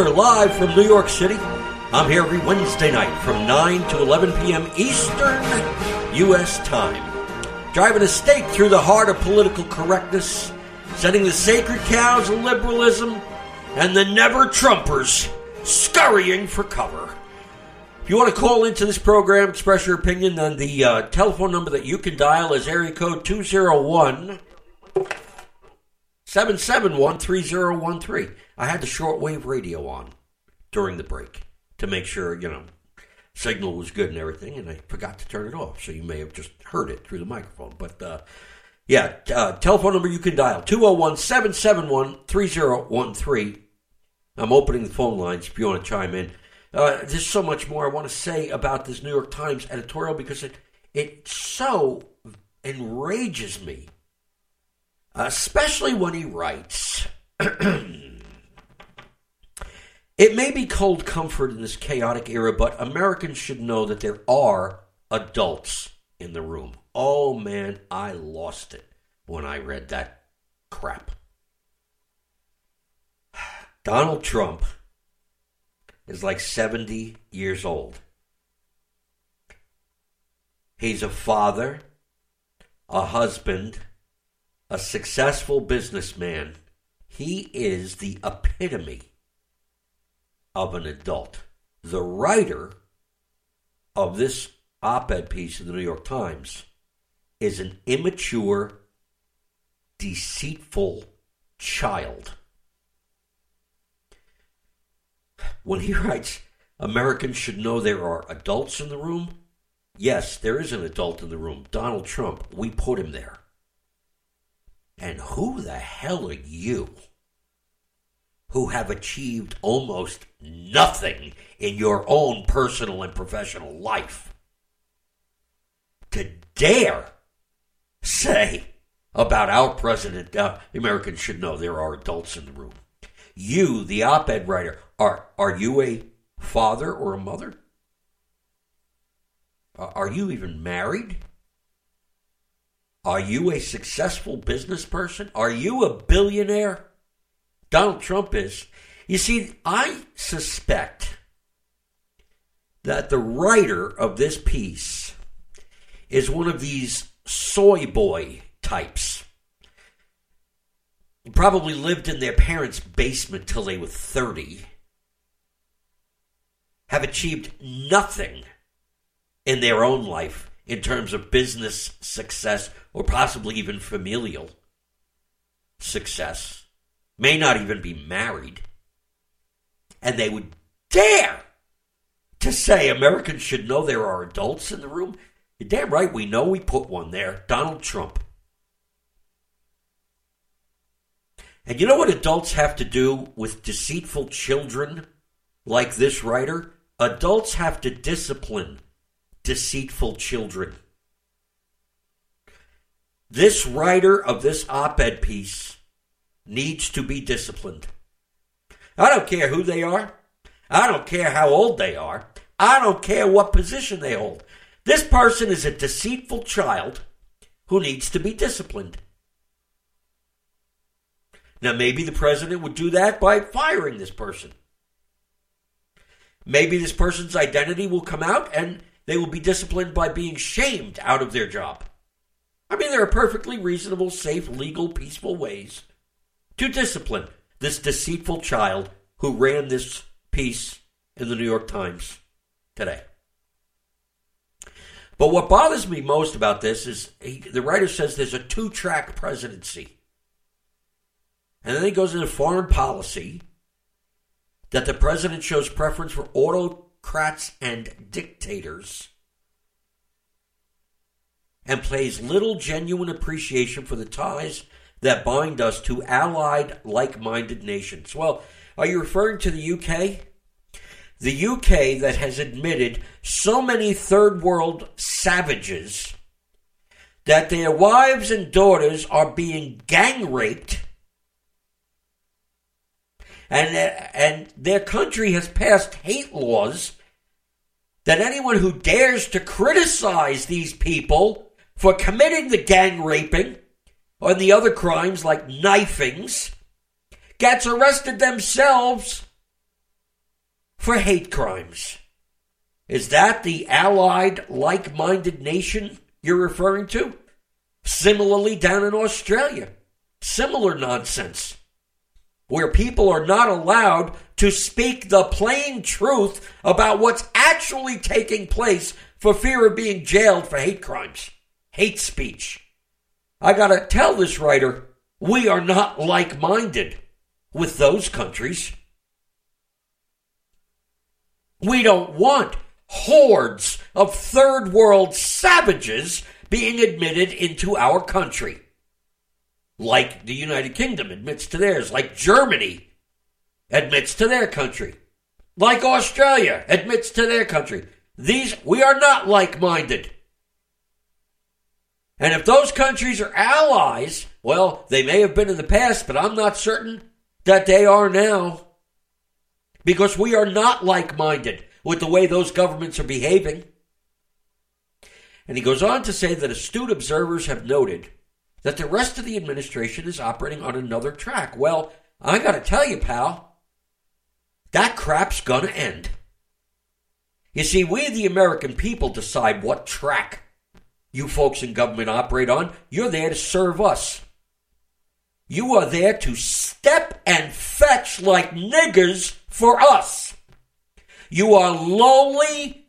S20: Turner live from New York City. I'm here every Wednesday night from 9 to 11 p.m. Eastern U.S. time. Driving a stake through the heart of political correctness, sending the sacred cows of liberalism and the never Trumpers scurrying for cover. If you want to call into this program, express your opinion, then the uh, telephone number that you can dial is area code 201 771 3013. I had the shortwave radio on during the break to make sure, you know, signal was good and everything, and I forgot to turn it off. So you may have just heard it through the microphone. But uh, yeah, uh, telephone number you can dial 201 771 3013. I'm opening the phone lines if you want to chime in. Uh, there's so much more I want to say about this New York Times editorial because it it so enrages me, especially when he writes. It may be cold comfort in this chaotic era, but Americans should know that there are adults in the room. Oh man, I lost it when I read that crap. Donald Trump is like 70 years old. He's a father, a husband, a successful businessman. He is the epitome of an adult. The writer of this op ed piece in the New York Times is an immature, deceitful child. When he writes, Americans should know there are adults in the room, yes, there is an adult in the room. Donald Trump, we put him there. And who the hell are you? Who have achieved almost nothing in your own personal and professional life to dare say about our president, uh, Americans should know there are adults in the room. You, the op ed writer, are, are you a father or a mother? Are you even married? Are you a successful business person? Are you a billionaire? Donald Trump is. You see, I suspect that the writer of this piece is one of these soy boy types. Probably lived in their parents' basement till they were 30. Have achieved nothing in their own life in terms of business success or possibly even familial success may not even be married, and they would dare to say Americans should know there are adults in the room. You're damn right we know we put one there Donald Trump. And you know what adults have to do with deceitful children like this writer? Adults have to discipline deceitful children. This writer of this op ed piece needs to be disciplined. I don't care who they are. I don't care how old they are. I don't care what position they hold. This person is a deceitful child who needs to be disciplined. Now, maybe the president would do that by firing this person. Maybe this person's identity will come out and they will be disciplined by being shamed out of their job. I mean, there are perfectly reasonable, safe, legal, peaceful ways to discipline this deceitful child who ran this piece in the New York Times today. But what bothers me most about this is he, the writer says there's a two track presidency. And then he goes into foreign policy that the president shows preference for autocrats and dictators and plays little genuine appreciation for the ties that bind us to allied, like minded nations. Well, are you referring to the UK? The UK that has admitted so many third world savages that their wives and daughters are being gang raped. And, and their country has passed hate laws that anyone who dares to criticize these people for committing the gang raping on the other crimes like knifings gets arrested themselves for hate crimes. Is that the allied, like minded nation you're referring to? Similarly, down in Australia, similar nonsense, where people are not allowed to speak the plain truth about what's actually taking place for fear of being jailed for hate crimes, hate speech. I gotta tell this writer, we are not like minded with those countries. We don't want hordes of third world savages being admitted into our country. Like the United Kingdom admits to theirs, like Germany admits to their country, like Australia admits to their country. These, we are not like minded. And if those countries are allies, well, they may have been in the past, but I'm not certain that they are now. Because we are not like minded with the way those governments are behaving. And he goes on to say that astute observers have noted that the rest of the administration is operating on another track. Well, I got to tell you, pal, that crap's going to end. You see, we, the American people, decide what track you folks in government operate on. You're there to serve us. You are there to step and fetch like niggers for us. You are lowly,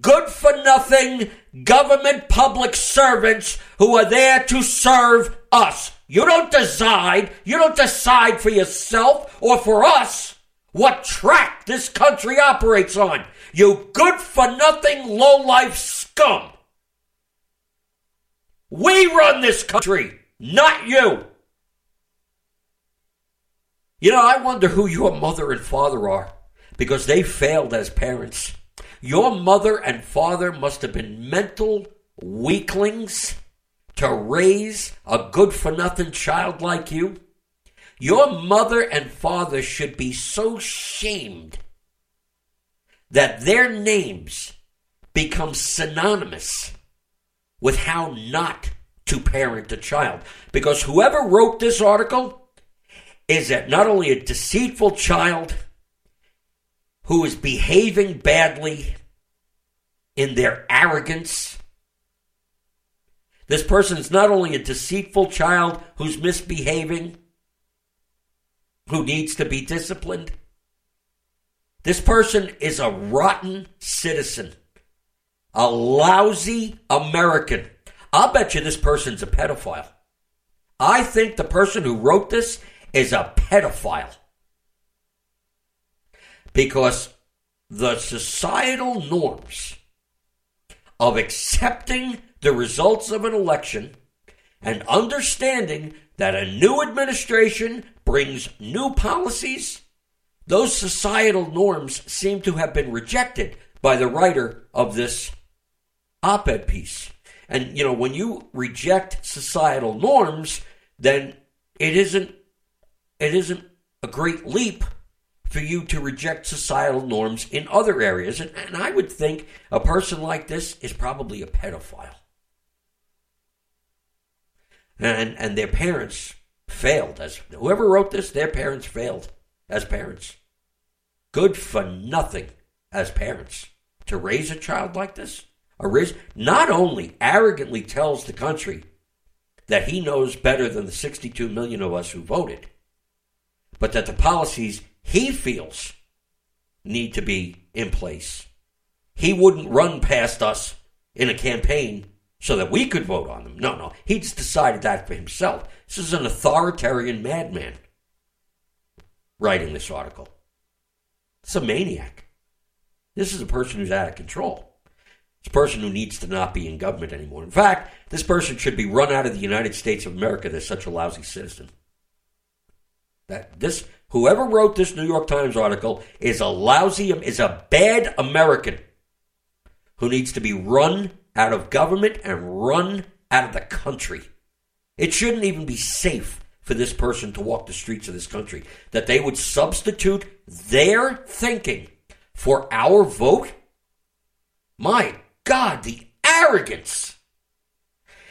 S20: good for nothing government public servants who are there to serve us. You don't decide, you don't decide for yourself or for us what track this country operates on. You good for nothing low life scum. We run this country, not you. You know, I wonder who your mother and father are because they failed as parents. Your mother and father must have been mental weaklings to raise a good for nothing child like you. Your mother and father should be so shamed that their names become synonymous with how not to parent a child. Because whoever wrote this article is that not only a deceitful child who is behaving badly in their arrogance. This person is not only a deceitful child who's misbehaving, who needs to be disciplined. This person is a rotten citizen, a lousy American. I'll bet you this person's a pedophile. I think the person who wrote this is a pedophile because the societal norms of accepting the results of an election and understanding that a new administration brings new policies, those societal norms seem to have been rejected by the writer of this op ed piece. And, you know, when you reject societal norms, then it isn't, it isn't a great leap for you to reject societal norms in other areas. And, and I would think a person like this is probably a pedophile. And, and their parents failed as whoever wrote this, their parents failed as parents. Good for nothing as parents to raise a child like this. Not only arrogantly tells the country that he knows better than the 62 million of us who voted, but that the policies he feels need to be in place. He wouldn't run past us in a campaign so that we could vote on them. No, no. He's decided that for himself. This is an authoritarian madman writing this article. It's a maniac. This is a person who's out of control. A person who needs to not be in government anymore. In fact, this person should be run out of the United States of America. They're such a lousy citizen. That this whoever wrote this New York Times article is a lousy, is a bad American who needs to be run out of government and run out of the country. It shouldn't even be safe for this person to walk the streets of this country. That they would substitute their thinking for our vote? My God, the arrogance.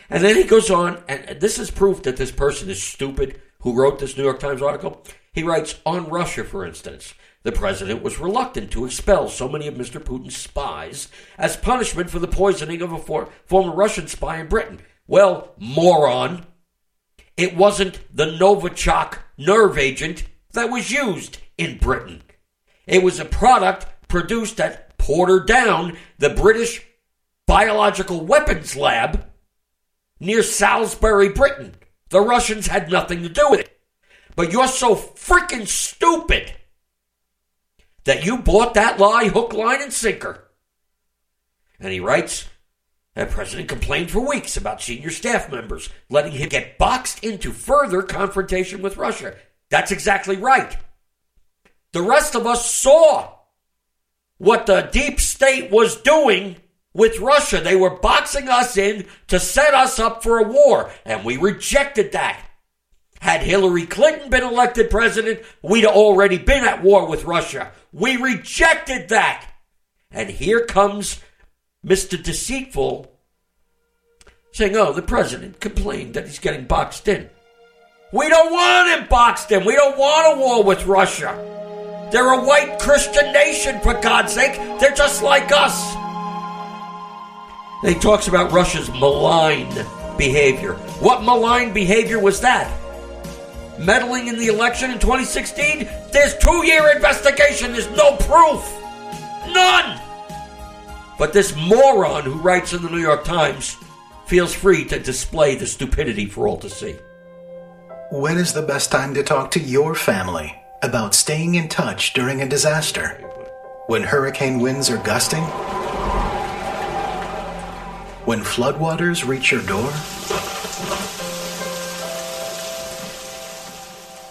S20: And then he goes on, and this is proof that this person is stupid who wrote this New York Times article. He writes on Russia, for instance. the president was reluctant to expel so many of Mr. Putin's spies as punishment for the poisoning of a for- former Russian spy in Britain. Well, moron, it wasn't the Novichok nerve agent that was used in Britain. It was a product produced at Porton Down, the British Biological Weapons Lab near Salisbury, Britain. The Russians had nothing to do with it. But you're so freaking stupid that you bought that lie hook, line, and sinker. And he writes, the president complained for weeks about senior staff members letting him get boxed into further confrontation with Russia. That's exactly right. The rest of us saw what the deep state was doing with Russia. They were boxing us in to set us up for a war, and we rejected that. Had Hillary Clinton been elected president, we'd already been at war with Russia. We rejected that. And here comes Mr. Deceitful saying, oh, the president complained that he's getting boxed in. We don't want him boxed in. We don't want a war with Russia. They're a white Christian nation, for God's sake. They're just like us. He talks about Russia's malign behavior. What malign behavior was that? Meddling in the election in 2016? There's two year investigation. There's no proof. None. But this moron who writes in the New York Times feels free to display the stupidity for all to see.
S26: When is the best time to talk to your family about staying in touch during a disaster? When hurricane winds are gusting? When floodwaters reach your door?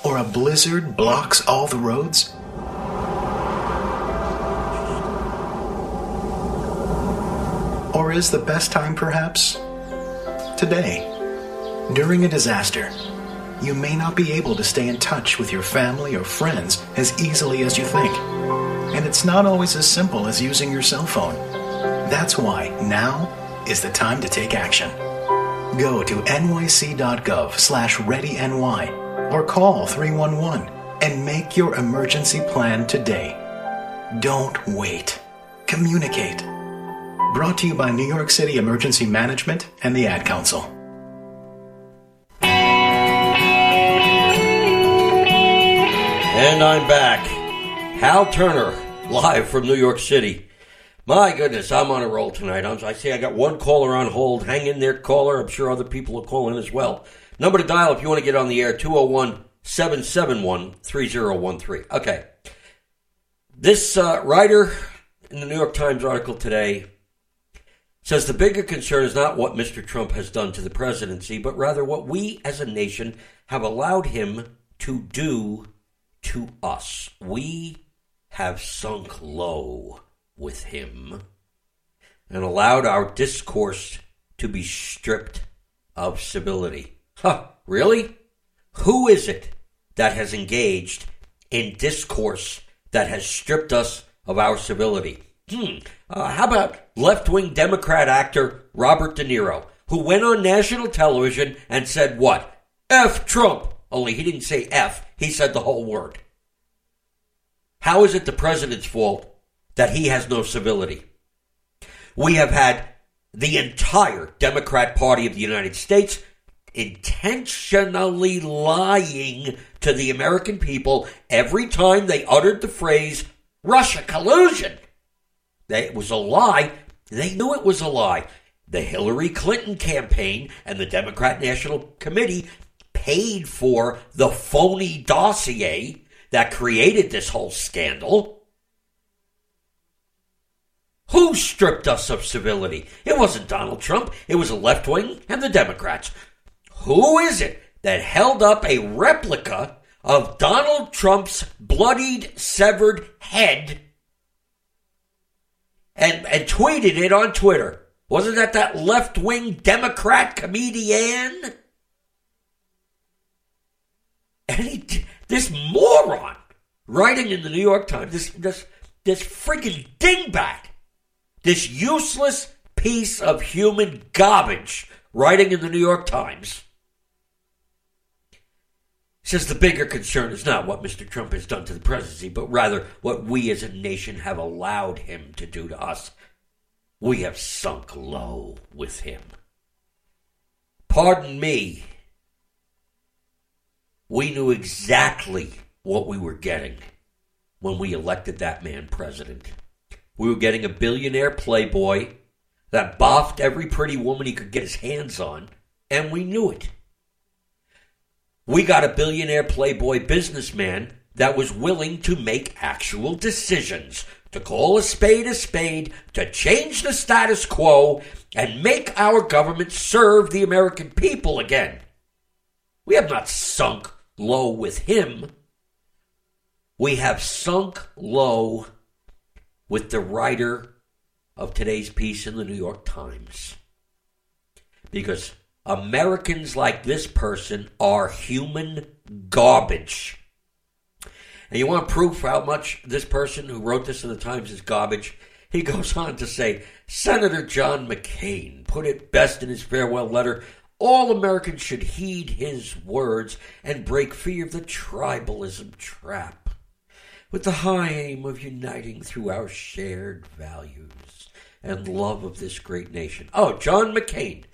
S26: Or a blizzard blocks all the roads? Or is the best time perhaps today? During a disaster, you may not be able to stay in touch with your family or friends as easily as you think. And it's not always as simple as using your cell phone. That's why now is the time to take action. Go to nyc.gov slash readyny or call 311 and make your emergency plan today. Don't wait. Communicate. Brought to you by New York City Emergency Management and the Ad Council.
S20: And I'm back. Hal Turner, live from New York City. My goodness, I'm on a roll tonight. I'm, I see I got one caller on hold. Hang in there, caller. I'm sure other people will call in as well. Number to dial if you want to get on the air 201 771 3013. Okay. This uh, writer in the New York Times article today says the bigger concern is not what Mr. Trump has done to the presidency, but rather what we as a nation have allowed him to do to us. We have sunk low with him and allowed our discourse to be stripped of civility. Huh, really? Who is it that has engaged in discourse that has stripped us of our civility? Hmm. Uh, how about left wing Democrat actor Robert De Niro, who went on national television and said what? F Trump. Only he didn't say F, he said the whole word. How is it the president's fault that he has no civility? We have had the entire Democrat Party of the United States intentionally lying to the American people every time they uttered the phrase Russia collusion. It was a lie. They knew it was a lie. The Hillary Clinton campaign and the Democrat National Committee paid for the phony dossier that created this whole scandal. Who stripped us of civility? It wasn't Donald Trump. It was the left wing and the Democrats. Who is it that held up a replica of Donald Trump's bloodied, severed head and, and tweeted it on Twitter? Wasn't that that left wing Democrat comedian? And he, this moron writing in the New York Times, this, this, this freaking dingbat, this useless piece of human garbage writing in the New York Times says the bigger concern is not what Mr. Trump has done to the presidency, but rather what we as a nation have allowed him to do to us. We have sunk low with him. Pardon me. We knew exactly what we were getting when we elected that man president. We were getting a billionaire playboy that boffed every pretty woman he could get his hands on, and we knew it. We got a billionaire playboy businessman that was willing to make actual decisions, to call a spade a spade, to change the status quo, and make our government serve the American people again. We have not sunk low with him. We have sunk low with the writer of today's piece in the New York Times. Because Americans like this person are human garbage. And you want proof how much this person who wrote this in the Times is garbage? He goes on to say Senator John McCain put it best in his farewell letter all Americans should heed his words and break free of the tribalism trap with the high aim of uniting through our shared values and love of this great nation. Oh, John McCain.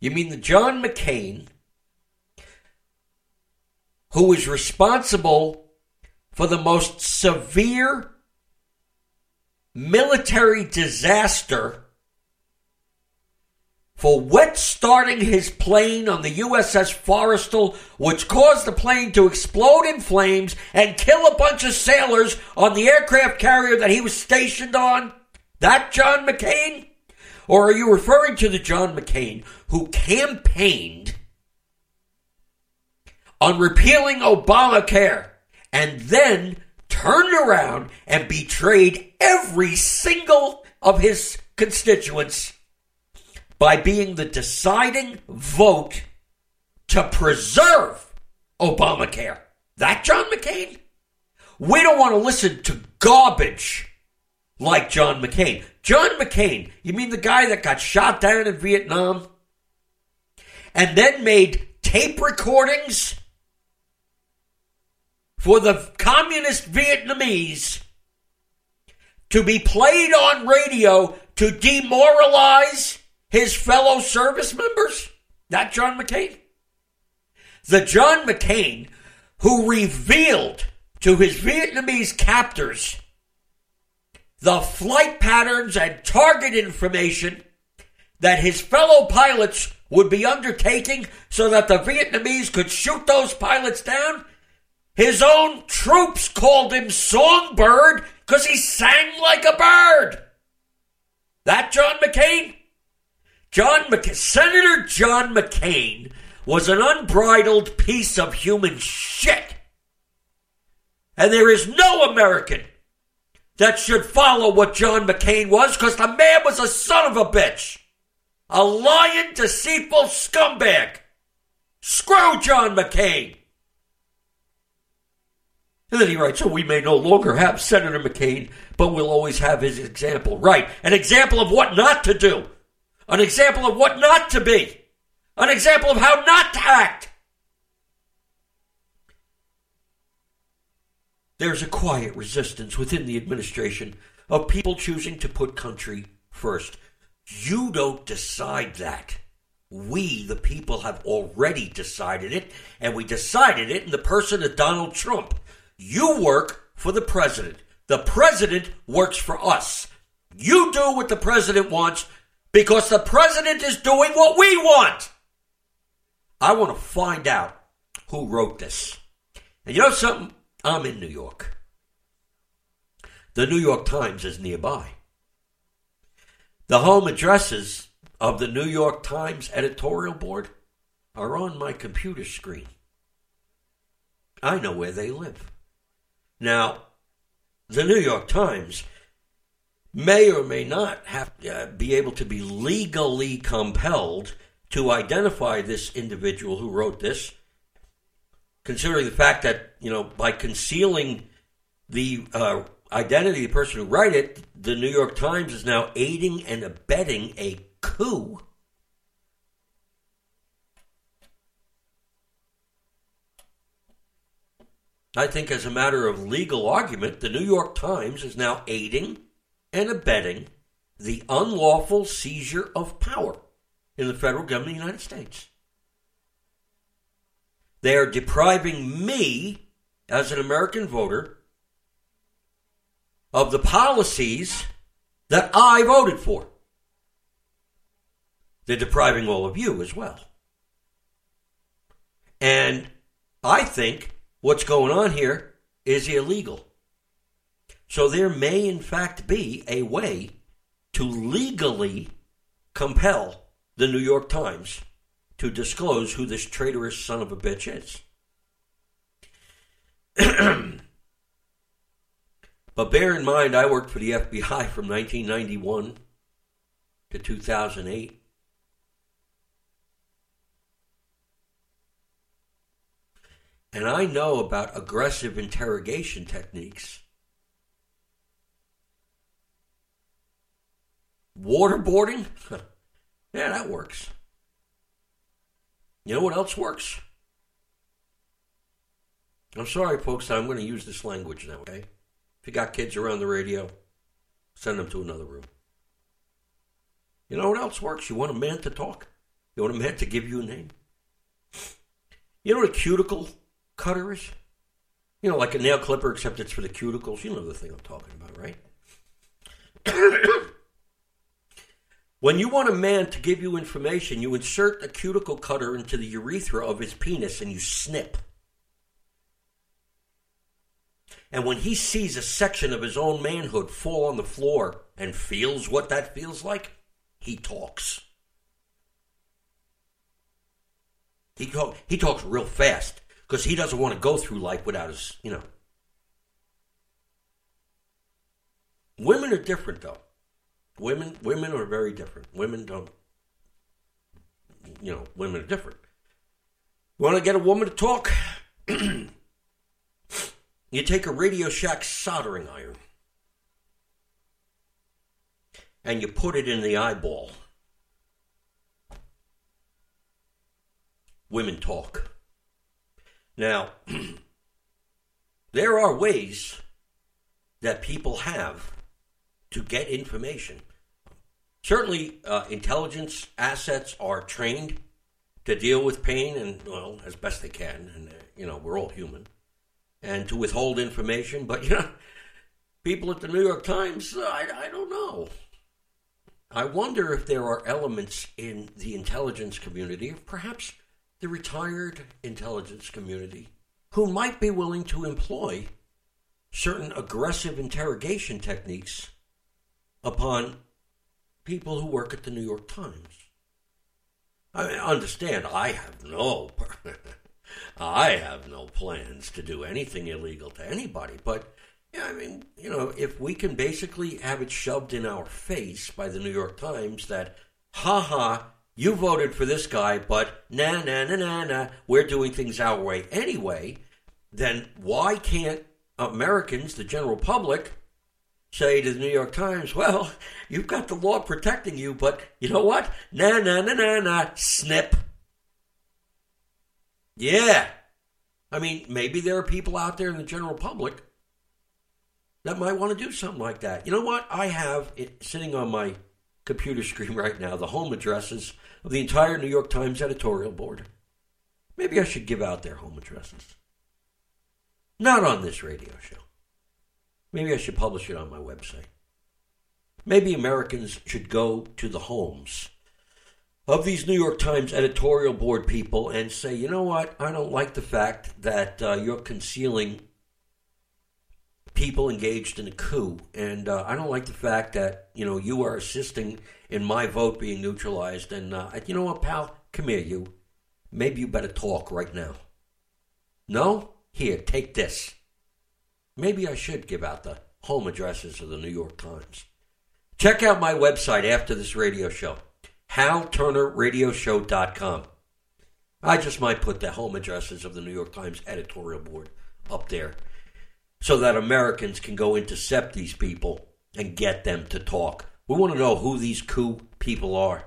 S20: You mean the John McCain who was responsible for the most severe military disaster for wet starting his plane on the USS Forrestal, which caused the plane to explode in flames and kill a bunch of sailors on the aircraft carrier that he was stationed on? That John McCain? Or are you referring to the John McCain who campaigned on repealing Obamacare and then turned around and betrayed every single of his constituents by being the deciding vote to preserve Obamacare. That John McCain? We don't want to listen to garbage like John McCain. John McCain, you mean the guy that got shot down in Vietnam and then made tape recordings for the communist Vietnamese to be played on radio to demoralize his fellow service members? That John McCain? The John McCain who revealed to his Vietnamese captors the flight patterns and target information that his fellow pilots would be undertaking so that the Vietnamese could shoot those pilots down? His own troops called him Songbird because he sang like a bird. That John McCain? John Senator John McCain was an unbridled piece of human shit. And there is no American that should follow what John McCain was because the man was a son of a bitch. A lying, deceitful scumbag. Screw John McCain. And then he writes, so we may no longer have Senator McCain, but we'll always have his example. Right. An example of what not to do an example of what not to be, an example of how not to act. There's a quiet resistance within the administration of people choosing to put country first. You don't decide that. We, the people, have already decided it, and we decided it in the person of Donald Trump. You work for the president. The president works for us. You do what the president wants because the president is doing what we want. I want to find out who wrote this. And you know something? I'm in New York. The New York Times is nearby. The home addresses of the New York Times editorial board are on my computer screen. I know where they live. Now, the New York Times may or may not have uh, be able to be legally compelled to identify this individual who wrote this considering the fact that you know by concealing the uh, identity of the person who wrote it the new york times is now aiding and abetting a coup. I think, as a matter of legal argument, the New York Times is now aiding and abetting the unlawful seizure of power in the federal government of the United States. They are depriving me, as an American voter, of the policies that I voted for. They're depriving all of you as well. And I think what's going on here is illegal. So there may, in fact, be a way to legally compel the New York Times to disclose who this traitorous son of a bitch is. but bear in mind, I worked for the FBI from 1991 to 2008. And I know about aggressive interrogation techniques. Waterboarding? yeah, that works. You know what else works? I'm sorry, folks, I'm going to use this language now, okay? If you got kids around the radio, send them to another room. You know what else works? You want a man to talk? You want a man to give you a name? You know what a cuticle cutter is? You know, like a nail clipper, except it's for the cuticles. You know the thing I'm talking about, right? when you want a man to give you information, you insert a cuticle cutter into the urethra of his penis and you snip. And when he sees a section of his own manhood fall on the floor and feels what that feels like, he talks. He, talk, he talks real fast because he doesn't want to go through life without his, you know. Women are different, though. Women, women are very different. Women don't, you know, women are different. Want to get a woman to talk? you take a Radio Shack soldering iron and you put it in the eyeball. Women talk. Now, there are ways that people have to get information. Certainly, uh, intelligence assets are trained to deal with pain and, well, as best they can. And, uh, you know, we're all human. And to withhold information. But, you know, people at the New York Times, I, I don't know. I wonder if there are elements in the intelligence community, perhaps the retired intelligence community who might be willing to employ certain aggressive interrogation techniques upon people who work at the New York Times. I mean, understand, I have no, I have no plans to do anything illegal to anybody. But yeah, I mean, you know, if we can basically have it shoved in our face by the New York Times that, ha ha, you voted for this guy, but na na na na na, we're doing things our way anyway, then why can't Americans, the general public, say to the New York Times, well, you've got the law protecting you, but you know what? Na na na na na, snip. Yeah. I mean, maybe there are people out there in the general public that might want to do something like that. You know what? I have it sitting on my computer screen right now the home addresses of the entire New York Times editorial board. Maybe I should give out their home addresses. Not on this radio show. Maybe I should publish it on my website. Maybe Americans should go to the homes of these New York Times editorial board people and say, you know what, I don't like the fact that uh, you're concealing people engaged in a coup, and uh, I don't like the fact that you know you are assisting in my vote being neutralized. And uh, you know what, pal, come here, you. Maybe you better talk right now. No, here, take this. Maybe I should give out the home addresses of the New York Times. Check out my website after this radio show, halturnerradioshow.com. I just might put the home addresses of the New York Times editorial board up there so that Americans can go intercept these people and get them to talk. We want to know who these coup people are.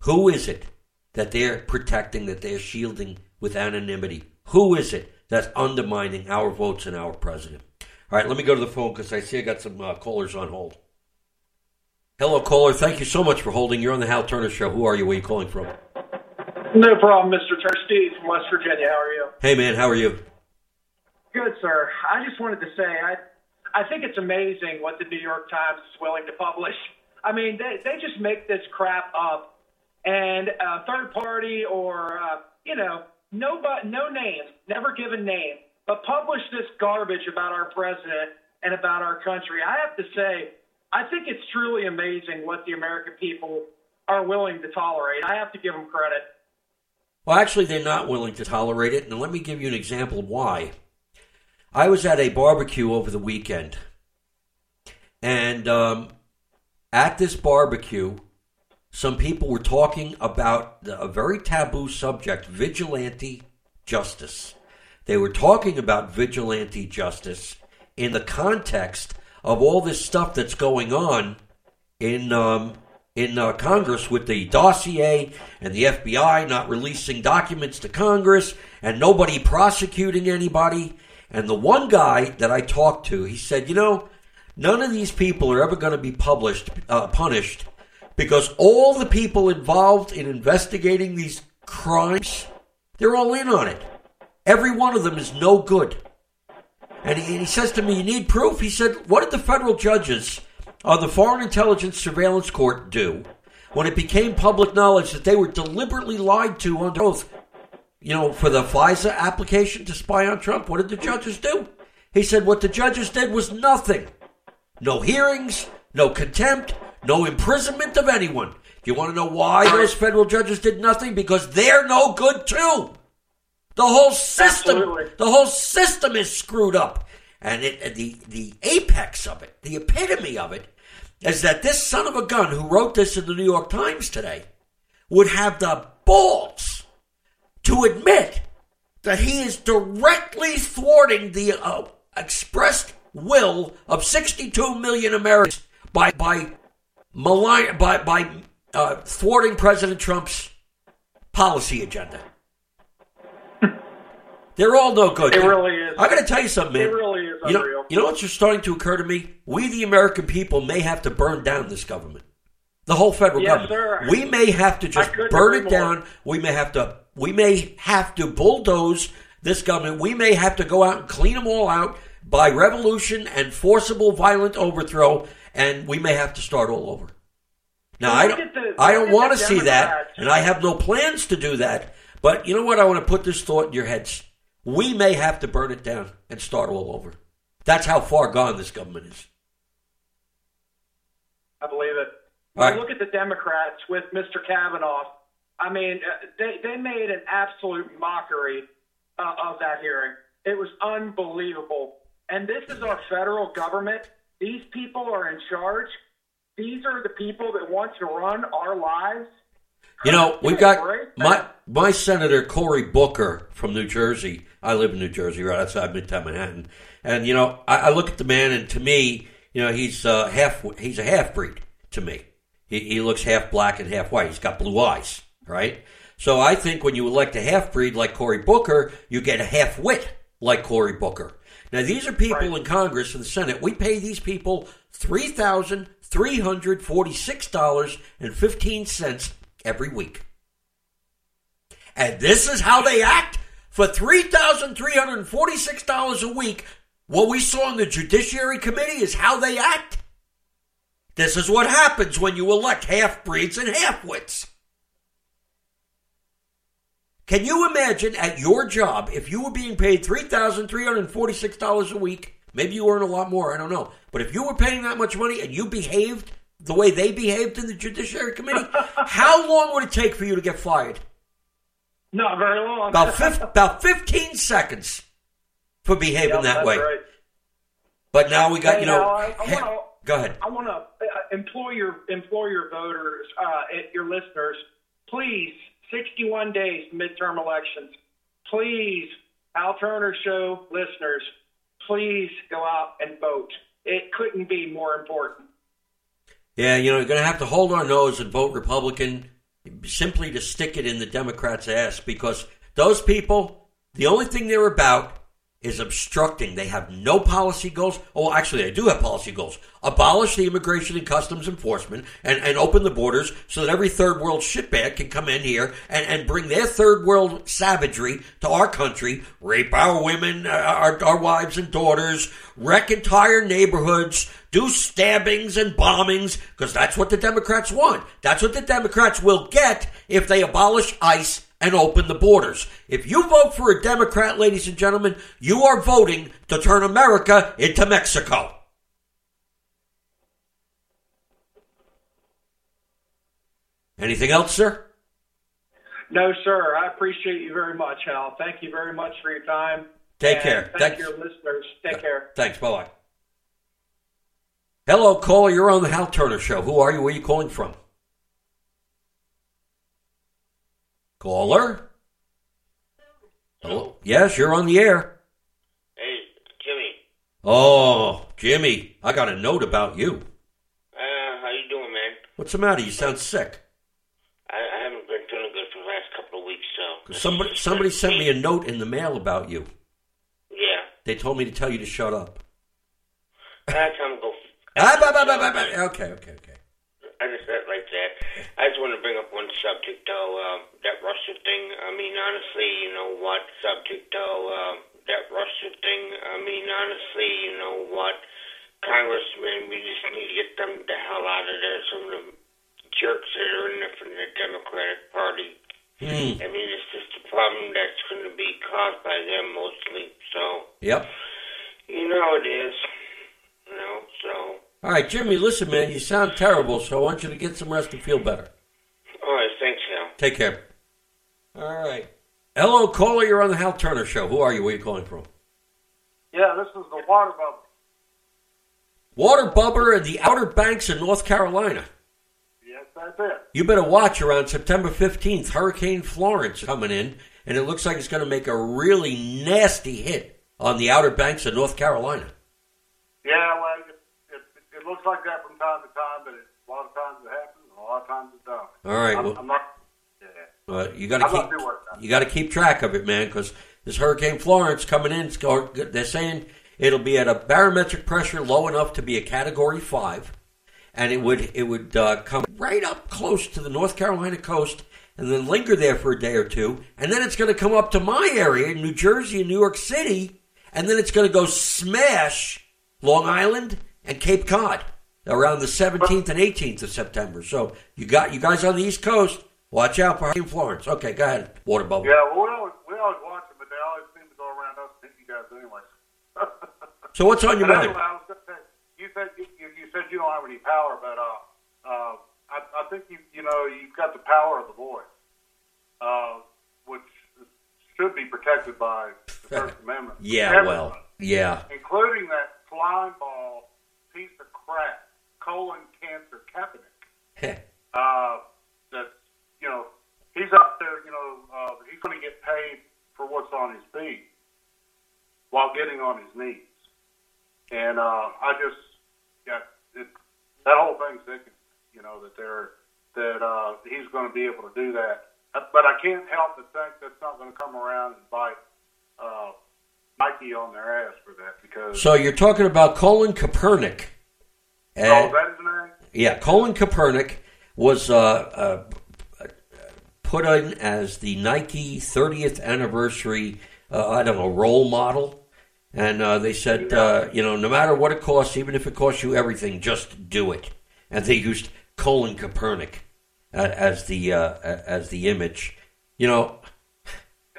S20: Who is it that they're protecting, that they're shielding with anonymity? Who is it that's undermining our votes and our president. All right, let me go to the phone because I see I got some uh, callers on hold. Hello, caller. Thank you so much for holding. You're on the Hal Turner Show. Who are you? Where are you calling from?
S27: No problem, Mr. Turner. Steve from West Virginia. How are you?
S20: Hey, man. How are you?
S27: Good, sir. I just wanted to say I I think it's amazing what the New York Times is willing to publish. I mean, they they just make this crap up, and a third party or uh, you know no but no name, never given name, but publish this garbage about our president and about our country. I have to say, I think it's truly amazing what the American people are willing to tolerate. I have to give them credit.
S20: Well, actually, they're not willing to tolerate it, and let me give you an example of why. I was at a barbecue over the weekend, and um, at this barbecue, some people were talking about a very taboo subject vigilante justice. They were talking about vigilante justice in the context of all this stuff that's going on in um, in uh, Congress with the dossier and the FBI not releasing documents to Congress and nobody prosecuting anybody. And the one guy that I talked to, he said, you know, none of these people are ever going to be published, uh, punished because all the people involved in investigating these crimes, they're all in on it. Every one of them is no good. And he, and he says to me, You need proof? He said, What did the federal judges on the Foreign Intelligence Surveillance Court do when it became public knowledge that they were deliberately lied to under oath? You know, for the FISA application to spy on Trump, what did the judges do? He said, What the judges did was nothing. No hearings, no contempt, no imprisonment of anyone. Do you want to know why those federal judges did nothing? Because they're no good too. The whole system, the whole system is screwed up, and it, the the apex of it, the epitome of it, is that this son of a gun who wrote this in the New York Times today would have the balls to admit that he is directly thwarting the uh, expressed will of 62 million Americans by by malign, by by uh, thwarting President Trump's policy agenda. They're all no good.
S27: It really is.
S20: I'm going to tell you something, man.
S27: It really is
S20: You know,
S27: unreal.
S20: you know what's just starting to occur to me? We, the American people, may have to burn down this government. The whole federal
S27: Yes,
S20: government.
S27: sir.
S20: We may have to just burn it down. We may have to. We may have to bulldoze this government. We may have to go out and clean them all out by revolution and forcible, violent overthrow, and we may have to start all over. Now, I don't.
S27: the-
S20: I don't want to see that, and I have no plans to do that. But you know what? I want to put this thought in your heads. We may have to burn it down and start all over. That's how far gone this government is.
S27: I believe it.
S20: Right.
S27: look at the Democrats with Mr. Kavanaugh. I mean, uh, they they made an absolute mockery uh, of that hearing. It was unbelievable. And this is our federal government. These people are in charge. These are the people that want to run our lives.
S20: You know, we've
S27: Give me a
S20: got my my senator Cory Booker from New Jersey. I live in New Jersey, right outside Midtown Manhattan, and you know, I, I look at the man, and to me, you know, he's uh, half he's a half breed to me. He, he looks half black and half white. He's got blue eyes, right? So I think when you elect a half breed like Cory Booker, you get a half wit like Cory Booker. Now these are people in Congress and the Senate. We pay these people three thousand three hundred forty-six dollars and fifteen cents every week. And this is how they act for $3,346 a week. What we saw in the Judiciary Committee is how they act. This is what happens when you elect half breeds and half wits. Can you imagine at your job if you were being paid $3,346 a week? Maybe you earn a lot more, I don't know. But if you were paying that much money and you behaved the way they behaved in the Judiciary Committee, how long would it take for you to get fired?
S27: Not very long.
S20: About, fif- about 15 seconds for behaving
S27: Yep,
S20: that way.
S27: right.
S20: But now we got, you know.
S27: now, I, I wanna,
S20: go ahead.
S27: I want to uh, employ your employ your voters, uh, your listeners. Please, 61 days midterm elections. Please, Hal Turner Show listeners, please go out and vote. It couldn't be more important.
S20: Yeah, you know, you're going to have to hold our nose and vote Republican simply to stick it in the Democrats' ass because those people, The only thing they're about is obstructing. They have no policy goals. Oh, actually, they do have policy goals. Abolish the immigration and customs enforcement and, and open the borders so that every third world shitbag can come in here and, and bring their third world savagery to our country, rape our women, uh, our, our wives and daughters, wreck entire neighborhoods, do stabbings and bombings, because that's what the Democrats want. That's what the Democrats will get if they abolish ICE and open the borders. If you vote for a Democrat, ladies and gentlemen, you are voting to turn America into Mexico. Anything else, sir?
S27: No, sir. I appreciate you very much, Hal. Thank you very much for your time.
S20: Take care.
S27: Thank
S20: Thanks.
S27: your listeners. Take care.
S20: Thanks. Bye bye. Hello, caller. You're on the Hal Turner Show. Who are you? Where are you calling from? Caller? Hello? Yes, you're on the air.
S28: Hey, Jimmy.
S20: Oh, Jimmy, I got a note about you.
S28: Uh, how you doing, man?
S20: What's the matter? You sound sick.
S28: I, I haven't been feeling good for the last couple of weeks, so.
S20: Somebody, somebody sent me a note in the mail about you.
S28: Yeah.
S20: They told me to tell you to shut up.
S28: That's time to go.
S20: Ah. Okay, okay, okay.
S28: I just said it like that. I just want to bring up one subject, though. Um, that Russia thing. I mean, honestly, you know what? Subject, though. Um, that Russia thing. I mean, honestly, you know what? Congressman, we just need to get them the hell out of there. Some of the jerks that are in there from the Democratic Party.
S20: Hmm.
S28: I mean, it's just a problem that's going to be caused by them mostly. So,
S20: Yep.
S28: you know it is. You know, so.
S20: All right, Jimmy, listen, man, you sound terrible, so I want you to get some rest and feel better.
S28: All right, thanks, Hal.
S20: Take care. All right. Hello, caller. You're on the Hal Turner Show. Who are you? Where are you calling from?
S29: Yeah, this is the water bubble.
S20: Water Bubber and the Outer Banks of North Carolina.
S29: Yes, that's it.
S20: You better watch around September 15th. Hurricane Florence coming in, and it looks like it's going to make a really nasty hit on the Outer Banks of North Carolina.
S29: Yeah, well, it, looks like that from time to time, but it, a lot of times it happens, and a lot of times it don't.
S20: All right,
S29: I'm,
S20: well-
S29: I'm not. Yeah.
S20: Uh, you got to keep
S29: too worried about
S20: you got to keep track of it, man, because this Hurricane Florence coming in. They're saying it'll be at a barometric pressure low enough to be a Category Five, and it would it would uh, come right up close to the North Carolina coast, and then linger there for a day or two, and then it's going to come up to my area, New Jersey and New York City, and then it's going to go smash Long Island and Cape Cod around the 17th and 18th of September. So you got you guys on the East Coast. Watch out for Hurricane Florence. Okay, go ahead. Water bubble.
S29: Yeah, well, we always, we always watch them, but they always seem to go around us and hit you guys anyway.
S20: So what's on your mind?
S29: anyway, say, you said you, you, said you don't have any power, but uh, uh, I, I think you you know you've got the power of the voice, uh, which should be protected by the First Amendment.
S20: Yeah,
S29: Everybody,
S20: well, yeah.
S29: including that flying ball crap, colon cancer Kaepernick. uh, that you know he's out there. You know uh, he's going to get paid for what's on his feet while getting on his knees. And uh, I just yeah, it, that whole thing's sickening. You know that they're that uh, he's going to be able to do that. Uh, But I can't help but think that's not going to come around and bite uh, Nike on their ass for that because
S20: So you're talking about Colin Kaepernick.
S29: Oh, is that his name?
S20: yeah, Colin Kaepernick was uh, uh, put in as the Nike 30th anniversary, uh, I don't know, role model. And uh, they said, uh, you know, no matter what it costs, even if it costs you everything, just do it. And they used Colin Kaepernick uh, as the uh, as the image. You know,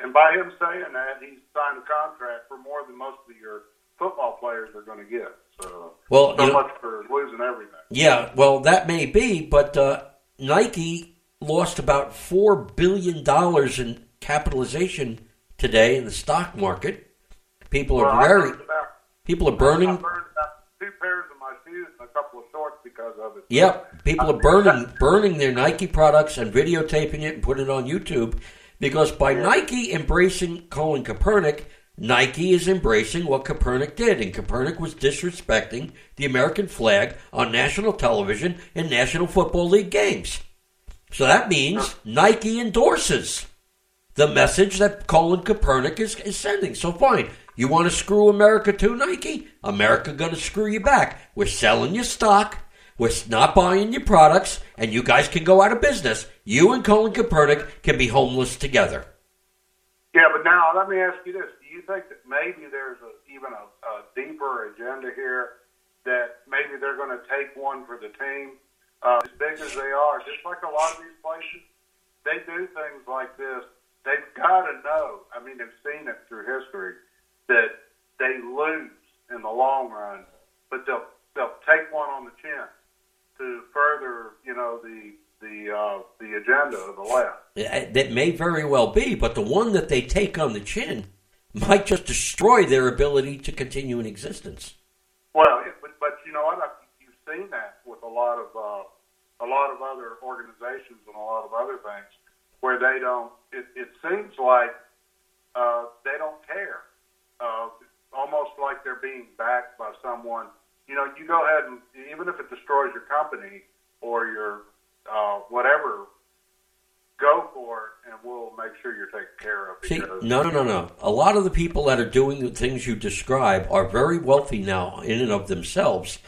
S29: And by him saying that, he's signed a contract for more than most of your football players are going to get. So,
S20: Well,
S29: so
S20: you know-
S29: much for losing everything.
S20: Yeah, well, that may be, but uh, Nike lost about four billion dollars in capitalization today in the stock market. People are very
S29: about,
S20: people are burning.
S29: I burned about two pairs of my shoes and a couple of shorts because of it.
S20: Yep, people are burning burning their Nike products and videotaping it and putting it on YouTube because by Nike embracing Colin Kaepernick, Nike is embracing what Kaepernick did, and Kaepernick was disrespecting the American flag on national television in National Football League games. So that means Nike endorses the message that Colin Kaepernick is, is sending. So fine. You want to screw America too, Nike? America going to screw you back. We're selling your stock. We're not buying your products, and you guys can go out of business. You and Colin Kaepernick can be homeless together.
S29: Yeah, but now let me ask you this: think that maybe there's a, even a, a deeper agenda here that maybe they're going to take one for the team, uh, as big as they are? Just like a lot of these places, they do things like this. They've got to know. I mean, they've seen it through history that they lose in the long run, but they'll they'll take one on the chin to further, you know, the the uh, the agenda of the left.
S20: That may very well be, but the one that they take on the chin might just destroy their ability to continue in existence.
S29: Well, it, but, you know what? You've seen that with a lot of uh, a lot of other organizations and a lot of other things where they don't. It, it seems like uh, they don't care. Uh, almost like they're being backed by someone. You know, you go ahead and even if it destroys your company or your uh, whatever, go for it, and we'll make sure you're taken care of.
S20: See, no, no, no, no. A lot of the people that are doing the things you describe are very wealthy now in and of themselves.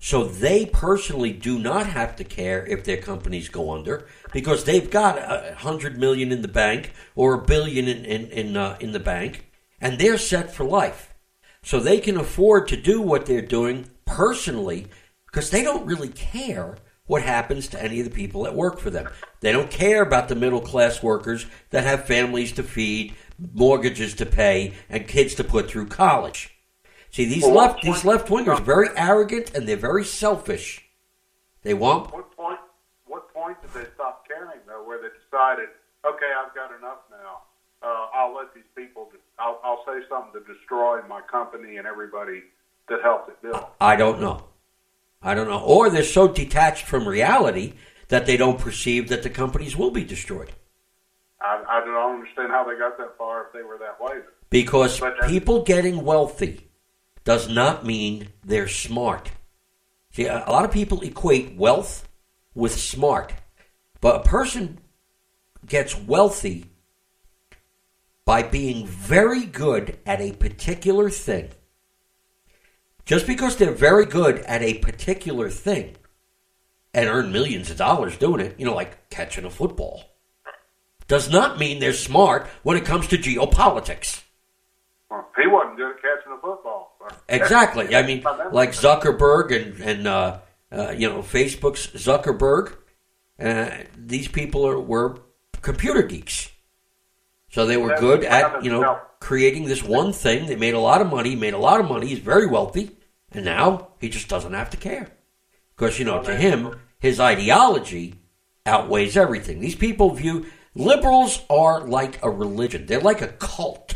S20: So they personally do not have to care if their companies go under because they've got a hundred million in the bank or a billion in in in, uh, in the bank, and they're set for life. So they can afford to do what they're doing personally because they don't really care what happens to any of the people that work for them. They don't care about the middle class workers that have families to feed, mortgages to pay, and kids to put through college. See, these
S29: Well,
S20: left these left wingers are very arrogant and they're very selfish. They want
S29: What point? What point did they stop caring though? Where they decided, okay, I've got enough now. Uh, I'll let these people. I'll, I'll say something to destroy my company and everybody that helped it build.
S20: I don't know. I don't know. Or they're so detached from reality that they don't perceive that the companies will be destroyed.
S29: I, I don't understand how they got that far if they were that way.
S20: Because people getting wealthy does not mean they're smart. See, a lot of people equate wealth with smart. But a person gets wealthy by being very good at a particular thing. Just because they're very good at a particular thing and earn millions of dollars doing it, you know, like catching a football, does not mean they're smart when it comes to geopolitics.
S29: Well, he wasn't good at catching a football.
S20: Exactly. I mean, like. Zuckerberg and and uh, uh, you know Facebook's Zuckerberg. Uh, these people are were computer geeks, so they were good at you know creating this one thing. They made a lot of money. Made a lot of money. He's very wealthy, and now he just doesn't have to care because you know to him his ideology outweighs everything. These people view liberals are like a religion. They're like a cult.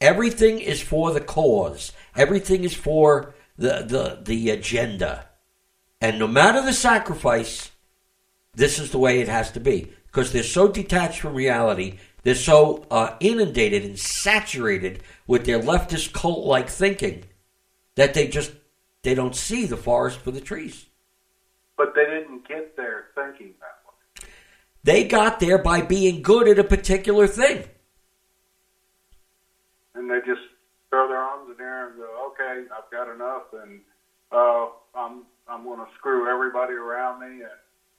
S20: Everything is for the cause. Everything is for the, the, the agenda. And no matter the sacrifice, this is the way it has to be. Because they're so detached from reality, they're so uh, inundated and saturated with their leftist cult like thinking that they just they don't see the forest for the trees.
S29: But they didn't get there thinking that way.
S20: They got there by being good at a particular thing.
S29: and they just throw their arms in the air and go, "Okay, I've got enough," and uh, I'm I'm going to screw everybody around me. And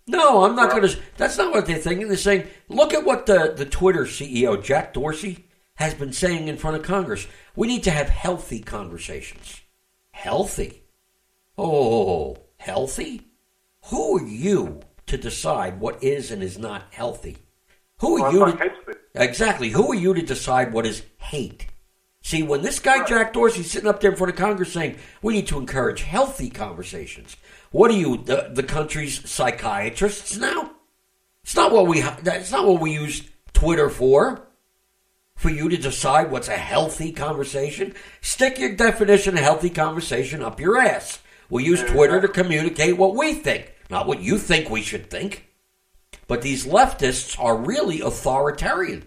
S20: No, I'm not going to. That's not what they're thinking. They're saying, look at what the, the Twitter CEO, Jack Dorsey, has been saying in front of Congress. We need to have healthy conversations. Healthy? Oh, healthy? Who are you to decide what is and is not healthy? Who are
S29: Well,
S20: you to.
S29: like hate speech.
S20: Exactly. Who are you to decide what is hate? See, when this guy Jack Dorsey's sitting up there in front of Congress saying we need to encourage healthy conversations, what are you, the, the country's psychiatrists now? It's not what we. That's not what we use Twitter for. For you to decide what's a healthy conversation, stick your definition of healthy conversation up your ass. We use Twitter to communicate what we think, not what you think we should think. But these leftists are really authoritarian.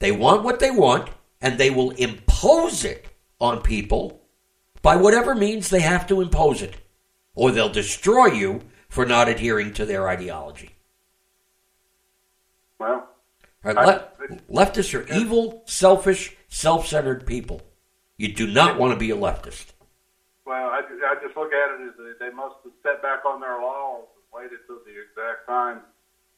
S20: They want what they want, and they will impose it on people by whatever means they have to impose it, or they'll destroy you for not adhering to their ideology.
S29: Well,
S20: right, le- leftists are evil, selfish, self-centered people. You do not want to be a leftist.
S29: Well, I, I just look at it as they, they must have set back on their laws and waited till the exact time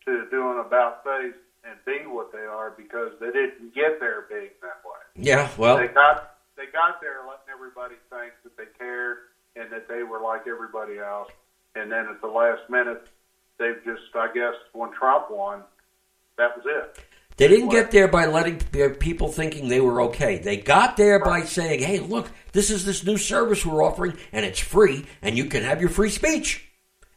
S29: to do an about face and be what they are because they didn't get there being that way.
S20: Yeah, well,
S29: they got they got there letting everybody think that they cared and that they were like everybody else, and then at the last minute, they've just I guess when Trump won, that was it.
S20: They didn't get there by letting uh, people thinking they were okay. They got there by saying, "Hey, look, this is this new service we're offering, and it's free, and you can have your free speech."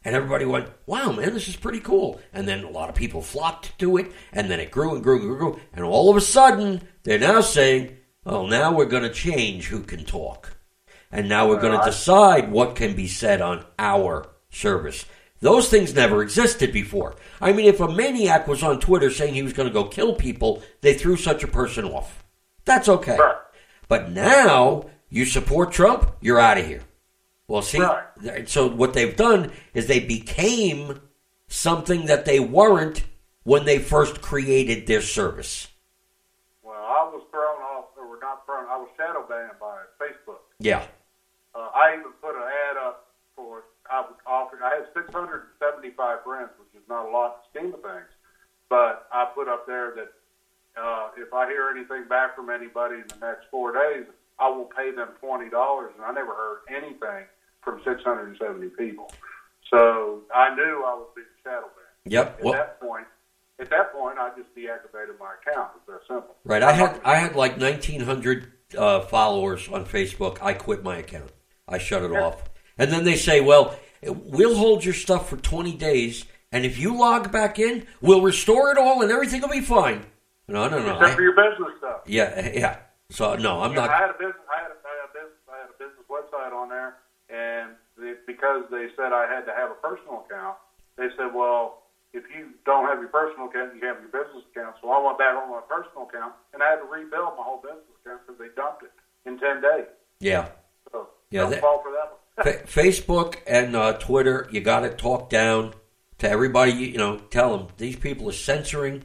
S20: And everybody went, "Wow, man, this is pretty cool." And then a lot of people flocked to it, and then it grew and grew and grew, and all of a sudden, they're now saying, "Oh, now we're going to change who can talk, and now we're going to decide what can be said on our service." Those things never existed before. I mean, if a maniac was on Twitter saying he was going to go kill people, they threw such a person off. That's okay. But now you support Trump, you're out of here. Well, see, so what they've done is they became something that they weren't when they first created their service.
S29: Well, I was thrown off, or were not thrown. I was shadow banned by Facebook.
S20: Yeah.
S29: Uh, I even put an ad up for. I was offered. I had 675 friends, which is not a lot in the scheme of things, but I put up there that uh, if I hear anything back from anybody in the next four days, I will pay them twenty dollars. And I never heard anything from 670 people, so I knew I was being shadow banned.
S20: Yep.
S29: At
S20: Well,
S29: that point, at that point, I just deactivated my account. It's that simple.
S20: right. I had I had like nineteen hundred uh, followers on Facebook. I quit my account. I shut it off. And then they say, "Well, we'll hold your stuff for twenty days, and if you log back in, we'll restore it all, and everything will be fine." No, no, no.
S29: Except
S20: I-
S29: for your business stuff.
S20: yeah, yeah. So no, I'm
S29: Yeah,
S20: not.
S29: I had a business. I had a, I had a business. I had a business website on there, and they, because they said I had to have a personal account, they said, "Well, if you don't have your personal account, you have your business account." So I went back on my personal account, and I had to rebuild my whole business account because they dumped it in ten days.
S20: Yeah.
S29: So
S20: Yeah,
S29: don't
S20: that-
S29: fall for that one.
S20: Fa- Facebook and uh, Twitter, you got to talk down to everybody. You, know, tell them these people are censoring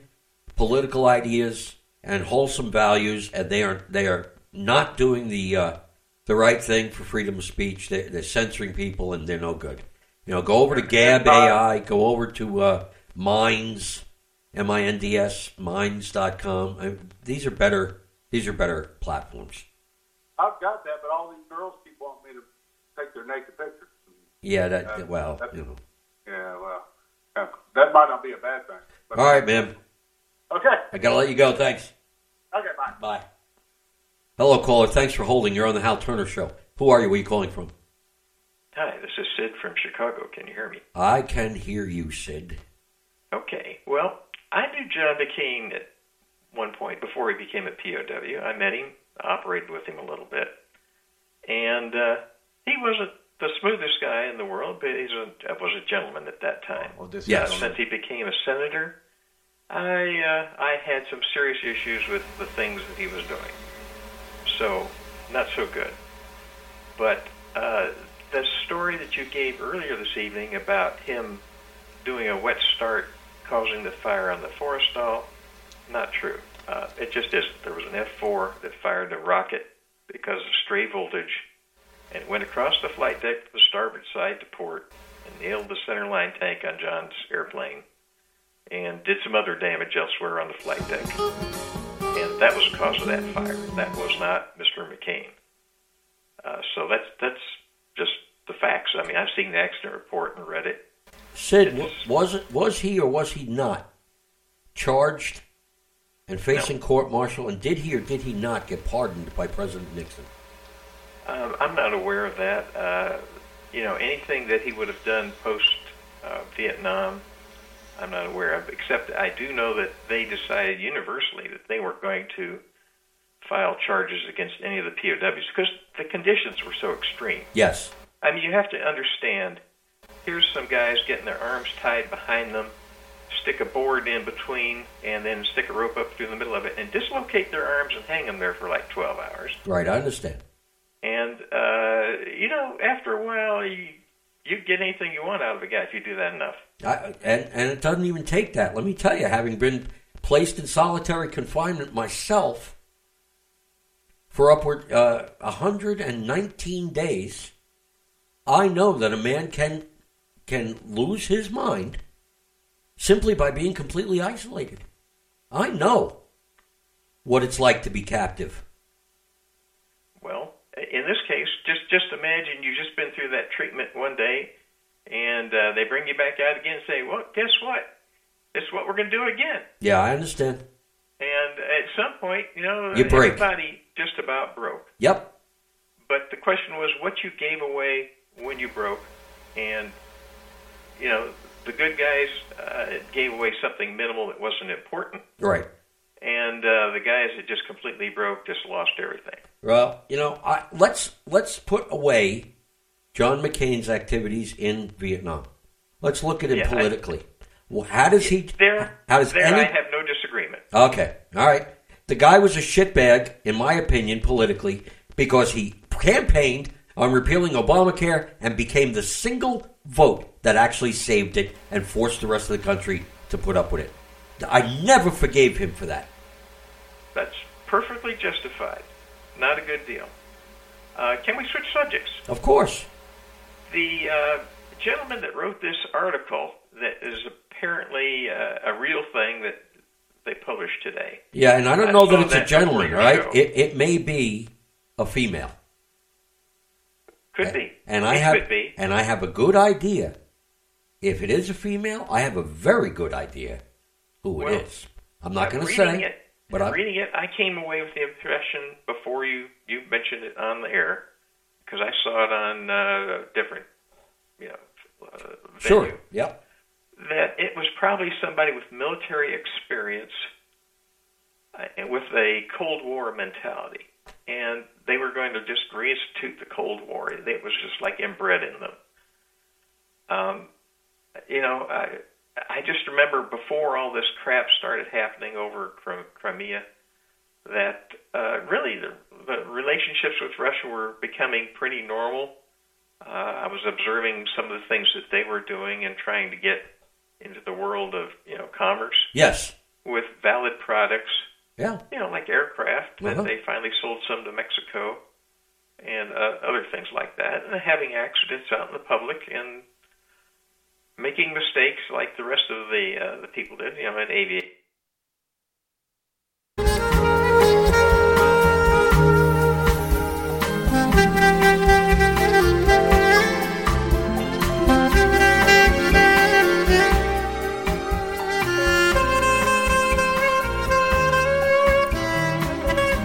S20: political ideas and wholesome values, and they are they are not doing the uh, the right thing for freedom of speech. They're, they're censoring people, and they're no good. You know, go over to Gab AI, go over to uh, Minds, M I N D S, Minds.com. I, these are better. These are better platforms.
S29: I've got that, but all these girls keep wanting me to take their naked pictures.
S20: Yeah, that
S29: Uh,
S20: well,
S29: that's-
S20: you know.
S29: Yeah, well, uh, that might not be a bad thing. But
S20: All right, man.
S29: Okay.
S20: I gotta let you go. Thanks.
S29: Okay, bye.
S20: Bye. Hello, caller. Thanks for holding. You're on the Hal Turner Show. Who are you? Where are you calling from?
S30: Hi, this is Sid from Chicago. Can you hear me?
S20: I can hear you, Sid.
S30: Okay. Well, I knew John McCain at one point before he became a POW. I met him, operated with him a little bit, and uh, he wasn't the smoothest guy in the world, but he was a, gentleman at that time.
S20: Yes.
S30: Uh, since he became a senator, I uh, I had some serious issues with the things that he was doing. So, not so good. But uh, the story that you gave earlier this evening about him doing a wet start causing the fire on the Forrestal, not true. Uh, it just isn't. There was an F-4 that fired a rocket because of stray voltage and went across the flight deck to the starboard side to port and nailed the centerline tank on John's airplane and did some other damage elsewhere on the flight deck. And that was the cause of that fire. That was not Mr. McCain. Uh, so that's that's just the facts. I mean, I've seen the accident report and read it.
S20: Sid, wa- was it was he or was he not charged and facing court martial? And did he or did he not get pardoned by President Nixon?
S30: Um, I'm not aware of that. Uh, you know, anything that he would have done post uh, Vietnam, I'm not aware of. Except I do know that they decided universally that they weren't going to file charges against any of the POWs because the conditions were so extreme.
S20: Yes.
S30: I mean, you have to understand. Here's some guys getting their arms tied behind them, stick a board in between, and then stick a rope up through the middle of it, and dislocate their arms and hang them there for like 12 hours.
S20: Right, I understand.
S30: And uh, you know, after a while, you you get anything you want out of a guy if you do that enough.
S20: I, and and it doesn't even take that. Let me tell you, having been placed in solitary confinement myself for upward uh, 119 days, I know that a man can can lose his mind simply by being completely isolated. I know what it's like to be captive.
S30: In this case, just just imagine you've just been through that treatment one day, and uh, they bring you back out again and say, "Well, guess what? This is what we're going to do again."
S20: Yeah, I understand.
S30: And at some point, you know,
S20: You break.
S30: everybody just about broke.
S20: Yep.
S30: But the question was what you gave away when you broke, and you know, the good guys uh, gave away something minimal that wasn't important,
S20: Right.
S30: and uh, the guys that just completely broke just lost everything.
S20: Well, you know, I, let's let's put away John McCain's activities in Vietnam. Let's look at him
S30: Yeah, I-
S20: politically. well, how does he?
S30: There,
S20: How does
S30: there,
S20: any?
S30: I have no disagreement.
S20: Okay, all right. The guy was a shitbag, in my opinion, politically, because he campaigned on repealing Obamacare and became the single vote that actually saved it and forced the rest of the country to put up with it. I never forgave him for that.
S30: That's perfectly justified. Not a good deal. Uh, can we switch subjects?
S20: Of course.
S30: The uh, gentleman that wrote this article that is apparently uh, a real thing that they published today.
S20: Yeah, and I don't
S30: I
S20: know that
S30: saw
S20: it's a gentleman, right?
S30: show.
S20: It, it may be a female.
S30: Could be.
S20: And I
S30: It
S20: have
S30: could be.
S20: and I have a good idea. If it is a female, I have a very good idea who it
S30: Well,
S20: is. I'm not going to say,
S30: it,
S20: but I,
S30: reading it, I came away with the impression before you you mentioned it on the air because I saw it on uh, different, you know, uh, venue,
S20: sure, yep,
S30: that it was probably somebody with military experience uh, and with a Cold War mentality, and they were going to just reinstitute the Cold War. It was just like inbred in them. Um, you know, I, I just remember before all this crap started happening over Cri- Crimea, that uh, really the, the relationships with Russia were becoming pretty normal. Uh, I was observing some of the things that they were doing and trying to get into the world of you know commerce
S20: yes,
S30: with valid products.
S20: yeah,
S30: You know, like aircraft that
S20: Uh-huh.
S30: they finally sold some to Mexico, and uh, other things like that, and having accidents out in the public and making mistakes like the rest of the uh, the people did. You know, in aviation